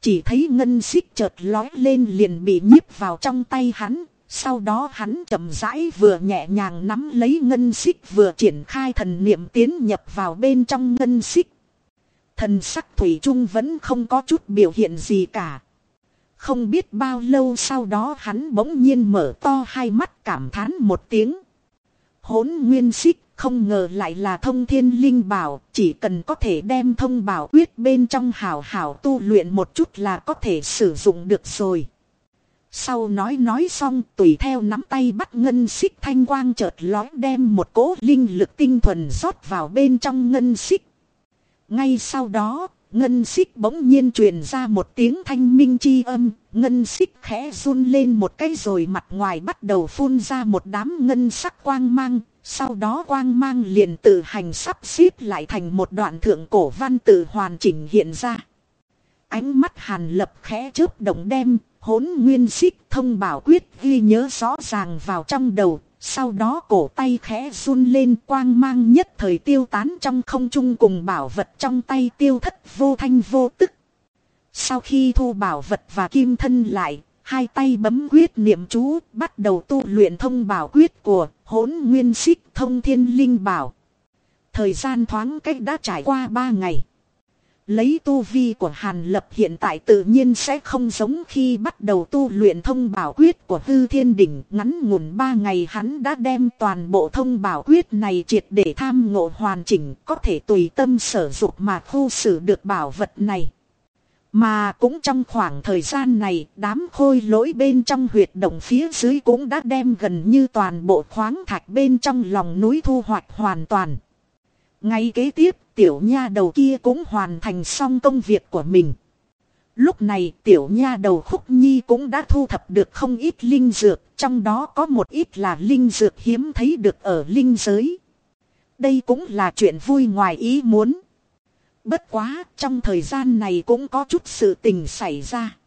Chỉ thấy ngân xích chợt lói lên liền bị nhíp vào trong tay hắn. Sau đó hắn chậm rãi vừa nhẹ nhàng nắm lấy ngân xích vừa triển khai thần niệm tiến nhập vào bên trong ngân xích. Thần sắc Thủy Trung vẫn không có chút biểu hiện gì cả. Không biết bao lâu sau đó hắn bỗng nhiên mở to hai mắt cảm thán một tiếng. Hốn nguyên xích không ngờ lại là thông thiên linh bảo, chỉ cần có thể đem thông bảo quyết bên trong hào hào tu luyện một chút là có thể sử dụng được rồi. Sau nói nói xong tùy theo nắm tay bắt ngân xích thanh quang chợt lói đem một cỗ linh lực tinh thuần rót vào bên trong ngân xích. Ngay sau đó, ngân xích bỗng nhiên truyền ra một tiếng thanh minh chi âm, ngân xích khẽ run lên một cái rồi mặt ngoài bắt đầu phun ra một đám ngân sắc quang mang, sau đó quang mang liền tự hành sắp xếp lại thành một đoạn thượng cổ văn tự hoàn chỉnh hiện ra. Ánh mắt hàn lập khẽ chớp động đem, hốn nguyên xích thông bảo quyết ghi nhớ rõ ràng vào trong đầu. Sau đó cổ tay khẽ run lên quang mang nhất thời tiêu tán trong không trung cùng bảo vật trong tay tiêu thất vô thanh vô tức. Sau khi thu bảo vật và kim thân lại, hai tay bấm quyết niệm chú, bắt đầu tu luyện thông bảo quyết của hỗn nguyên xích thông thiên linh bảo. Thời gian thoáng cách đã trải qua ba ngày. Lấy tu vi của Hàn Lập hiện tại tự nhiên sẽ không giống khi bắt đầu tu luyện thông bảo quyết của Hư Thiên Đỉnh. Ngắn ngủn ba ngày hắn đã đem toàn bộ thông bảo quyết này triệt để tham ngộ hoàn chỉnh, có thể tùy tâm sở dụng mà thu xử được bảo vật này. Mà cũng trong khoảng thời gian này, đám khôi lỗi bên trong huyệt động phía dưới cũng đã đem gần như toàn bộ khoáng thạch bên trong lòng núi thu hoạch hoàn toàn. Ngay kế tiếp, tiểu nha đầu kia cũng hoàn thành xong công việc của mình. Lúc này tiểu nha đầu khúc nhi cũng đã thu thập được không ít linh dược, trong đó có một ít là linh dược hiếm thấy được ở linh giới. Đây cũng là chuyện vui ngoài ý muốn. Bất quá, trong thời gian này cũng có chút sự tình xảy ra.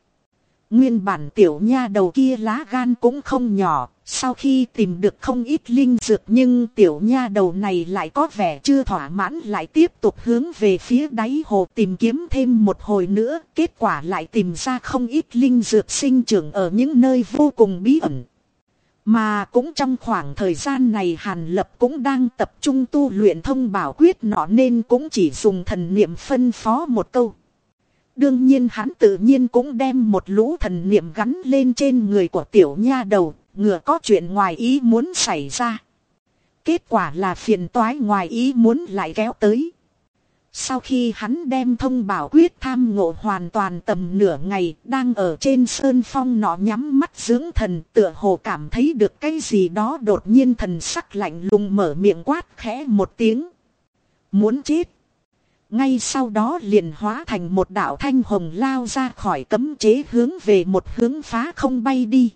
Nguyên bản tiểu nha đầu kia lá gan cũng không nhỏ, sau khi tìm được không ít linh dược nhưng tiểu nha đầu này lại có vẻ chưa thỏa mãn lại tiếp tục hướng về phía đáy hồ tìm kiếm thêm một hồi nữa. Kết quả lại tìm ra không ít linh dược sinh trưởng ở những nơi vô cùng bí ẩn. Mà cũng trong khoảng thời gian này Hàn Lập cũng đang tập trung tu luyện thông bảo quyết nọ nên cũng chỉ dùng thần niệm phân phó một câu. Đương nhiên hắn tự nhiên cũng đem một lũ thần niệm gắn lên trên người của tiểu nha đầu, ngừa có chuyện ngoài ý muốn xảy ra. Kết quả là phiền toái ngoài ý muốn lại kéo tới. Sau khi hắn đem thông bảo quyết tham ngộ hoàn toàn tầm nửa ngày, đang ở trên sơn phong nọ nhắm mắt dưỡng thần tựa hồ cảm thấy được cái gì đó đột nhiên thần sắc lạnh lùng mở miệng quát khẽ một tiếng. Muốn chết. Ngay sau đó liền hóa thành một đạo thanh hồng lao ra khỏi cấm chế hướng về một hướng phá không bay đi.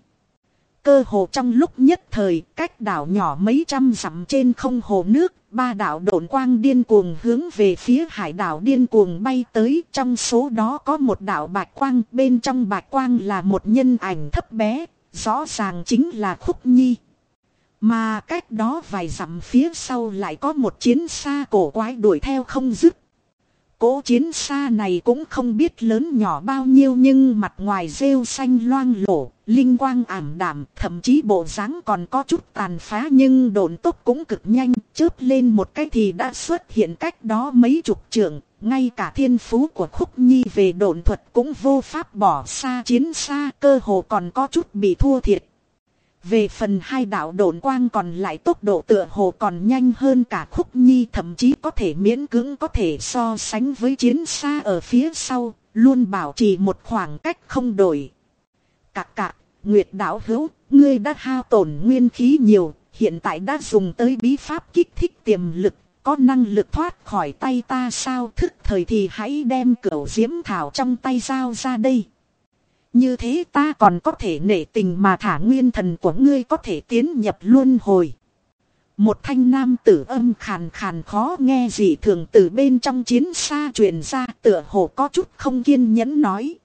Cơ hồ trong lúc nhất thời, cách đảo nhỏ mấy trăm dặm trên không hồ nước, ba đảo độn quang điên cuồng hướng về phía hải đảo điên cuồng bay tới. Trong số đó có một đảo bạch quang, bên trong bạch quang là một nhân ảnh thấp bé, rõ ràng chính là Khúc Nhi. Mà cách đó vài dặm phía sau lại có một chiến xa cổ quái đuổi theo không dứt cỗ chiến xa này cũng không biết lớn nhỏ bao nhiêu nhưng mặt ngoài rêu xanh loang lổ, linh quang ảm đạm, thậm chí bộ dáng còn có chút tàn phá nhưng độn tốc cũng cực nhanh, chớp lên một cái thì đã xuất hiện cách đó mấy chục trượng, ngay cả thiên phú của khúc nhi về độn thuật cũng vô pháp bỏ xa chiến xa cơ hồ còn có chút bị thua thiệt. Về phần hai đạo độn quang còn lại tốc độ tựa hồ còn nhanh hơn cả khúc nhi thậm chí có thể miễn cưỡng có thể so sánh với chiến xa ở phía sau, luôn bảo trì một khoảng cách không đổi. Cạc cạc, Nguyệt đạo hữu, ngươi đã hao tổn nguyên khí nhiều, hiện tại đã dùng tới bí pháp kích thích tiềm lực, có năng lực thoát khỏi tay ta sao thức thời thì hãy đem cửu diễm thảo trong tay giao ra đây. Như thế ta còn có thể nể tình mà thả nguyên thần của ngươi có thể tiến nhập luân hồi. Một thanh nam tử âm khàn khàn khó nghe gì thường từ bên trong chiến xa truyền ra tựa hồ có chút không kiên nhẫn nói.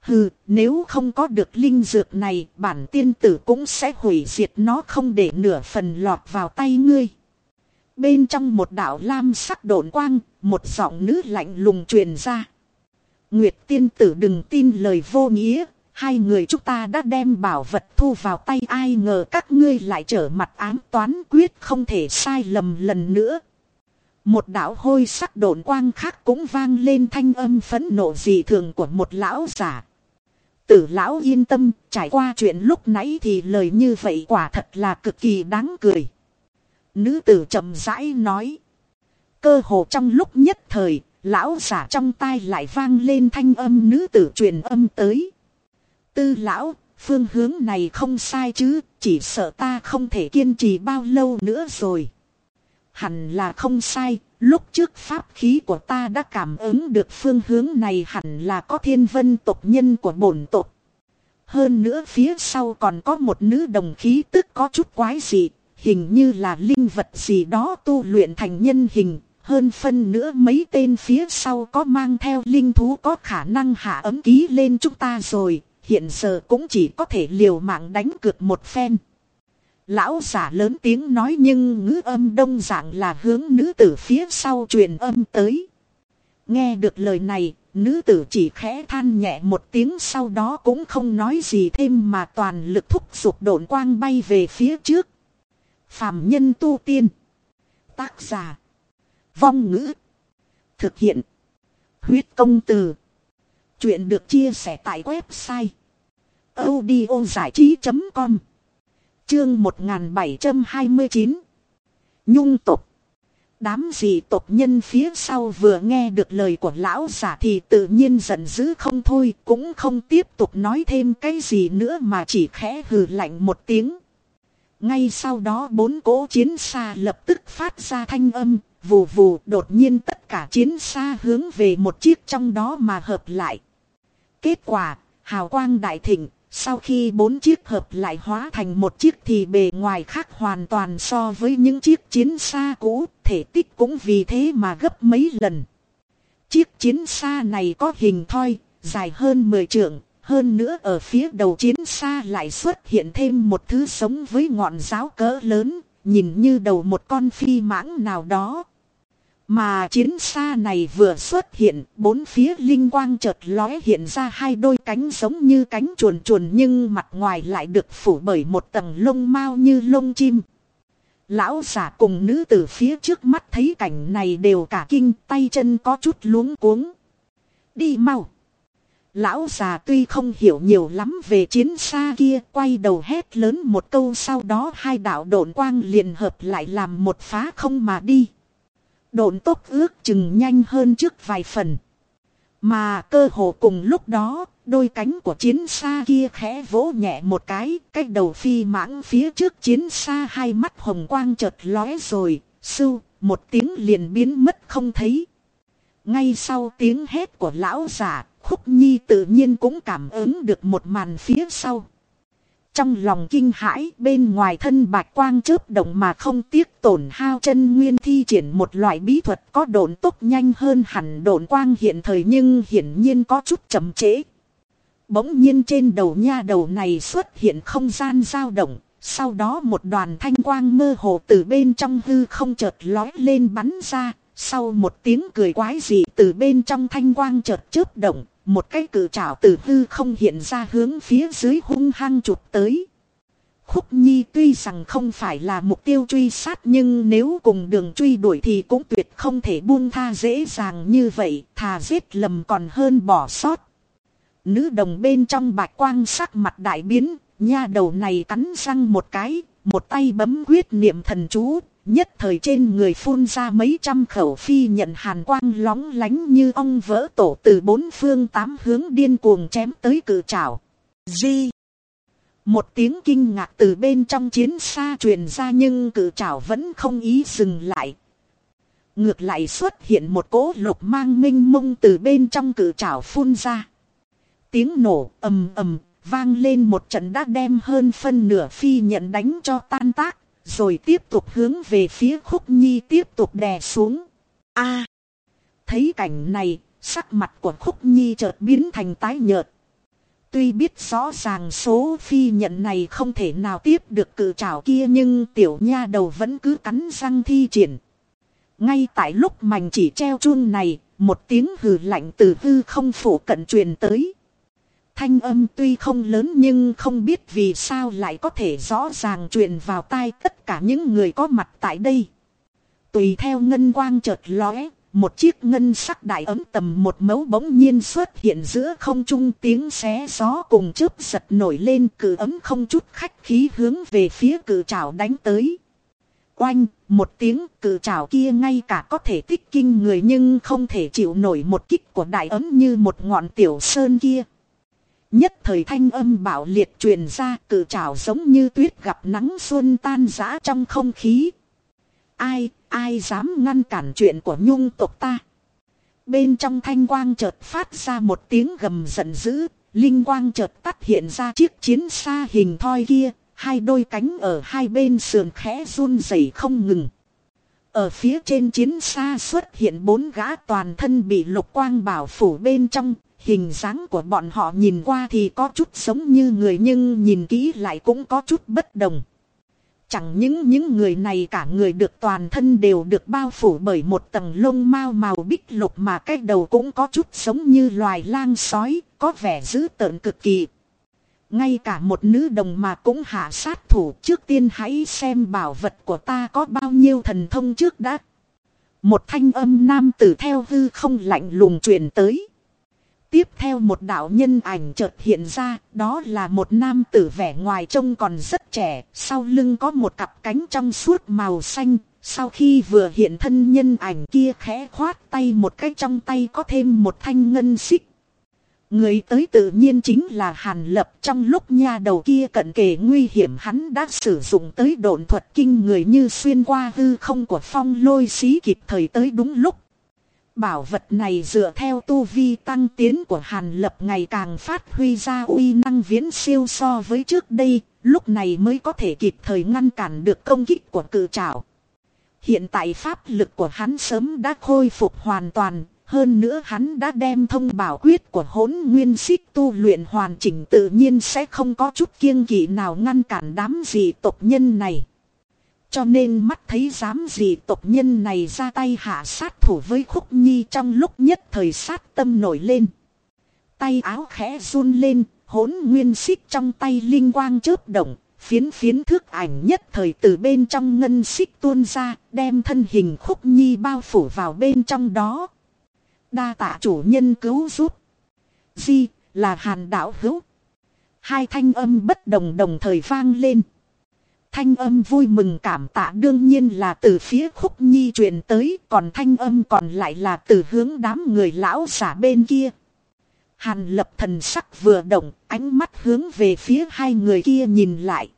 Hừ, nếu không có được linh dược này, bản tiên tử cũng sẽ hủy diệt nó không để nửa phần lọt vào tay ngươi. Bên trong một đạo lam sắc độn quang, một giọng nữ lạnh lùng truyền ra. Nguyệt tiên tử đừng tin lời vô nghĩa, hai người chúng ta đã đem bảo vật thu vào tay ai ngờ các ngươi lại trở mặt ám toán quyết không thể sai lầm lần nữa. Một đạo hôi sắc độn quang khác cũng vang lên thanh âm phấn nộ dị thường của một lão giả. Tử lão yên tâm, trải qua chuyện lúc nãy thì lời như vậy quả thật là cực kỳ đáng cười. Nữ tử chậm rãi nói. Cơ hồ trong lúc nhất thời, lão giả trong tai lại vang lên thanh âm nữ tử truyền âm tới. Tư lão, phương hướng này không sai chứ, chỉ sợ ta không thể kiên trì bao lâu nữa rồi. Hẳn là không sai, lúc trước pháp khí của ta đã cảm ứng được phương hướng này hẳn là có thiên vân tộc nhân của bổn tộc. Hơn nữa phía sau còn có một nữ đồng khí tức có chút quái dị, hình như là linh vật gì đó tu luyện thành nhân hình, hơn phân nữa mấy tên phía sau có mang theo linh thú có khả năng hạ ấm ký lên chúng ta rồi, hiện giờ cũng chỉ có thể liều mạng đánh cược một phen. Lão giả lớn tiếng nói nhưng ngữ âm đông dạng là hướng nữ tử phía sau truyền âm tới. Nghe được lời này, nữ tử chỉ khẽ than nhẹ một tiếng sau đó cũng không nói gì thêm mà toàn lực thúc giục độn quang bay về phía trước. Phạm nhân tu tiên. Tác giả. Vong ngữ. Thực hiện. Huyết công từ. Chuyện được chia sẻ tại website. audiozảichí.com Chương 1729 Nhung tục Đám dị tộc nhân phía sau vừa nghe được lời của lão giả thì tự nhiên giận dữ không thôi, cũng không tiếp tục nói thêm cái gì nữa mà chỉ khẽ hừ lạnh một tiếng. Ngay sau đó bốn cỗ chiến xa lập tức phát ra thanh âm, vù vù đột nhiên tất cả chiến xa hướng về một chiếc trong đó mà hợp lại. Kết quả, hào quang đại thịnh, sau khi bốn chiếc hợp lại hóa thành một chiếc thì bề ngoài khác hoàn toàn so với những chiếc chiến xa cũ, thể tích cũng vì thế mà gấp mấy lần. Chiếc chiến xa này có hình thoi, dài hơn 10 trượng, Hơn nữa ở phía đầu chiến xa lại xuất hiện thêm một thứ sống với ngọn giáo cỡ lớn, nhìn như đầu một con phi mãng nào đó. Mà chiến xa này vừa xuất hiện, bốn phía linh quang chợt lóe hiện ra hai đôi cánh giống như cánh chuồn chuồn nhưng mặt ngoài lại được phủ bởi một tầng lông mau như lông chim. Lão giả cùng nữ tử phía trước mắt thấy cảnh này đều cả kinh tay chân có chút luống cuống. Đi mau. Lão già tuy không hiểu nhiều lắm về chiến xa kia quay đầu hét lớn một câu sau đó hai đạo độn quang liền hợp lại làm một phá không mà đi. Độn tốc ước chừng nhanh hơn trước vài phần. Mà cơ hồ cùng lúc đó, đôi cánh của chiến xa kia khẽ vỗ nhẹ một cái, cái đầu phi mãng phía trước chiến xa hai mắt hồng quang chợt lóe rồi, sưu, một tiếng liền biến mất không thấy. Ngay sau tiếng hét của lão giả, khúc nhi tự nhiên cũng cảm ứng được một màn phía sau. Trong lòng kinh hãi bên ngoài thân bạch quang chớp động mà không tiếc tổn hao chân nguyên thi triển một loại bí thuật có độn tốc nhanh hơn hẳn độn quang hiện thời nhưng hiển nhiên có chút chậm trễ. Bỗng nhiên trên đầu nha đầu này xuất hiện không gian dao động, sau đó một đoàn thanh quang mơ hồ từ bên trong hư không chợt lói lên bắn ra, sau một tiếng cười quái dị từ bên trong thanh quang chợt chớp động, một cái cử trảo từ hư không hiện ra hướng phía dưới hung hăng chụp tới. Khúc Nhi tuy rằng không phải là mục tiêu truy sát nhưng nếu cùng đường truy đuổi thì cũng tuyệt không thể buông tha dễ dàng như vậy, thà giết lầm còn hơn bỏ sót. Nữ đồng bên trong bạch quang sắc mặt đại biến, nha đầu này cắn răng một cái, một tay bấm quyết niệm thần chú, nhất thời trên người phun ra mấy trăm khẩu phi nhận hàn quang lóng lánh như ong vỡ tổ từ bốn phương tám hướng điên cuồng chém tới cự trảo. Di. Một tiếng kinh ngạc từ bên trong chiến xa truyền ra nhưng cự trảo vẫn không ý dừng lại. Ngược lại xuất hiện một cỗ lục mang minh mông từ bên trong cự trảo phun ra. Tiếng nổ ầm ầm vang lên một trận đã đem hơn phân nửa phi nhận đánh cho tan tác rồi tiếp tục hướng về phía khúc nhi tiếp tục đè xuống. a thấy cảnh này, sắc mặt của khúc nhi chợt biến thành tái nhợt. Tuy biết rõ ràng số phi nhận này không thể nào tiếp được cự trảo kia nhưng tiểu nha đầu vẫn cứ cắn răng thi triển. Ngay tại lúc mảnh chỉ treo chun này, một tiếng hừ lạnh từ hư không phủ cận truyền tới. Thanh âm tuy không lớn nhưng không biết vì sao lại có thể rõ ràng truyền vào tai tất cả những người có mặt tại đây. Tùy theo ngân quang chợt lóe, một chiếc ngân sắc đại ấm tầm một mấu bỗng nhiên xuất hiện giữa không trung tiếng xé gió cùng chớp giật nổi lên cử ấm không chút khách khí hướng về phía cử trảo đánh tới. Oanh, một tiếng cử trảo kia ngay cả có thể tích kinh người nhưng không thể chịu nổi một kích của đại ấm như một ngọn tiểu sơn kia. Nhất thời thanh âm bạo liệt truyền ra cử trào giống như tuyết gặp nắng xuân tan rã trong không khí. Ai, ai dám ngăn cản chuyện của nhung tộc ta. Bên trong thanh quang chợt phát ra một tiếng gầm giận dữ, linh quang chợt tắt hiện ra chiếc chiến xa hình thoi kia, hai đôi cánh ở hai bên sườn khẽ run rẩy không ngừng. Ở phía trên chiến xa xuất hiện bốn gã toàn thân bị lục quang bảo phủ bên trong, Hình dáng của bọn họ nhìn qua thì có chút giống như người nhưng nhìn kỹ lại cũng có chút bất đồng. Chẳng những những người này cả người được toàn thân đều được bao phủ bởi một tầng lông mao màu bích lục mà cái đầu cũng có chút giống như loài lang sói, có vẻ dữ tợn cực kỳ. Ngay cả một nữ đồng mà cũng hạ sát thủ trước tiên hãy xem bảo vật của ta có bao nhiêu thần thông trước đã. Một thanh âm nam tử theo hư không lạnh lùng truyền tới. Tiếp theo một đạo nhân ảnh chợt hiện ra, đó là một nam tử vẻ ngoài trông còn rất trẻ, sau lưng có một cặp cánh trong suốt màu xanh, sau khi vừa hiện thân nhân ảnh kia khẽ khoát tay một cái trong tay có thêm một thanh ngân xích. Người tới tự nhiên chính là Hàn Lập trong lúc nha đầu kia cận kề nguy hiểm hắn đã sử dụng tới độn thuật kinh người như xuyên qua hư không của phong lôi xí kịp thời tới đúng lúc. Bảo vật này dựa theo tu vi tăng tiến của Hàn Lập ngày càng phát huy ra uy năng viễn siêu so với trước đây, lúc này mới có thể kịp thời ngăn cản được công kích của cự trảo. Hiện tại pháp lực của hắn sớm đã khôi phục hoàn toàn, Hơn nữa hắn đã đem thông bảo quyết của hỗn nguyên xích tu luyện hoàn chỉnh tự nhiên sẽ không có chút kiêng kỵ nào ngăn cản đám dị tộc nhân này. Cho nên mắt thấy dám gì tộc nhân này ra tay hạ sát thủ với khúc nhi trong lúc nhất thời sát tâm nổi lên. Tay áo khẽ run lên, hỗn nguyên xích trong tay linh quang chớp động, phiến phiến thước ảnh nhất thời từ bên trong ngân xích tuôn ra, đem thân hình khúc nhi bao phủ vào bên trong đó. Đa tạ chủ nhân cứu giúp. Di, là hàn đạo hữu. Hai thanh âm bất đồng đồng thời vang lên. Thanh âm vui mừng cảm tạ đương nhiên là từ phía khúc nhi truyền tới, còn thanh âm còn lại là từ hướng đám người lão giả bên kia. Hàn lập thần sắc vừa động, ánh mắt hướng về phía hai người kia nhìn lại.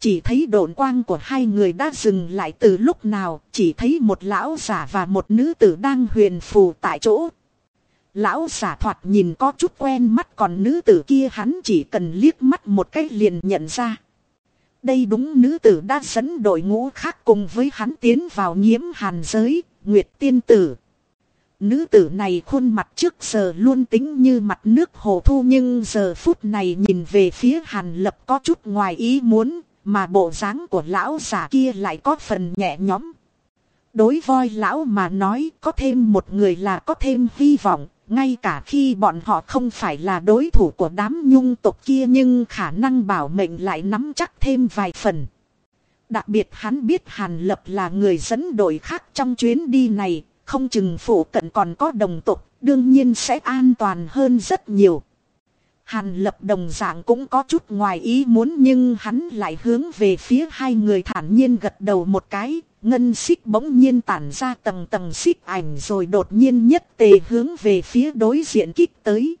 Chỉ thấy độn quang của hai người đã dừng lại từ lúc nào, chỉ thấy một lão giả và một nữ tử đang huyền phù tại chỗ. Lão giả thoạt nhìn có chút quen mắt còn nữ tử kia hắn chỉ cần liếc mắt một cái liền nhận ra. Đây đúng nữ tử đã dẫn đội ngũ khác cùng với hắn tiến vào nhiễm hàn giới, Nguyệt Tiên Tử. Nữ tử này khuôn mặt trước giờ luôn tính như mặt nước hồ thu nhưng giờ phút này nhìn về phía hàn lập có chút ngoài ý muốn, mà bộ dáng của lão giả kia lại có phần nhẹ nhõm. Đối voi lão mà nói có thêm một người là có thêm hy vọng, ngay cả khi bọn họ không phải là đối thủ của đám nhung tộc kia nhưng khả năng bảo mệnh lại nắm chắc thêm vài phần. Đặc biệt hắn biết Hàn Lập là người dẫn đội khác trong chuyến đi này, không chừng phủ cận còn có đồng tộc, đương nhiên sẽ an toàn hơn rất nhiều. Hàn lập đồng dạng cũng có chút ngoài ý muốn nhưng hắn lại hướng về phía hai người thản nhiên gật đầu một cái, ngân xích bỗng nhiên tản ra tầng tầng xích ảnh rồi đột nhiên nhất tề hướng về phía đối diện kích tới.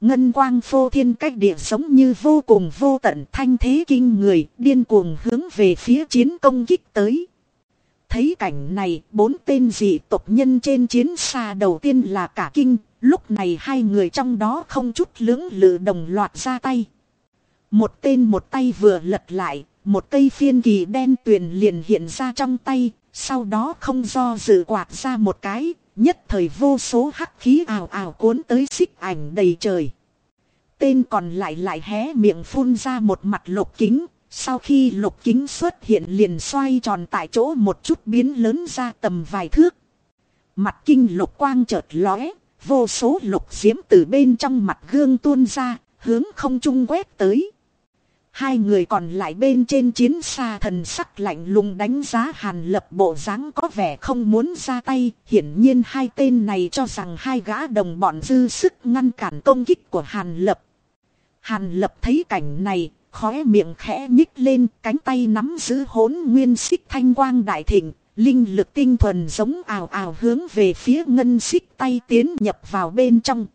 Ngân quang phô thiên cách địa giống như vô cùng vô tận thanh thế kinh người, điên cuồng hướng về phía chiến công kích tới. Thấy cảnh này, bốn tên dị tộc nhân trên chiến xa đầu tiên là cả kinh, lúc này hai người trong đó không chút lưỡng lự đồng loạt ra tay. Một tên một tay vừa lật lại, một cây phiên kỳ đen tuyền liền hiện ra trong tay, sau đó không do dự quạt ra một cái, nhất thời vô số hắc khí ảo ảo cuốn tới xích ảnh đầy trời. Tên còn lại lại hé miệng phun ra một mặt lục kính, sau khi lục kính xuất hiện liền xoay tròn tại chỗ một chút biến lớn ra tầm vài thước. Mặt kinh lục quang chợt lóe, vô số lục diễm từ bên trong mặt gương tuôn ra, hướng không trung quét tới. Hai người còn lại bên trên chiến xa thần sắc lạnh lùng đánh giá hàn lập bộ dáng có vẻ không muốn ra tay. Hiển nhiên hai tên này cho rằng hai gã đồng bọn dư sức ngăn cản công kích của hàn lập. Hàn lập thấy cảnh này, khóe miệng khẽ nhích lên, cánh tay nắm giữ hỗn nguyên xích thanh quang đại thịnh, linh lực tinh thuần giống ào ào hướng về phía ngân xích tay tiến nhập vào bên trong.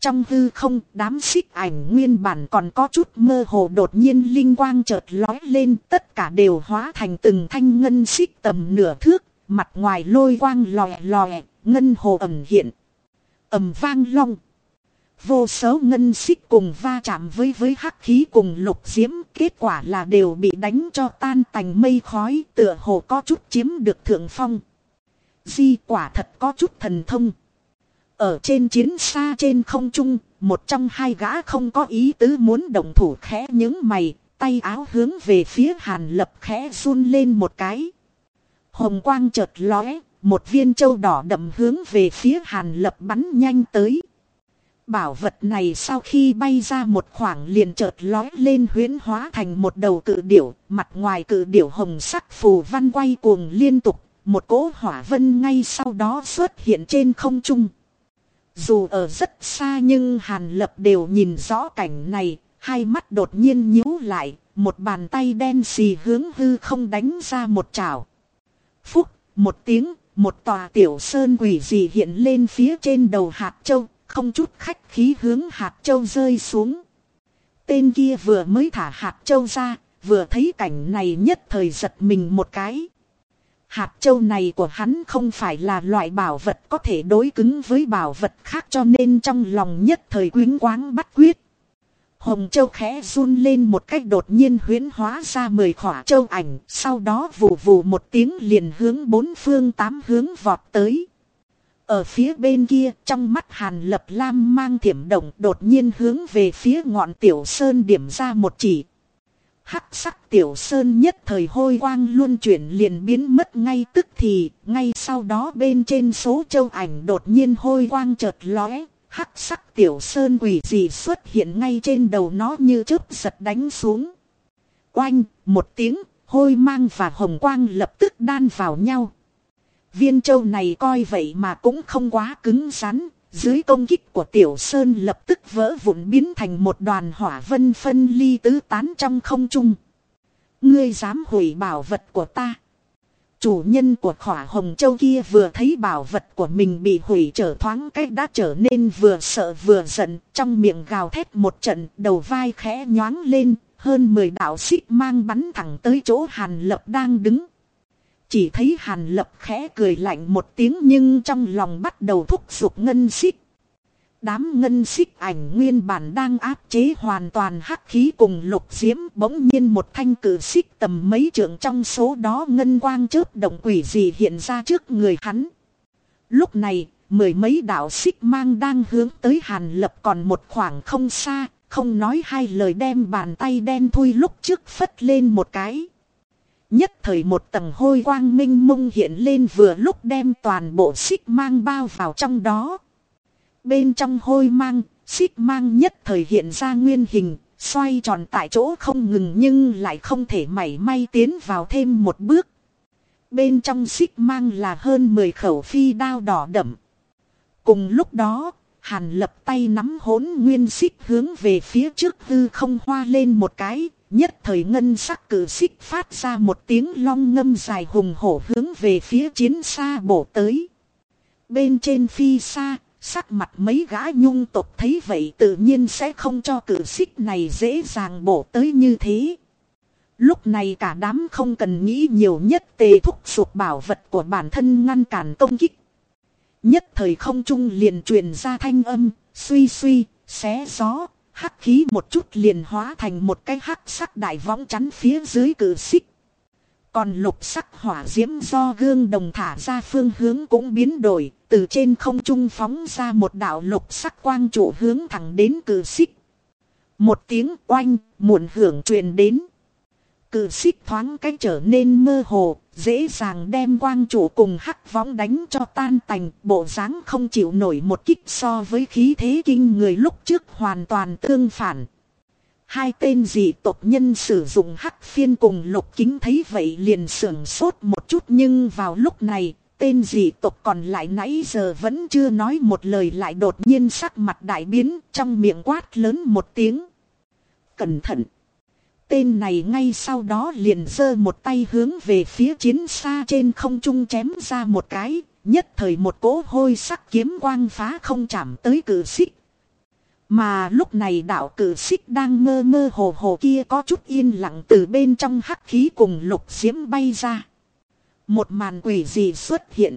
Trong hư không, đám xích ảnh nguyên bản còn có chút mơ hồ đột nhiên linh quang chợt lói lên, tất cả đều hóa thành từng thanh ngân xích tầm nửa thước, mặt ngoài lôi quang lòe lòe, ngân hồ ẩm hiện. ầm vang long. Vô số ngân xích cùng va chạm với với hắc khí cùng lục diễm, kết quả là đều bị đánh cho tan tành mây khói, tựa hồ có chút chiếm được thượng phong. Di quả thật có chút thần thông. Ở trên chiến xa trên không trung, một trong hai gã không có ý tứ muốn động thủ khẽ những mày, tay áo hướng về phía hàn lập khẽ run lên một cái. Hồng quang chợt lóe, một viên châu đỏ đậm hướng về phía hàn lập bắn nhanh tới. Bảo vật này sau khi bay ra một khoảng liền chợt lói lên huyến hóa thành một đầu cự điểu, mặt ngoài cự điểu hồng sắc phù văn quay cuồng liên tục, một cỗ hỏa vân ngay sau đó xuất hiện trên không trung. Dù ở rất xa nhưng Hàn Lập đều nhìn rõ cảnh này, hai mắt đột nhiên nhíu lại, một bàn tay đen xì hướng hư không đánh ra một chảo. Phúc, một tiếng, một tòa tiểu sơn quỷ dị hiện lên phía trên đầu hạt châu, không chút khách khí hướng hạt châu rơi xuống. Tên kia vừa mới thả hạt châu ra, vừa thấy cảnh này nhất thời giật mình một cái. Hạt châu này của hắn không phải là loại bảo vật có thể đối cứng với bảo vật khác cho nên trong lòng nhất thời quyến quáng bắt quyết. Hồng châu khẽ run lên một cách đột nhiên huyến hóa ra mười khỏa châu ảnh, sau đó vù vù một tiếng liền hướng bốn phương tám hướng vọt tới. Ở phía bên kia trong mắt hàn lập lam mang thiểm động đột nhiên hướng về phía ngọn tiểu sơn điểm ra một chỉ. Hắc sắc tiểu sơn nhất thời hôi quang luôn chuyển liền biến mất ngay tức thì, ngay sau đó bên trên số châu ảnh đột nhiên hôi quang chợt lóe, hắc sắc tiểu sơn quỷ dị xuất hiện ngay trên đầu nó như chớp giật đánh xuống. Oanh, một tiếng, hôi mang và hồng quang lập tức đan vào nhau. Viên châu này coi vậy mà cũng không quá cứng rắn, dưới công kích của tiểu sơn lập tức vỡ vụn biến thành một đoàn hỏa vân phân ly tứ tán trong không trung. Ngươi dám hủy bảo vật của ta. Chủ nhân của khỏa hồng châu kia vừa thấy bảo vật của mình bị hủy trở thoáng cách đã trở nên vừa sợ vừa giận, trong miệng gào thét một trận, đầu vai khẽ nhoáng lên, hơn 10 đạo xích mang bắn thẳng tới chỗ Hàn Lập đang đứng. Chỉ thấy Hàn Lập khẽ cười lạnh một tiếng nhưng trong lòng bắt đầu thúc giục ngân xích. Đám ngân xích ảnh nguyên bản đang áp chế hoàn toàn hắc khí cùng lục diễm bỗng nhiên một thanh cử xích tầm mấy trượng trong số đó ngân quang chớp động quỷ gì hiện ra trước người hắn. Lúc này, mười mấy đạo xích mang đang hướng tới hàn lập còn một khoảng không xa, không nói hai lời đem bàn tay đen thui lúc trước phất lên một cái. Nhất thời một tầng hôi quang minh mông hiện lên vừa lúc đem toàn bộ xích mang bao vào trong đó. Bên trong hôi mang, xích mang nhất thời hiện ra nguyên hình, xoay tròn tại chỗ không ngừng nhưng lại không thể mảy may tiến vào thêm một bước. Bên trong xích mang là hơn 10 khẩu phi đao đỏ đậm. Cùng lúc đó, hàn lập tay nắm hốn nguyên xích hướng về phía trước hư không hoa lên một cái, nhất thời ngân sắc cử xích phát ra một tiếng long ngâm dài hùng hổ hướng về phía chiến xa bổ tới. Bên trên phi xa, Sắc mặt mấy gã nhung tộc thấy vậy tự nhiên sẽ không cho cử xích này dễ dàng bổ tới như thế. Lúc này cả đám không cần nghĩ nhiều nhất tề thúc sụp bảo vật của bản thân ngăn cản công kích. Nhất thời không trung liền truyền ra thanh âm, suy suy, xé gió, hắc khí một chút liền hóa thành một cái hắc sắc đại võng chắn phía dưới cử xích. Còn lục sắc hỏa diễm do gương đồng thả ra phương hướng cũng biến đổi, từ trên không trung phóng ra một đạo lục sắc quang trụ hướng thẳng đến cử xích. Một tiếng oanh, muộn hưởng truyền đến. Cử xích thoáng cách trở nên mơ hồ, dễ dàng đem quang chủ cùng hắc võng đánh cho tan tành, bộ dáng không chịu nổi một kích so với khí thế kinh người lúc trước hoàn toàn tương phản. Hai tên dị tộc nhân sử dụng hắc phiên cùng lục kính thấy vậy liền sưởng sốt một chút nhưng vào lúc này, tên dị tộc còn lại nãy giờ vẫn chưa nói một lời lại đột nhiên sắc mặt đại biến trong miệng quát lớn một tiếng. Cẩn thận! Tên này ngay sau đó liền giơ một tay hướng về phía chiến xa trên không trung chém ra một cái, nhất thời một cỗ hôi sắc kiếm quang phá không chạm tới cử xích mà lúc này đạo cử xích đang mơ mơ hồ hồ kia có chút yên lặng từ bên trong hắc khí cùng lục diễm bay ra. Một màn quỷ gì xuất hiện.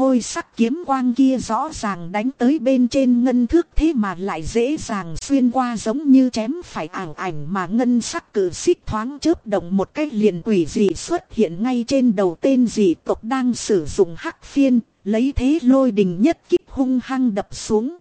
Hôi sắc kiếm quang kia rõ ràng đánh tới bên trên ngân thước thế mà lại dễ dàng xuyên qua giống như chém phải ảo ảnh mà ngân sắc cử xích thoáng chớp động một cái liền quỷ dị xuất hiện ngay trên đầu tên dị tộc đang sử dụng hắc phiên, lấy thế lôi đình nhất kích hung hăng đập xuống.